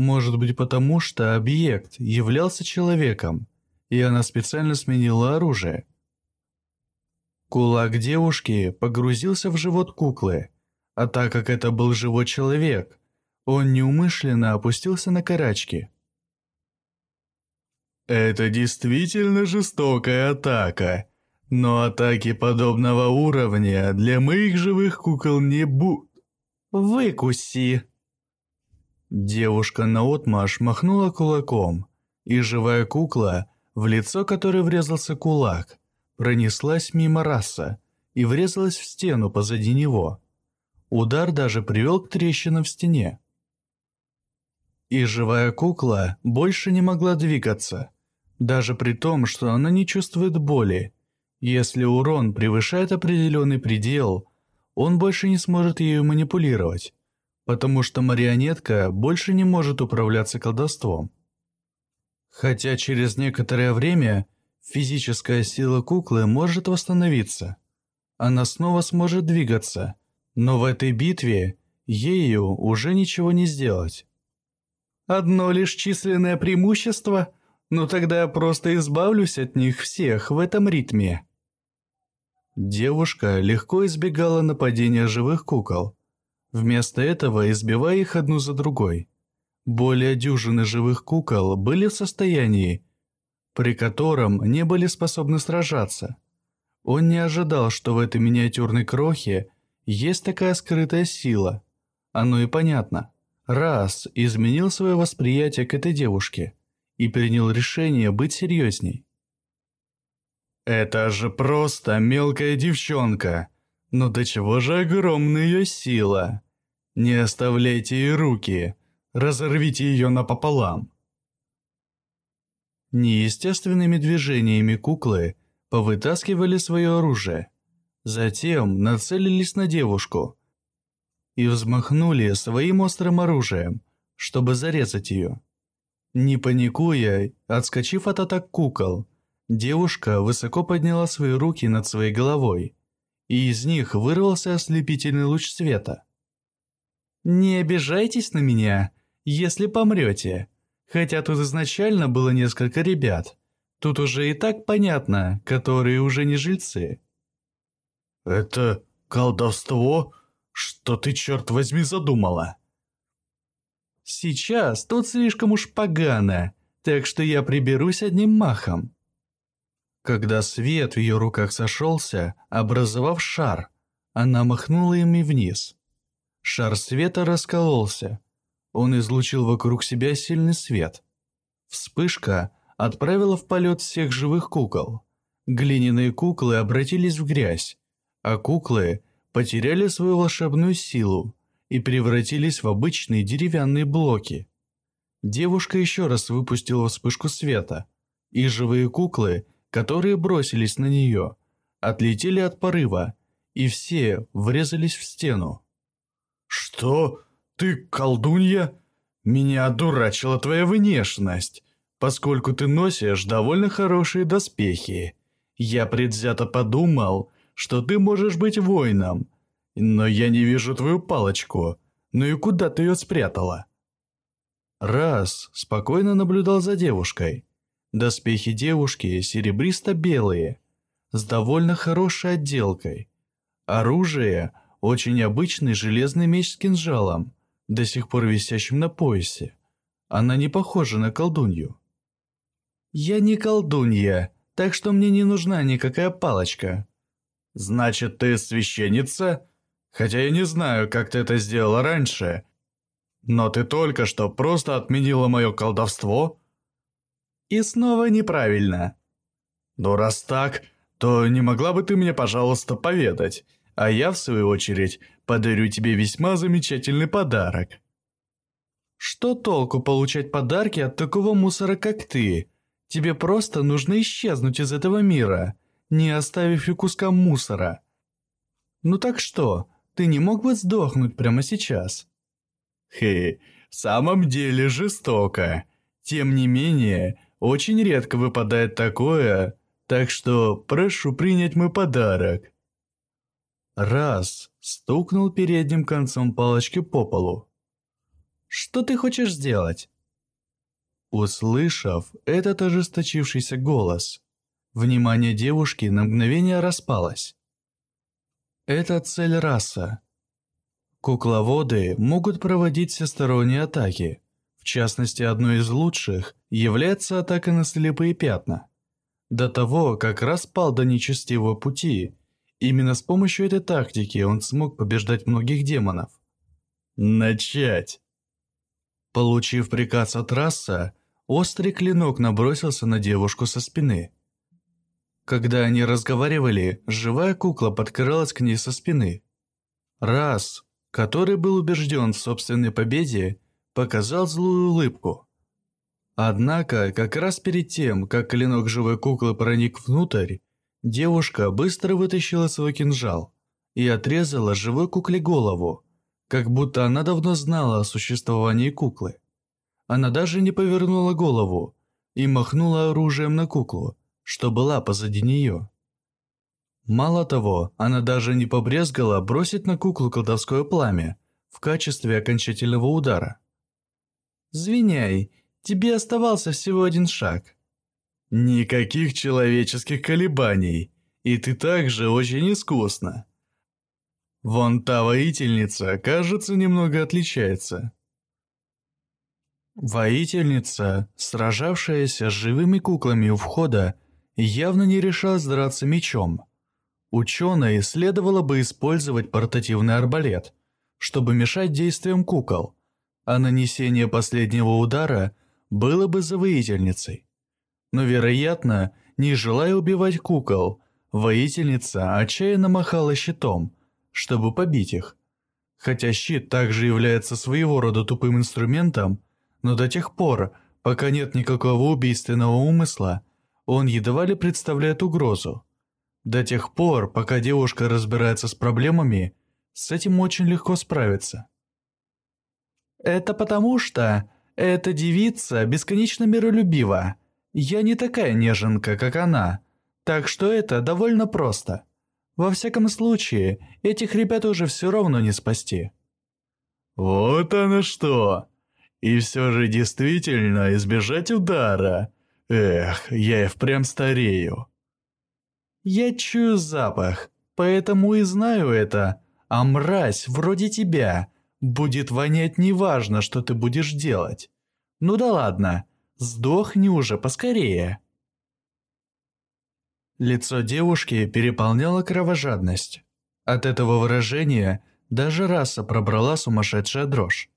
S1: Может быть потому, что объект являлся человеком, и она специально сменила оружие. Кулак девушки погрузился в живот куклы, а так как это был живой человек, он неумышленно опустился на карачки.
S2: Это действительно жестокая атака, но атаки подобного уровня для моих живых кукол не бу...
S1: Выкуси! Девушка наотмашь махнула кулаком, и живая кукла, в лицо которой врезался кулак, пронеслась мимо раса и врезалась в стену позади него. Удар даже привел к трещинам в стене. И живая кукла больше не могла двигаться, даже при том, что она не чувствует боли. Если урон превышает определенный предел, он больше не сможет ею манипулировать, потому что марионетка больше не может управляться колдовством. Хотя через некоторое время Физическая сила куклы может восстановиться. Она снова сможет двигаться, но в этой битве ею уже ничего не сделать. Одно лишь численное преимущество? Ну тогда я просто избавлюсь от них всех в этом ритме. Девушка легко избегала нападения живых кукол, вместо этого избивая их одну за другой. Более дюжины живых кукол были в состоянии при котором не были способны сражаться. Он не ожидал, что в этой миниатюрной крохе есть такая скрытая сила. Оно и понятно. Раз изменил свое восприятие к этой девушке и принял решение быть серьезней.
S2: «Это же просто мелкая девчонка. Но до чего же огромная ее сила? Не оставляйте ей руки, разорвите ее напополам.
S1: Неестественными движениями куклы повытаскивали свое оружие. Затем нацелились на девушку и взмахнули своим острым оружием, чтобы зарезать ее. Не паникуя, отскочив от атак кукол, девушка высоко подняла свои руки над своей головой, и из них вырвался ослепительный луч света. «Не обижайтесь на меня, если помрете», Хотя тут изначально было несколько ребят. Тут уже и так понятно, которые уже не жильцы.
S2: «Это колдовство? Что ты, черт возьми, задумала?»
S1: «Сейчас тут слишком уж погано, так что я приберусь одним махом». Когда свет в ее руках сошелся, образовав шар, она махнула ими вниз. Шар света раскололся, он излучил вокруг себя сильный свет. Вспышка отправила в полет всех живых кукол. Глиняные куклы обратились в грязь, а куклы потеряли свою волшебную силу и превратились в обычные деревянные блоки. Девушка еще раз выпустила вспышку света, и живые куклы, которые бросились на нее, отлетели от порыва, и все врезались в стену.
S2: «Что?» «Ты колдунья? Меня одурачила твоя внешность, поскольку ты носишь довольно хорошие доспехи. Я предвзято подумал, что ты можешь быть воином, но я не вижу твою палочку. Ну и куда ты ее спрятала?»
S1: Раз спокойно наблюдал за девушкой. Доспехи девушки серебристо-белые, с довольно хорошей отделкой. Оружие – очень обычный железный меч с кинжалом, до сих пор висящим на поясе. Она не похожа на колдунью. «Я не колдунья, так что мне не нужна никакая палочка».
S2: «Значит, ты священница? Хотя я не знаю, как ты это сделала раньше. Но ты только что просто отменила мое колдовство?»
S1: «И снова неправильно».
S2: «Ну раз так, то не могла бы ты мне, пожалуйста, поведать, а я, в свою очередь, подарю тебе весьма замечательный подарок».
S1: «Что толку получать подарки от такого мусора, как ты? Тебе просто нужно исчезнуть из этого мира, не оставив и куска мусора. Ну так что, ты не мог бы сдохнуть прямо сейчас?»
S2: «Хе, в самом деле жестоко. Тем не менее, очень редко выпадает такое, так что прошу принять мой подарок».
S1: Раз стукнул передним концом палочки по полу. «Что ты хочешь сделать?» Услышав этот ожесточившийся голос, внимание девушки на мгновение распалось. Это цель раса. Кукловоды могут проводить всесторонние атаки. В частности, одной из лучших является атака на слепые пятна. До того, как распал до нечестивого пути, именно с помощью этой тактики он смог побеждать многих демонов. Начать! Получив приказ от раса, острый клинок набросился на девушку со спины. Когда они разговаривали, живая кукла подкралась к ней со спины. Раз, который был убежден в собственной победе, показал злую улыбку. Однако, как раз перед тем, как клинок живой куклы проник внутрь, девушка быстро вытащила свой кинжал и отрезала живой кукле голову, как будто она давно знала о существовании куклы. Она даже не повернула голову и махнула оружием на куклу, что была позади нее. Мало того, она даже не побрезгала бросить на куклу колдовское пламя в качестве окончательного удара. «Звиняй, тебе оставался всего один шаг». «Никаких человеческих колебаний, и ты также очень искусна». Вон та воительница, кажется, немного отличается. Воительница, сражавшаяся с живыми куклами у входа, явно не решалась драться мечом. Ученой следовало бы использовать портативный арбалет, чтобы мешать действиям кукол, а нанесение последнего удара было бы за воительницей. Но, вероятно, не желая убивать кукол, воительница отчаянно махала щитом, чтобы побить их. Хотя щит также является своего рода тупым инструментом, но до тех пор, пока нет никакого убийственного умысла, он едва ли представляет угрозу. До тех пор, пока девушка разбирается с проблемами, с этим очень легко справиться. «Это потому что эта девица бесконечно миролюбива. Я не такая неженка, как она, так что это довольно просто. Во всяком случае, этих ребят уже все равно не спасти».
S2: «Вот оно что! И все же действительно избежать удара!» Эх, я и впрямь старею.
S1: Я чую запах, поэтому и знаю это. А мразь вроде тебя будет вонять неважно, что ты будешь делать. Ну да ладно, сдохни уже поскорее. Лицо девушки переполняло кровожадность. От этого выражения даже раса пробрала сумасшедшая дрожь.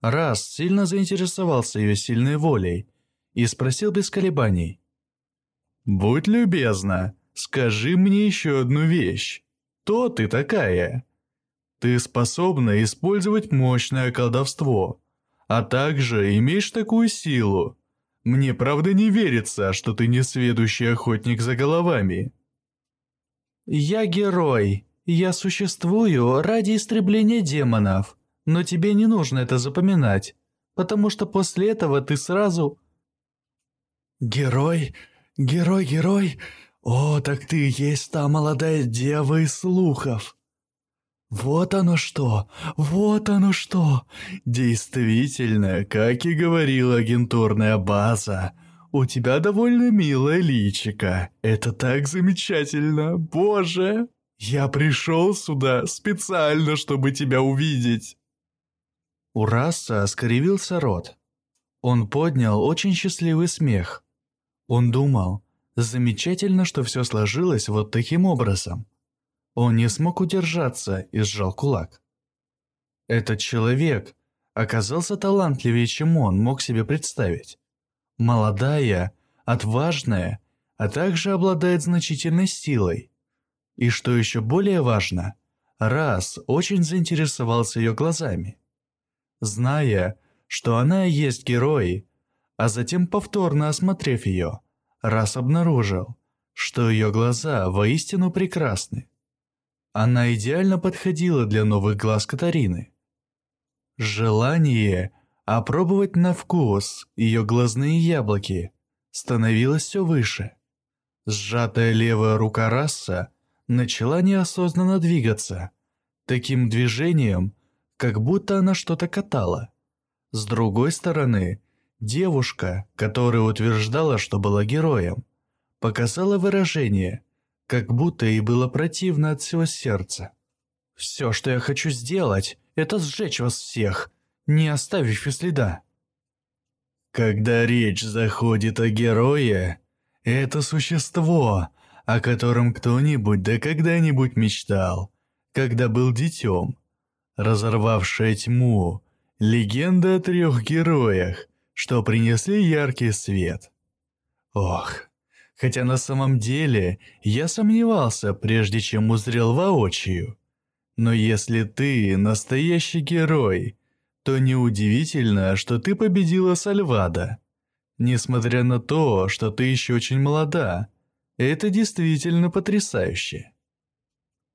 S1: Раз сильно заинтересовался ее сильной волей и спросил без колебаний. «Будь любезна, скажи мне еще одну вещь. Кто ты такая?» «Ты способна использовать мощное колдовство, а также имеешь такую силу. Мне правда не верится, что ты не сведущий охотник за головами». «Я герой. Я существую ради истребления демонов, но тебе не нужно это запоминать, потому что после этого ты сразу
S3: «Герой? Герой, герой? О, так ты и есть та молодая дева из слухов!» «Вот оно что! Вот оно что! Действительно, как и говорила агентурная база, у тебя довольно милое личико. Это так замечательно, боже! Я пришел сюда специально, чтобы тебя увидеть!»
S1: У Расса скривился рот. Он поднял очень счастливый смех. Он думал, замечательно, что все сложилось вот таким образом. Он не смог удержаться и сжал кулак. Этот человек оказался талантливее, чем он мог себе представить. Молодая, отважная, а также обладает значительной силой. И что еще более важно, раз очень заинтересовался ее глазами. Зная, что она и есть герой, а затем повторно осмотрев ее, раз обнаружил, что ее глаза воистину прекрасны. Она идеально подходила для новых глаз Катарины. Желание опробовать на вкус ее глазные яблоки становилось все выше. Сжатая левая рука Расса начала неосознанно двигаться, таким движением, как будто она что-то катала. С другой стороны, девушка, которая утверждала, что была героем, показала выражение, как будто ей было противно от всего сердца. «Все, что я хочу сделать, это сжечь вас всех, не оставив и следа».
S2: Когда речь заходит о герое, это существо, о котором кто-нибудь да когда-нибудь мечтал, когда был детем, разорвавшее тьму, легенда о трех героях, что принесли яркий свет. Ох, хотя на самом деле я сомневался, прежде чем узрел воочию. Но если ты настоящий герой, то неудивительно, что ты победила Сальвада. Несмотря на то, что ты еще очень молода, это действительно потрясающе.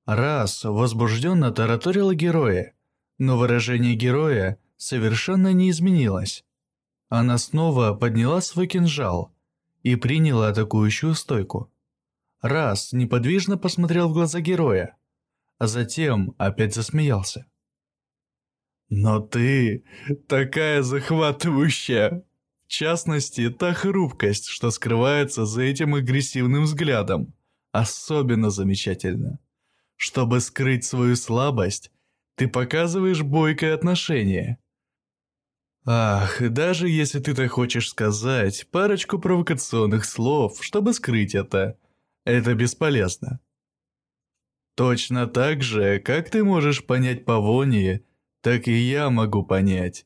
S2: Раз возбужденно тараторила героя, но выражение героя совершенно не изменилось. Она снова подняла свой кинжал и приняла атакующую стойку. Раз неподвижно посмотрел в глаза героя, а затем опять засмеялся. «Но ты такая захватывающая!» В частности, та хрупкость, что скрывается за этим агрессивным взглядом, особенно замечательно. Чтобы скрыть свою слабость, ты показываешь бойкое отношение. Ах, даже если ты так хочешь сказать парочку провокационных слов, чтобы скрыть это, это бесполезно. Точно так же, как ты можешь понять Павонии, так и я могу понять.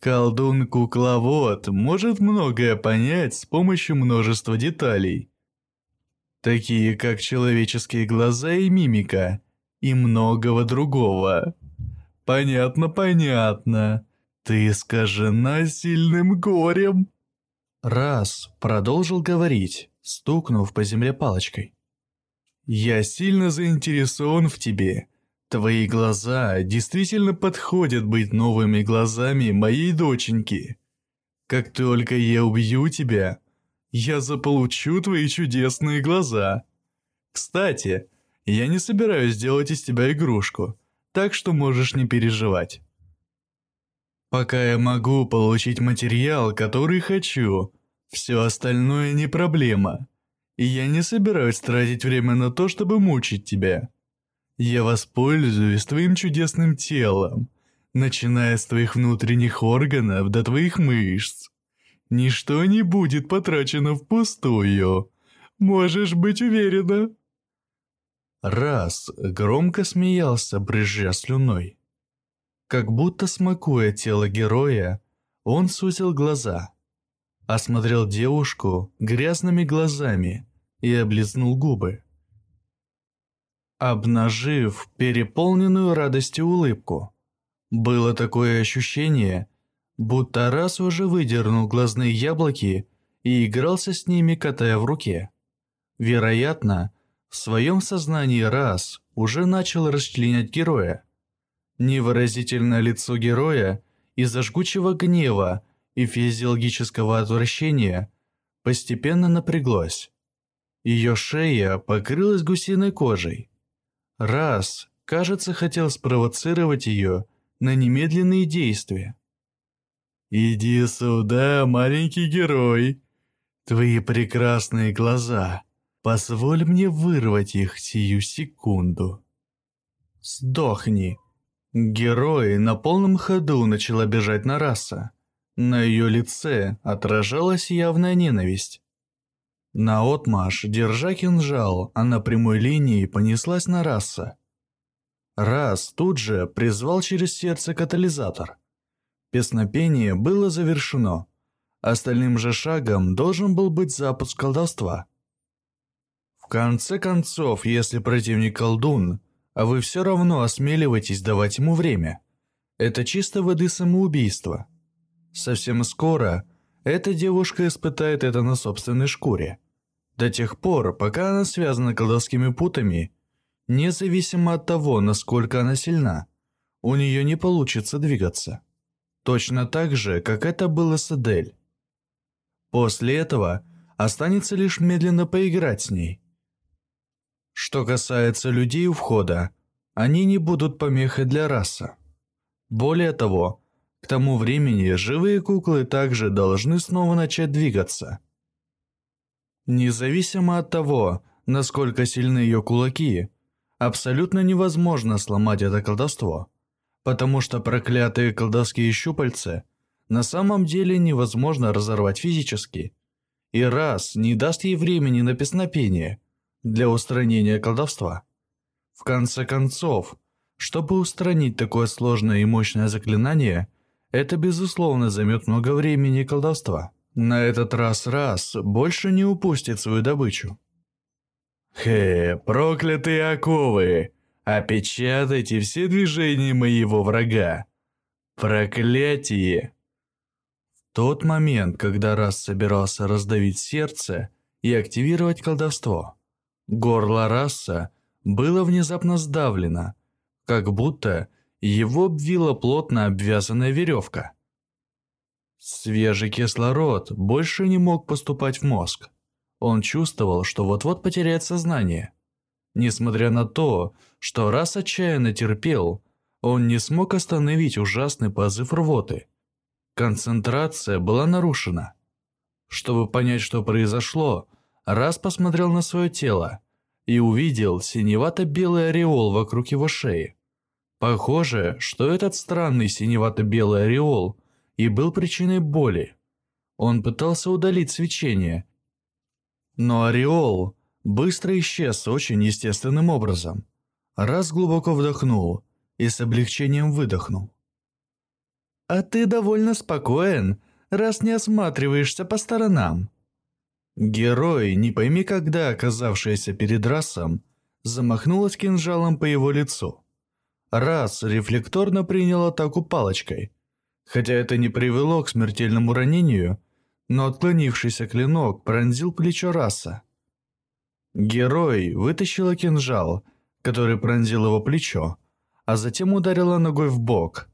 S2: Колдун-кукловод может многое понять с помощью множества деталей, такие как человеческие глаза и мимика, и многого другого. Понятно, понятно. Ты искажена сильным горем. Раз продолжил говорить, стукнув по земле палочкой. Я сильно заинтересован в тебе. Твои глаза действительно подходят быть новыми глазами моей доченьки. Как только я убью тебя, я заполучу твои чудесные глаза. Кстати, я не собираюсь делать из тебя игрушку, так что можешь не переживать. Пока я могу получить материал, который хочу, все остальное не проблема. И я не собираюсь тратить время на то, чтобы мучить тебя. Я воспользуюсь твоим чудесным телом, начиная с твоих внутренних органов до твоих мышц. Ничто не будет потрачено впустую. Можешь быть уверена. Раз громко смеялся, брызжа слюной. Как будто смакуя тело героя, он сузил глаза, осмотрел девушку грязными глазами и облизнул губы, обнажив переполненную радостью улыбку. Было такое ощущение, будто раз уже выдернул глазные яблоки и игрался с ними, катая в руке. Вероятно, в своем сознании раз уже начал расчленять героя. Невыразительное лицо героя из-за жгучего гнева и физиологического отвращения постепенно напряглось. Ее шея покрылась гусиной кожей. Раз, кажется, хотел спровоцировать ее на немедленные действия. «Иди сюда, маленький герой. Твои прекрасные глаза Позволь мне вырвать их сию секунду. Сдохни. Герой на полном ходу начала бежать на раса. На ее лице отражалась явная ненависть. На отмаш, держа кинжал, а на прямой линии понеслась на раса. Раз тут же призвал через сердце катализатор. Песнопение было завершено. Остальным же шагом должен был быть запуск колдовства конце концов, если противник колдун, а вы все равно осмеливаетесь давать ему время, это чисто воды самоубийство. Совсем скоро эта девушка испытает это на собственной шкуре. До тех пор, пока она связана колдовскими путами, независимо от того, насколько она сильна, у нее не получится двигаться. Точно так же, как это было с Адель. После этого останется лишь медленно поиграть с ней.
S1: Что касается людей у входа, они не будут помехой для раса. Более того, к тому времени живые куклы также должны снова начать двигаться. Независимо от того, насколько сильны ее кулаки, абсолютно невозможно сломать это колдовство, потому что проклятые колдовские щупальца на самом деле невозможно разорвать физически. И раз не даст ей времени на песнопение для устранения колдовства. В конце концов, чтобы устранить такое сложное и мощное заклинание, это безусловно займет много времени и колдовства. На этот раз раз больше не упустит свою добычу.
S2: Хе, проклятые оковы! Опечатайте все движения моего врага. Проклятие!
S1: В тот момент, когда раз собирался раздавить сердце и активировать колдовство, горло раса было внезапно сдавлено, как будто его обвила плотно обвязанная веревка. Свежий кислород больше не мог поступать в мозг. Он чувствовал, что вот-вот потеряет сознание. Несмотря на то, что раз отчаянно терпел, он не смог остановить ужасный позыв рвоты. Концентрация была нарушена. Чтобы понять, что произошло, раз посмотрел на свое тело и увидел синевато-белый ореол вокруг его шеи. Похоже, что этот странный синевато-белый ореол и был причиной боли. Он пытался удалить свечение, но ореол быстро исчез очень естественным образом. Раз глубоко вдохнул и с облегчением выдохнул. «А ты довольно спокоен, раз не осматриваешься по сторонам», Герой, не пойми когда оказавшаяся перед расом, замахнулась кинжалом по его лицу. Раз рефлекторно принял атаку палочкой. Хотя это не привело к смертельному ранению, но отклонившийся клинок пронзил плечо раса. Герой вытащила кинжал, который пронзил его плечо, а затем ударила ногой в бок.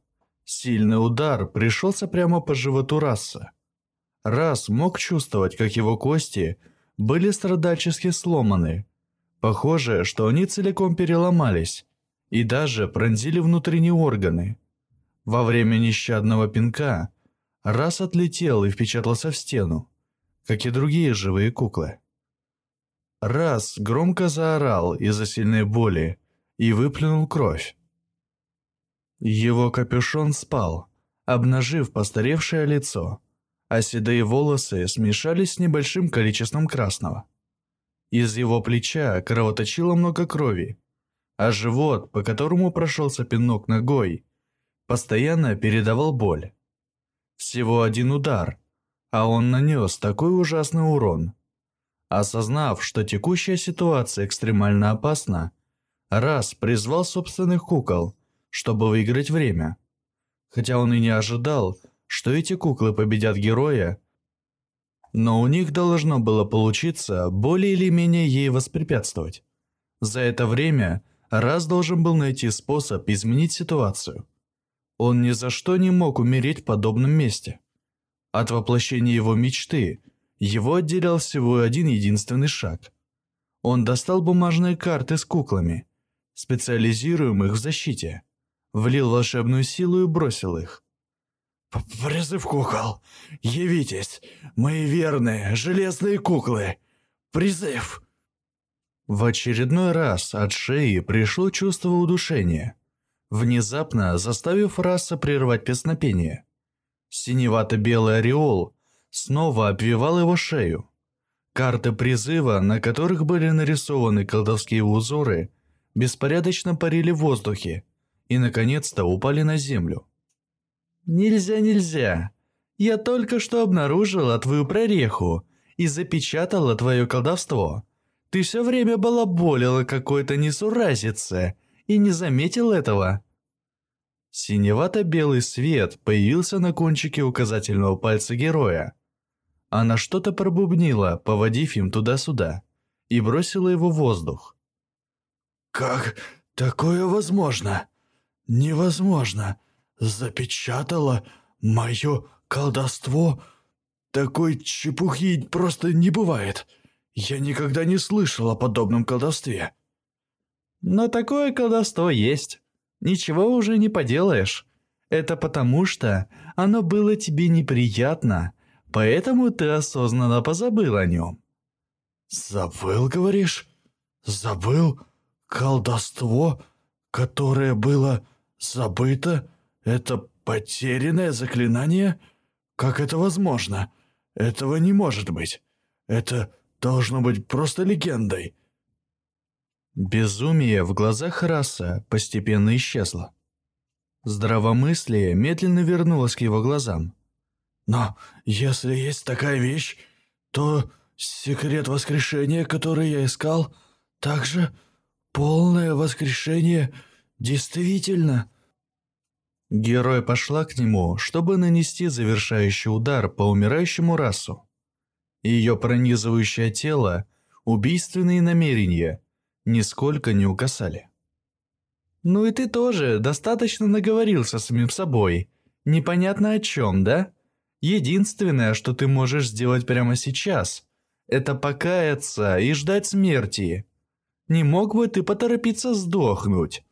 S1: Сильный удар пришелся прямо по животу раса. Раз мог чувствовать, как его кости были страдальчески сломаны. Похоже, что они целиком переломались и даже пронзили внутренние органы. Во время нещадного пинка раз отлетел и впечатался в стену, как и другие живые куклы. Раз громко заорал из-за сильной боли и выплюнул кровь. Его капюшон спал, обнажив постаревшее лицо а седые волосы смешались с небольшим количеством красного. Из его плеча кровоточило много крови, а живот, по которому прошелся пинок ногой, постоянно передавал боль. Всего один удар, а он нанес такой ужасный урон. Осознав, что текущая ситуация экстремально опасна, Раз призвал собственных кукол, чтобы выиграть время. Хотя он и не ожидал, что эти куклы победят героя, но у них должно было получиться более или менее ей воспрепятствовать. За это время Раз должен был найти способ изменить ситуацию. Он ни за что не мог умереть в подобном месте. От воплощения его мечты его отделял всего один единственный шаг. Он достал бумажные карты с куклами, специализируемых в защите, влил волшебную силу и бросил их.
S2: «Призыв кукол! Явитесь, мои верные железные куклы! Призыв!»
S1: В очередной раз от шеи пришло чувство удушения, внезапно заставив раса прервать песнопение. Синевато-белый ореол снова обвивал его шею. Карты призыва, на которых были нарисованы колдовские узоры, беспорядочно парили в воздухе и, наконец-то, упали на землю. «Нельзя, нельзя. Я только что обнаружила твою прореху и запечатала твое колдовство. Ты все время балаболила какой-то несуразице и не заметил этого». Синевато-белый свет появился на кончике указательного пальца героя. Она что-то пробубнила, поводив им туда-сюда, и бросила его в воздух.
S2: «Как такое возможно? Невозможно запечатала мое колдовство. Такой чепухи просто не бывает. Я никогда не слышал о подобном колдовстве.
S1: Но такое колдовство есть. Ничего уже не поделаешь. Это потому что оно было тебе неприятно, поэтому ты осознанно позабыл о нем.
S2: «Забыл, говоришь? Забыл? Колдовство, которое было забыто? Это потерянное заклинание? Как это возможно? Этого не может быть. Это должно быть просто легендой».
S1: Безумие в глазах Раса постепенно исчезло. Здравомыслие медленно вернулось к его глазам.
S2: «Но если есть такая вещь, то секрет воскрешения, который я искал, также полное воскрешение действительно...»
S1: Герой пошла к нему, чтобы нанести завершающий удар по умирающему расу. Ее пронизывающее тело, убийственные намерения – нисколько не укасали. «Ну и ты тоже достаточно наговорился самим собой. Непонятно о чем, да? Единственное, что ты можешь сделать прямо сейчас, это покаяться и ждать смерти. Не мог бы ты поторопиться сдохнуть?»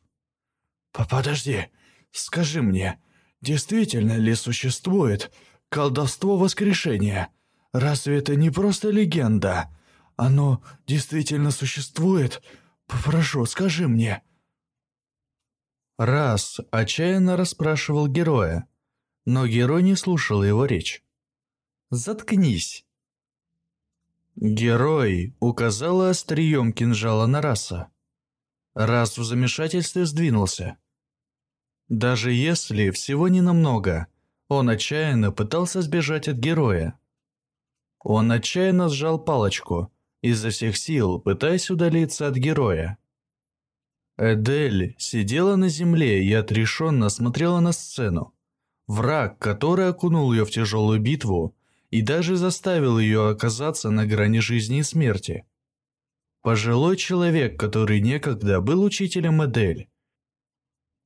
S2: «Подожди, скажи мне, действительно ли существует колдовство воскрешения? Разве это не просто легенда? Оно действительно существует?» Попрошу, скажи мне».
S1: Раз отчаянно расспрашивал героя, но герой не слушал его речь. «Заткнись!» Герой указал острием кинжала на раса. Раз в замешательстве сдвинулся. Даже если всего ненамного, он отчаянно пытался сбежать от героя. Он отчаянно сжал палочку, изо всех сил пытаясь удалиться от героя. Эдель сидела на земле и отрешенно смотрела на сцену. Враг, который окунул ее в тяжелую битву и даже заставил ее оказаться на грани жизни и смерти. Пожилой человек, который некогда был учителем Эдель,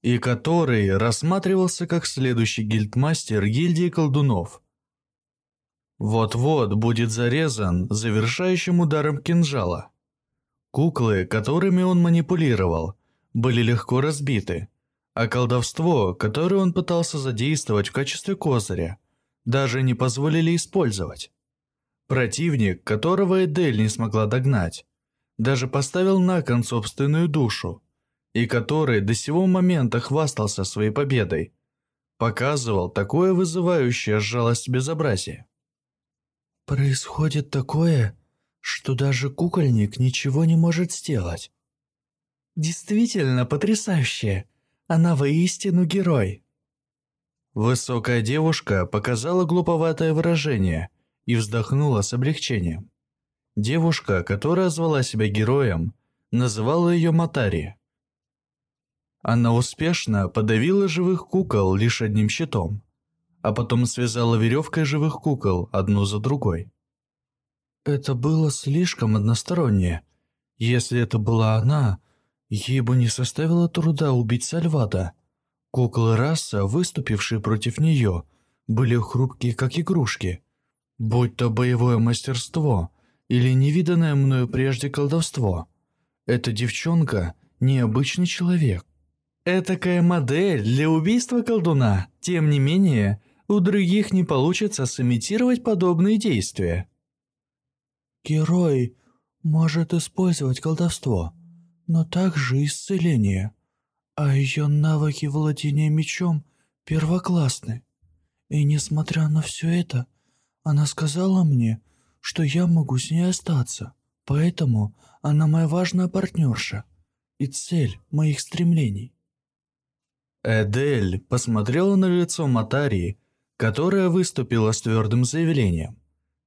S1: и который рассматривался как следующий гильдмастер гильдии колдунов – вот-вот будет зарезан завершающим ударом кинжала. Куклы, которыми он манипулировал, были легко разбиты, а колдовство, которое он пытался задействовать в качестве козыря, даже не позволили использовать. Противник, которого Эдель не смогла догнать, даже поставил на кон собственную душу, и который до сего момента хвастался своей победой, показывал такое вызывающее жалость безобразие.
S3: Происходит такое, что даже кукольник ничего не может сделать. Действительно потрясающе. Она воистину герой.
S1: Высокая девушка показала глуповатое выражение и вздохнула с облегчением. Девушка, которая звала себя героем, называла ее Матари. Она успешно подавила живых кукол лишь одним щитом а потом связала веревкой живых кукол одну за другой.
S3: Это было слишком одностороннее. Если это была она, ей бы не составило труда убить Сальвата. Куклы раса, выступившие против нее, были хрупкие, как игрушки. Будь то боевое мастерство или невиданное мною прежде колдовство. Эта девчонка – необычный человек. Этакая модель для убийства колдуна. Тем не менее, у других не получится сымитировать подобные действия. Герой может использовать колдовство, но также исцеление, а ее навыки владения мечом первоклассны. И несмотря на все это, она сказала мне, что я могу с ней остаться, поэтому она моя важная партнерша и цель моих стремлений.
S1: Эдель посмотрела на лицо Матарии которая выступила с твердым заявлением.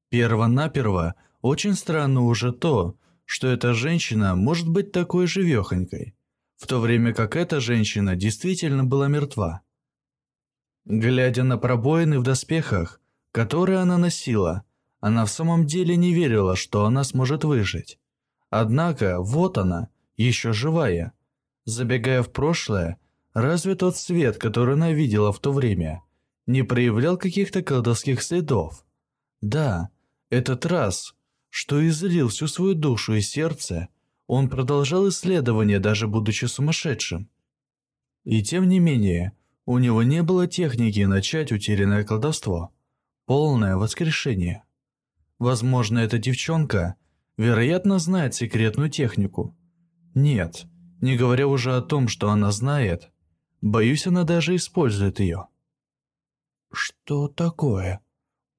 S1: Первонаперво очень странно уже то, что эта женщина может быть такой живехонькой, в то время как эта женщина действительно была мертва. Глядя на пробоины в доспехах, которые она носила, она в самом деле не верила, что она сможет выжить. Однако, вот она, еще живая. Забегая в прошлое, разве тот свет, который она видела в то время – не проявлял каких-то колдовских следов. Да, этот раз, что излил всю свою душу и сердце, Он продолжал исследование, даже будучи сумасшедшим. И тем не менее, у него не было техники начать утерянное колдовство. Полное воскрешение. Возможно, эта девчонка, вероятно, знает секретную технику. Нет, не говоря уже о том, что она знает, боюсь, она даже использует ее.
S3: Что такое?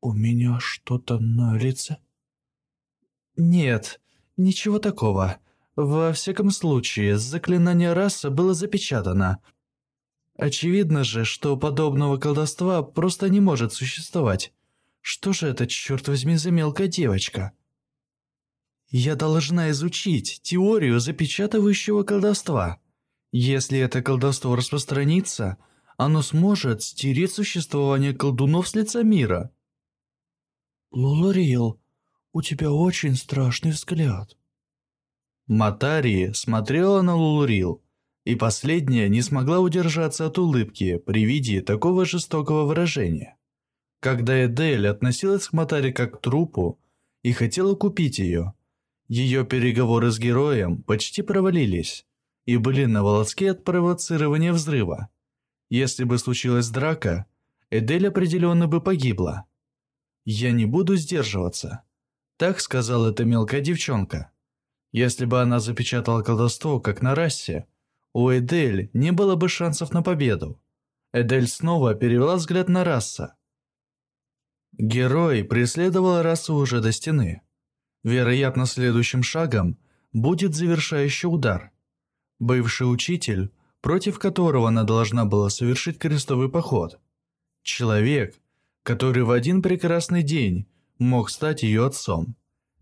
S3: У меня что-то на лице?
S1: Нет, ничего такого. Во всяком случае, заклинание раса было запечатано. Очевидно же, что подобного колдовства просто не может существовать. Что же это, черт возьми, за мелкая девочка? Я должна изучить теорию запечатывающего колдовства. Если это колдовство распространится, оно сможет стереть существование колдунов с лица мира.
S3: Луларил, у тебя очень страшный взгляд.
S1: Матари смотрела на Лулурил, и последняя не смогла удержаться от улыбки при виде такого жестокого выражения. Когда Эдель относилась к Матари как к трупу и хотела купить ее, ее переговоры с героем почти провалились и были на волоске от провоцирования взрыва. Если бы случилась драка, Эдель определенно бы погибла. «Я не буду сдерживаться», – так сказала эта мелкая девчонка. Если бы она запечатала колдовство, как на расе, у Эдель не было бы шансов на победу. Эдель снова перевела взгляд на раса. Герой преследовал расу уже до стены. Вероятно, следующим шагом будет завершающий удар. Бывший учитель, против которого она должна была совершить крестовый поход. Человек, который в один прекрасный день мог стать ее отцом.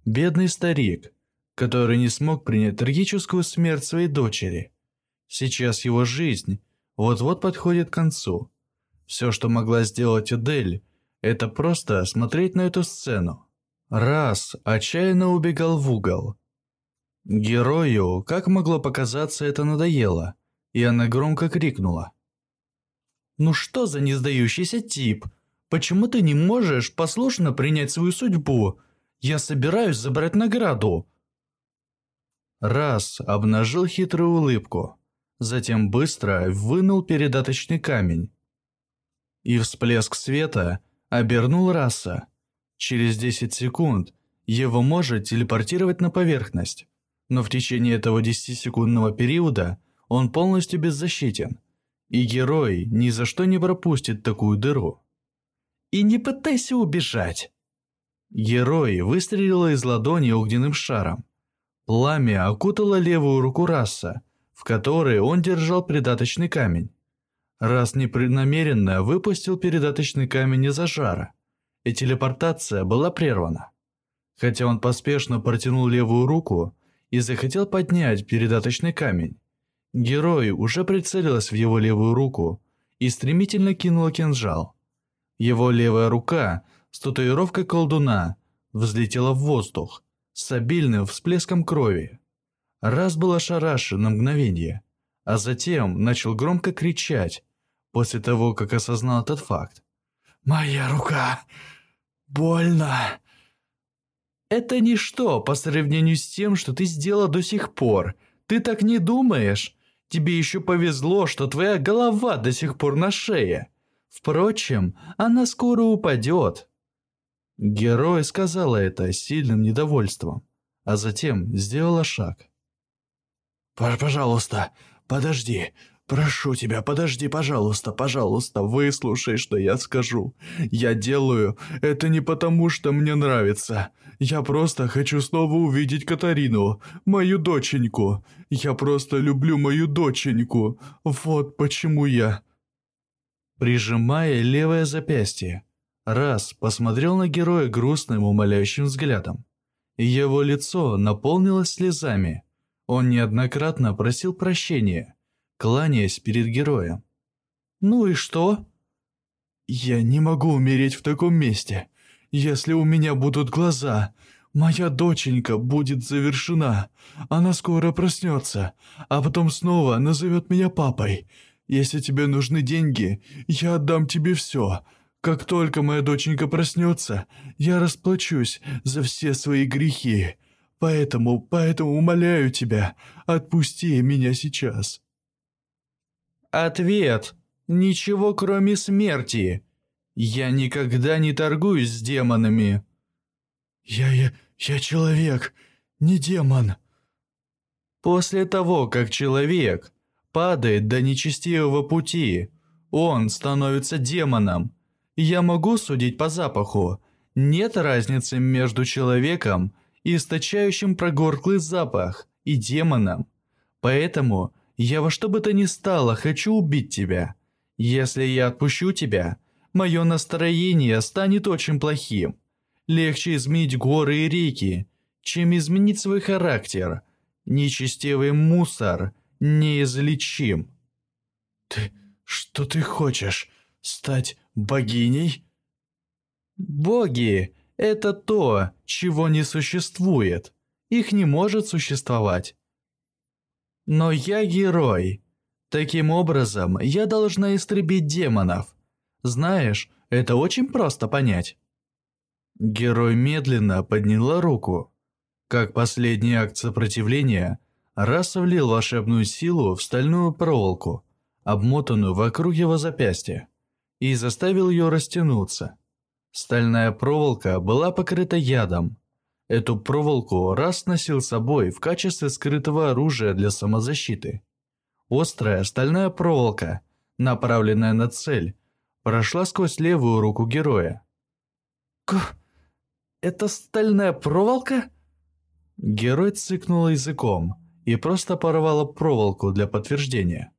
S1: Бедный старик, который не смог принять трагическую смерть своей дочери. Сейчас его жизнь вот-вот подходит к концу. Все, что могла сделать Эдель, это просто смотреть на эту сцену. Раз отчаянно убегал в угол. Герою, как могло показаться, это надоело, и она громко крикнула. «Ну что за несдающийся тип? Почему ты не можешь послушно принять свою судьбу? Я собираюсь забрать награду. Раз обнажил хитрую улыбку, затем быстро вынул передаточный камень. И всплеск света обернул раса. Через 10 секунд его может телепортировать на поверхность, но в течение этого 10-секундного периода он полностью беззащитен, и герой ни за что не пропустит такую дыру. И не пытайся убежать. Герой выстрелил из ладони огненным шаром, Пламя окутало левую руку Расса, в которой он держал придаточный камень. Раз непреднамеренно выпустил передаточный камень из-за жара, и телепортация была прервана. Хотя он поспешно протянул левую руку и захотел поднять передаточный камень, герой уже прицелилась в его левую руку и стремительно кинула кинжал. Его левая рука с татуировкой колдуна взлетела в воздух, с обильным всплеском крови. Раз был ошарашен на мгновение, а затем начал громко кричать после того, как осознал этот факт. «Моя рука! Больно!» «Это ничто по сравнению с тем, что ты сделал до сих пор. Ты так не думаешь? Тебе еще повезло, что твоя голова до сих пор на шее. Впрочем, она скоро упадет. Герой сказала это с сильным недовольством, а затем сделала шаг.
S3: «Пожалуйста, подожди. Прошу тебя, подожди, пожалуйста, пожалуйста, выслушай, что я скажу. Я делаю это не потому, что мне нравится. Я просто хочу снова увидеть Катарину, мою доченьку. Я просто люблю мою доченьку. Вот почему я...»
S1: Прижимая левое запястье, Раз посмотрел на героя грустным умоляющим взглядом. Его лицо наполнилось слезами. Он неоднократно просил прощения, кланяясь перед героем. «Ну и что?»
S3: «Я не могу умереть в таком месте. Если у меня будут глаза, моя доченька будет завершена. Она скоро проснется, а потом снова назовет меня папой. Если тебе нужны деньги, я отдам тебе все. Как только моя доченька проснется, я расплачусь за все свои грехи. Поэтому, поэтому умоляю тебя, отпусти меня сейчас».
S1: Ответ. Ничего кроме смерти. Я никогда не торгуюсь с демонами.
S3: Я, я, я человек, не демон.
S1: После того, как человек падает до нечестивого пути, он становится демоном. Я могу судить по запаху. Нет разницы между человеком, источающим прогорклый запах, и демоном. Поэтому я во что бы то ни стало хочу убить тебя. Если я отпущу тебя, мое настроение станет очень плохим. Легче изменить горы и реки, чем изменить свой характер. Нечестивый мусор неизлечим.
S3: Ты... что ты хочешь? Стать богиней?
S1: Боги – это то, чего не существует. Их не может существовать. Но я герой. Таким образом, я должна истребить демонов. Знаешь, это очень просто понять. Герой медленно подняла руку. Как последний акт сопротивления, Раса влил волшебную силу в стальную проволоку, обмотанную вокруг его запястья, и заставил ее растянуться. Стальная проволока была покрыта ядом. Эту проволоку Рас носил с собой в качестве скрытого оружия для самозащиты. Острая стальная проволока, направленная на цель, прошла сквозь левую руку героя. «Кух!» это стальная проволока?» Герой цыкнул языком и просто порвала проволоку для подтверждения.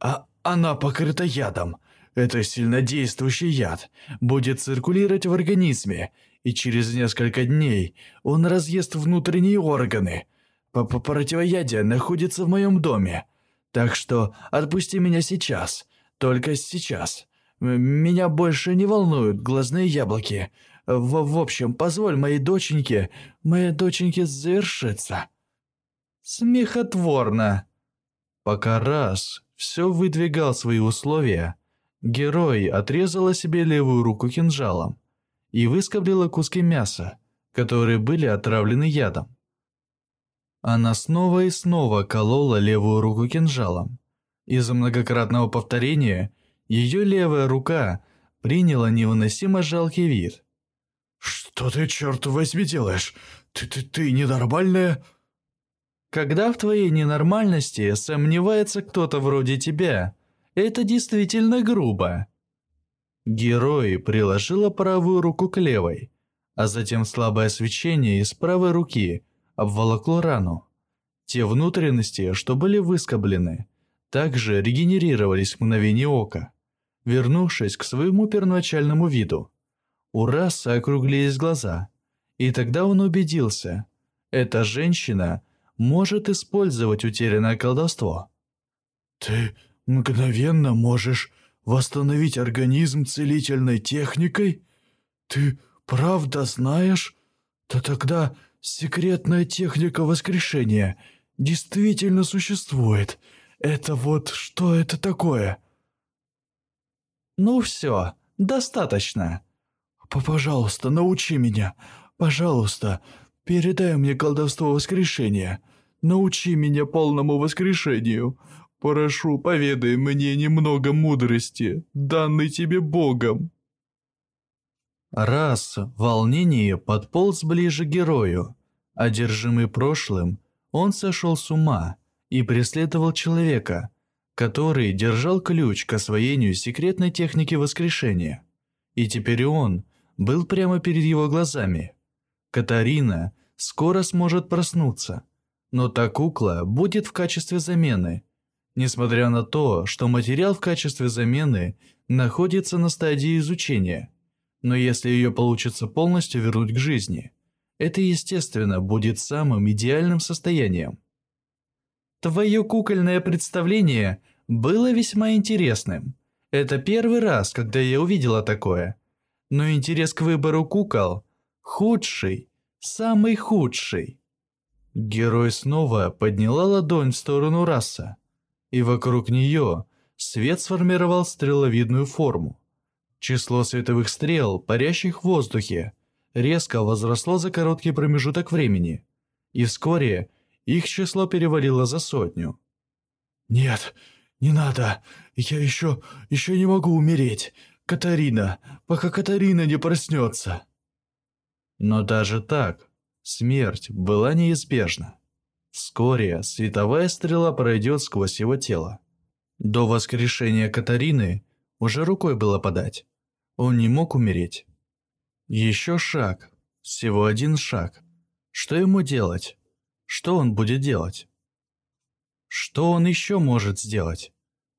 S3: «А она покрыта ядом. Это сильнодействующий яд. Будет циркулировать в организме, и через несколько дней он разъест внутренние органы. П -п Противоядие находится в моем доме. Так что отпусти меня сейчас. Только сейчас. Меня больше не волнуют глазные яблоки. В, в общем, позволь моей доченьке, моей доченьке завершиться».
S1: Смехотворно. Пока раз все выдвигал свои условия, герой отрезала себе левую руку кинжалом и выскоблила куски мяса, которые были отравлены ядом. Она снова и снова колола левую руку кинжалом. Из-за многократного повторения ее левая рука приняла невыносимо жалкий вид.
S3: «Что ты, черт возьми, делаешь? Ты, ты, ты ненормальная?»
S1: Когда в твоей ненормальности сомневается кто-то вроде тебя, это действительно грубо. Герой приложила правую руку к левой, а затем слабое свечение из правой руки обволокло рану. Те внутренности, что были выскоблены, также регенерировались в мгновение ока, вернувшись к своему первоначальному виду. У Раса округлились глаза, и тогда он убедился, эта женщина может использовать утерянное колдовство.
S3: «Ты мгновенно можешь восстановить организм целительной техникой? Ты правда знаешь? То тогда секретная техника воскрешения действительно существует. Это вот что это такое?»
S1: «Ну все, достаточно.
S3: «Пожалуйста, научи меня. Пожалуйста, передай мне колдовство воскрешения. Научи меня полному воскрешению. Прошу, поведай мне немного мудрости, данной тебе Богом».
S1: Раз в волнении подполз ближе герою. Одержимый прошлым, он сошел с ума и преследовал человека, который держал ключ к освоению секретной техники воскрешения. И теперь он был прямо перед его глазами. Катарина скоро сможет проснуться, но та кукла будет в качестве замены. Несмотря на то, что материал в качестве замены находится на стадии изучения. Но если ее получится полностью вернуть к жизни, это, естественно, будет самым идеальным состоянием. Твое кукольное представление было весьма интересным. Это первый раз, когда я увидела такое – но интерес к выбору кукол – худший, самый худший. Герой снова подняла ладонь в сторону раса, и вокруг нее свет сформировал стреловидную форму. Число световых стрел, парящих в воздухе, резко возросло за короткий промежуток времени, И вскоре их число перевалило за сотню.
S3: «Нет, не надо. Я еще... еще не могу умереть. Катарина, пока Катарина не проснется».
S1: Но даже так, смерть была неизбежна. Вскоре световая стрела пройдет сквозь его тело. До воскрешения Катарины уже рукой было подать. Он не мог умереть. Еще шаг. Всего один шаг. Что ему делать? Что он будет делать? Что он еще может сделать?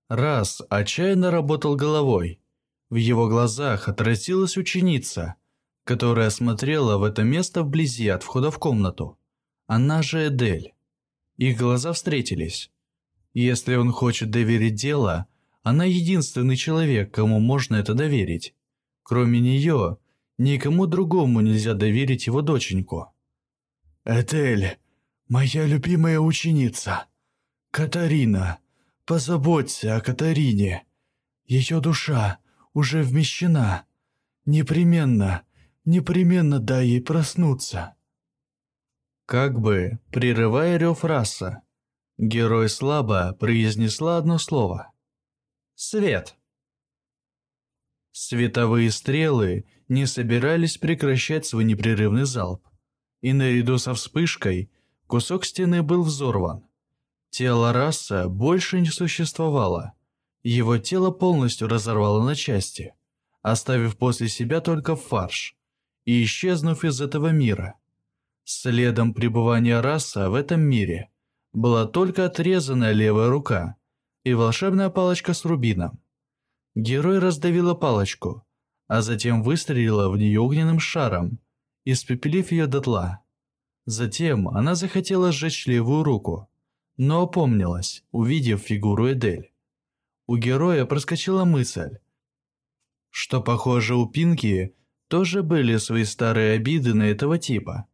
S1: Раз отчаянно работал головой. В его глазах отразилась ученица, которая смотрела в это место вблизи от входа в комнату. Она же Эдель. Их глаза встретились. Если он хочет доверить дело, она единственный человек, кому можно это доверить. Кроме нее, никому другому нельзя доверить его доченьку.
S3: «Этель, моя любимая ученица. Катарина, позаботься о Катарине. Ее душа уже вмещена. Непременно, непременно дай ей проснуться».
S1: Как бы, прерывая рев раса, Герой слабо произнесла одно слово. «Свет». Световые стрелы не собирались прекращать свой непрерывный залп. И наряду со вспышкой кусок стены был взорван. Тело раса больше не существовало. Его тело полностью разорвало на части, оставив после себя только фарш и исчезнув из этого мира. Следом пребывания раса в этом мире – была только отрезанная левая рука и волшебная палочка с рубином. Герой раздавила палочку, а затем выстрелила в нее огненным шаром, испепелив ее дотла. Затем она захотела сжечь левую руку, но опомнилась, увидев фигуру Эдель. У героя проскочила мысль, что, похоже, у Пинки тоже были свои старые обиды на этого типа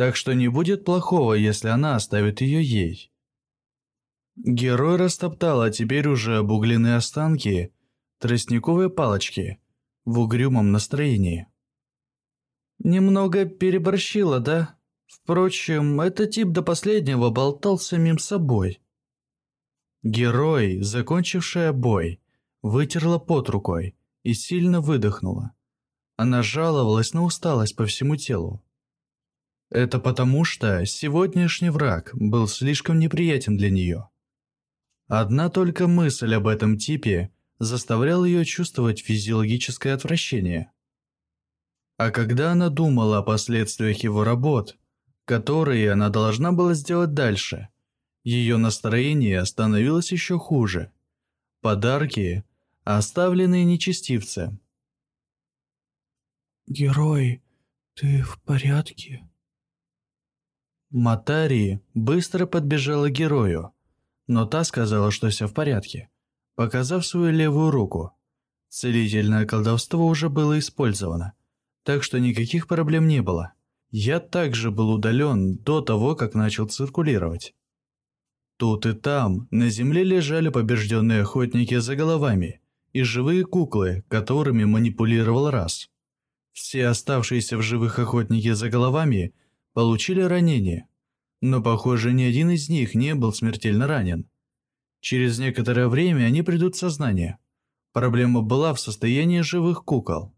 S1: так что не будет плохого, если она оставит ее ей. Герой растоптал, а теперь уже обугленные останки, тростниковые палочки, в угрюмом настроении. Немного переборщила, да? Впрочем, этот тип до последнего болтал самим собой. Герой, закончившая бой, вытерла под рукой и сильно выдохнула. Она жаловалась на усталость по всему телу. Это потому, что сегодняшний враг был слишком неприятен для нее. Одна только мысль об этом типе заставляла ее чувствовать физиологическое отвращение. А когда она думала о последствиях его работ, которые она должна была сделать дальше, ее настроение становилось еще хуже. Подарки, оставленные нечестивцем.
S3: «Герой, ты в порядке?»
S1: Матари быстро подбежала к герою, но та сказала, что все в порядке, показав свою левую руку. Целительное колдовство уже было использовано, так что никаких проблем не было. Я также был удален до того, как начал циркулировать. Тут и там на земле лежали побежденные охотники за головами и живые куклы, которыми манипулировал раз. Все оставшиеся в живых охотники за головами – получили ранения, но, похоже, ни один из них не был смертельно ранен. Через некоторое время они придут в сознание. Проблема была в состоянии живых кукол.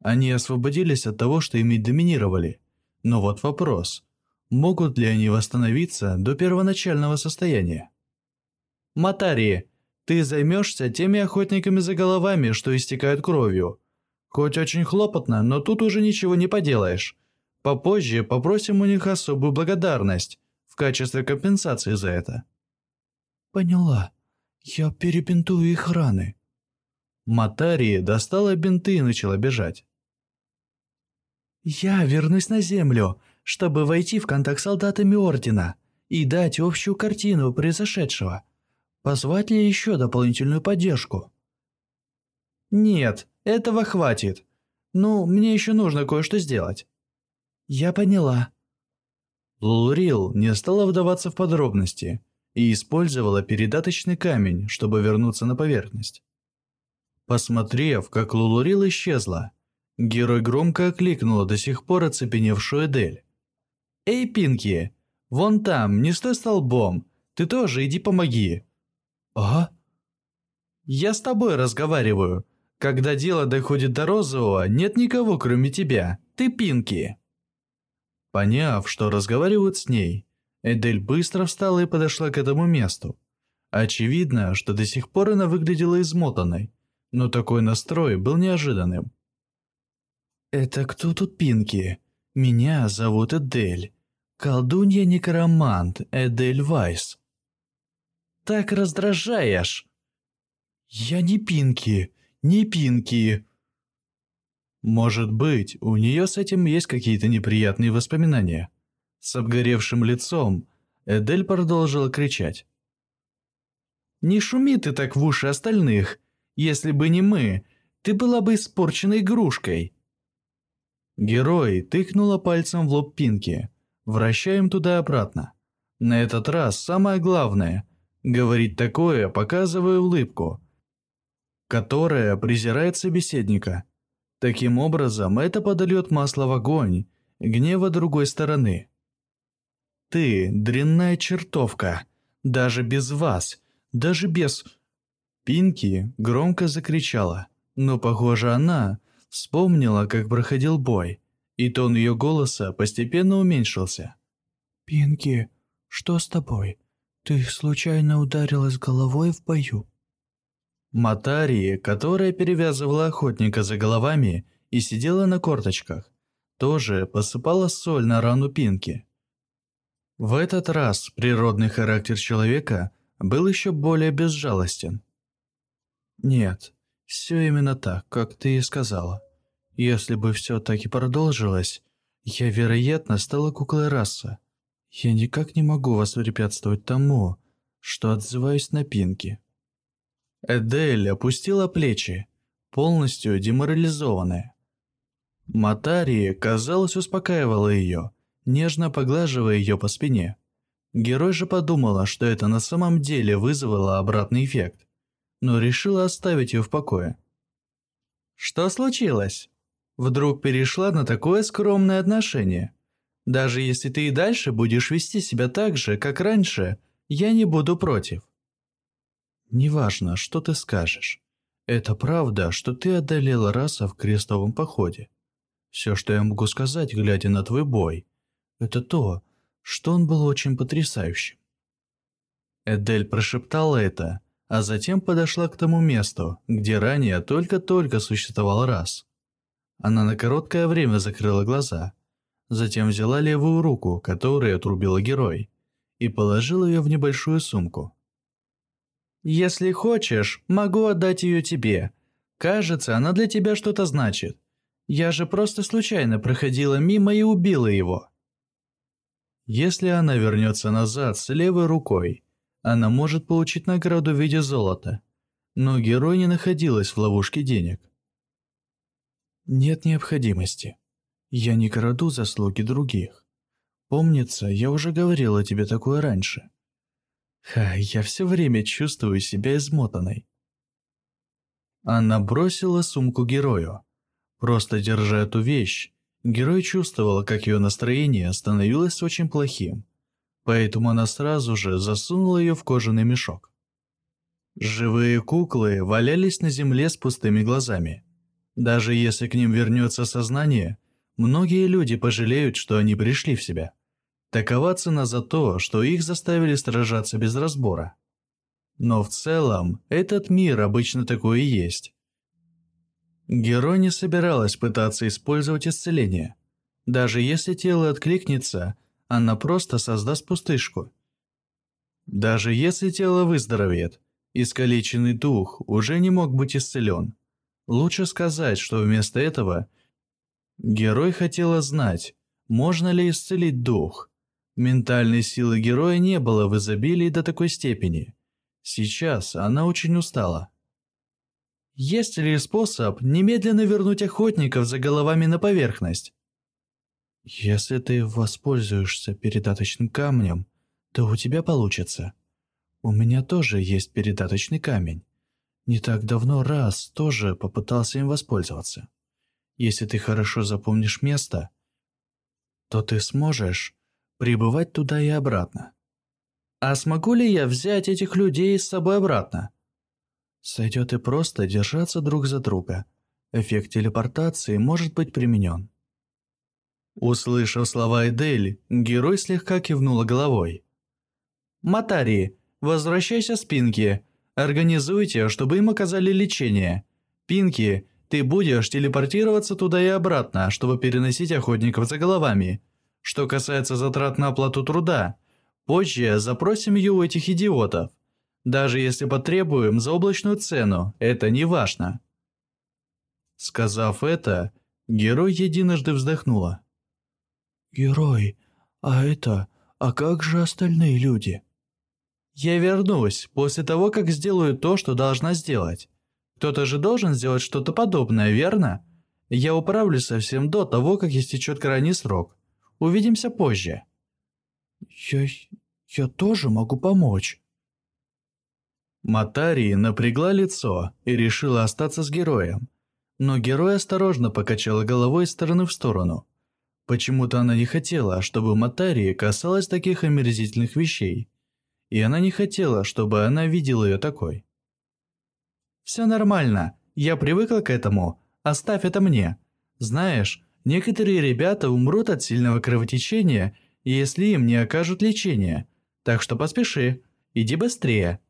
S1: Они освободились от того, что ими доминировали. Но вот вопрос, могут ли они восстановиться до первоначального состояния? Матари, ты займешься теми охотниками за головами, что истекают кровью. Хоть очень хлопотно, но тут уже ничего не поделаешь. Попозже попросим у них особую благодарность в качестве компенсации за это».
S3: «Поняла. Я перебинтую их раны».
S1: Матари достала бинты и начала бежать.
S3: «Я вернусь на землю, чтобы войти в контакт с солдатами Ордена и дать общую картину произошедшего. Позвать ли еще дополнительную поддержку?»
S1: «Нет, этого хватит. Ну, мне еще нужно кое-что сделать».
S3: «Я поняла».
S1: Лулурил не стала вдаваться в подробности и использовала передаточный камень, чтобы вернуться на поверхность. Посмотрев, как Лулурил исчезла, герой громко окликнула до сих пор оцепеневшую Эдель. «Эй, Пинки, вон там, не стой столбом, ты тоже иди помоги».
S3: «А?»
S1: «Я с тобой разговариваю. Когда дело доходит до розового, нет никого, кроме тебя. Ты Пинки». Поняв, что разговаривают с ней, Эдель быстро встала и подошла к этому месту. Очевидно, что до сих пор она выглядела измотанной, но такой настрой был неожиданным.
S3: «Это кто тут Пинки? Меня зовут Эдель. Колдунья-некромант Эдель Вайс».
S1: «Так раздражаешь!»
S3: «Я не Пинки, не Пинки!»
S1: Может быть, у нее с этим есть какие-то неприятные воспоминания. С обгоревшим лицом Эдель продолжила кричать. «Не шуми ты так в уши остальных. Если бы не мы, ты была бы испорченной игрушкой». Герой тыкнула пальцем в лоб Пинки, вращаем туда-обратно. На этот раз самое главное – говорить такое, показывая улыбку, которая презирает собеседника. Таким образом, это подольет масло в огонь гнева другой стороны. Ты – дрянная чертовка. Даже без вас, даже без... Пинки громко закричала, но, похоже, она вспомнила, как проходил бой, и тон ее голоса постепенно уменьшился.
S3: «Пинки, что с тобой? Ты случайно ударилась головой в бою?»
S1: Матарии, которая перевязывала охотника за головами и сидела на корточках, тоже посыпала соль на рану Пинки. В этот раз природный характер человека был еще более безжалостен. Нет, все именно так, как ты и сказала. Если бы все так и продолжилось, я, вероятно, стала куклой раса. Я никак не могу воспрепятствовать тому, что отзываюсь на Пинки. Эдель опустила плечи, полностью деморализованная. Матари, казалось, успокаивала ее, нежно поглаживая ее по спине. Герой же подумала, что это на самом деле вызвало обратный эффект, но решила оставить ее в покое. «Что случилось?» Вдруг перешла на такое скромное отношение. «Даже если ты и дальше будешь вести себя так же, как раньше, я не буду против». Неважно, что ты скажешь. Это правда, что ты одолела раса в крестовом походе. Все, что я могу сказать, глядя на твой бой, это то, что он был очень потрясающим. Эдель прошептала это, а затем подошла к тому месту, где ранее только-только существовал раз. Она на короткое время закрыла глаза, затем взяла левую руку, которую отрубила герой, и положила ее в небольшую сумку. Если хочешь, могу отдать ее тебе. Кажется, она для тебя что-то значит. Я же просто случайно проходила мимо и убила его. Если она вернется назад с левой рукой, она может получить награду в виде золота. Но герой не находилась в ловушке денег. Нет необходимости. Я не краду заслуги других. Помнится, я уже говорила тебе такое раньше. Ха, я все время чувствую себя измотанной. Она бросила сумку герою. Просто держа эту вещь, герой чувствовал, как ее настроение становилось очень плохим. Поэтому она сразу же засунула ее в кожаный мешок. Живые куклы валялись на земле с пустыми глазами. Даже если к ним вернется сознание, многие люди пожалеют, что они пришли в себя. Такова цена за то, что их заставили сражаться без разбора. Но в целом, этот мир обычно такой и есть. Герой не собиралась пытаться использовать исцеление. Даже если тело откликнется, она просто создаст пустышку. Даже если тело выздоровеет, искалеченный дух уже не мог быть исцелен. Лучше сказать, что вместо этого герой хотела знать, можно ли исцелить дух. Ментальной силы героя не было в изобилии до такой степени. Сейчас она очень устала. Есть ли способ немедленно вернуть охотников за головами на поверхность? Если ты воспользуешься передаточным камнем, то у тебя получится. У меня тоже есть передаточный камень. Не так давно раз тоже попытался им воспользоваться. Если ты хорошо запомнишь место, то ты сможешь прибывать туда и обратно. А смогу ли я взять этих людей с собой обратно? Сойдет и просто держаться друг за друга. Эффект телепортации может быть применен. Услышав слова Эдель, герой слегка кивнула головой. «Матари, возвращайся с Пинки. Организуйте, чтобы им оказали лечение. Пинки, ты будешь телепортироваться туда и обратно, чтобы переносить охотников за головами. Что касается затрат на оплату труда, позже запросим ее у этих идиотов. Даже если потребуем за облачную цену, это не важно». Сказав это, герой единожды вздохнула.
S3: «Герой, а это... А как же остальные люди?»
S1: «Я вернусь после того, как сделаю то, что должна сделать. Кто-то же должен сделать что-то подобное, верно? Я управлюсь совсем до того, как истечет крайний срок. Увидимся позже».
S3: «Я... я тоже могу помочь».
S1: Матари напрягла лицо и решила остаться с героем. Но герой осторожно покачала головой из стороны в сторону. Почему-то она не хотела, чтобы Матари касалась таких омерзительных вещей. И она не хотела, чтобы она видела ее такой. «Все нормально, я привыкла к этому, оставь это мне. Знаешь, некоторые ребята умрут от сильного кровотечения, если им не окажут лечения. Так что поспеши, иди быстрее».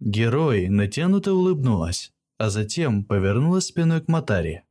S1: Герой натянуто улыбнулась, а затем повернулась спиной к Матари.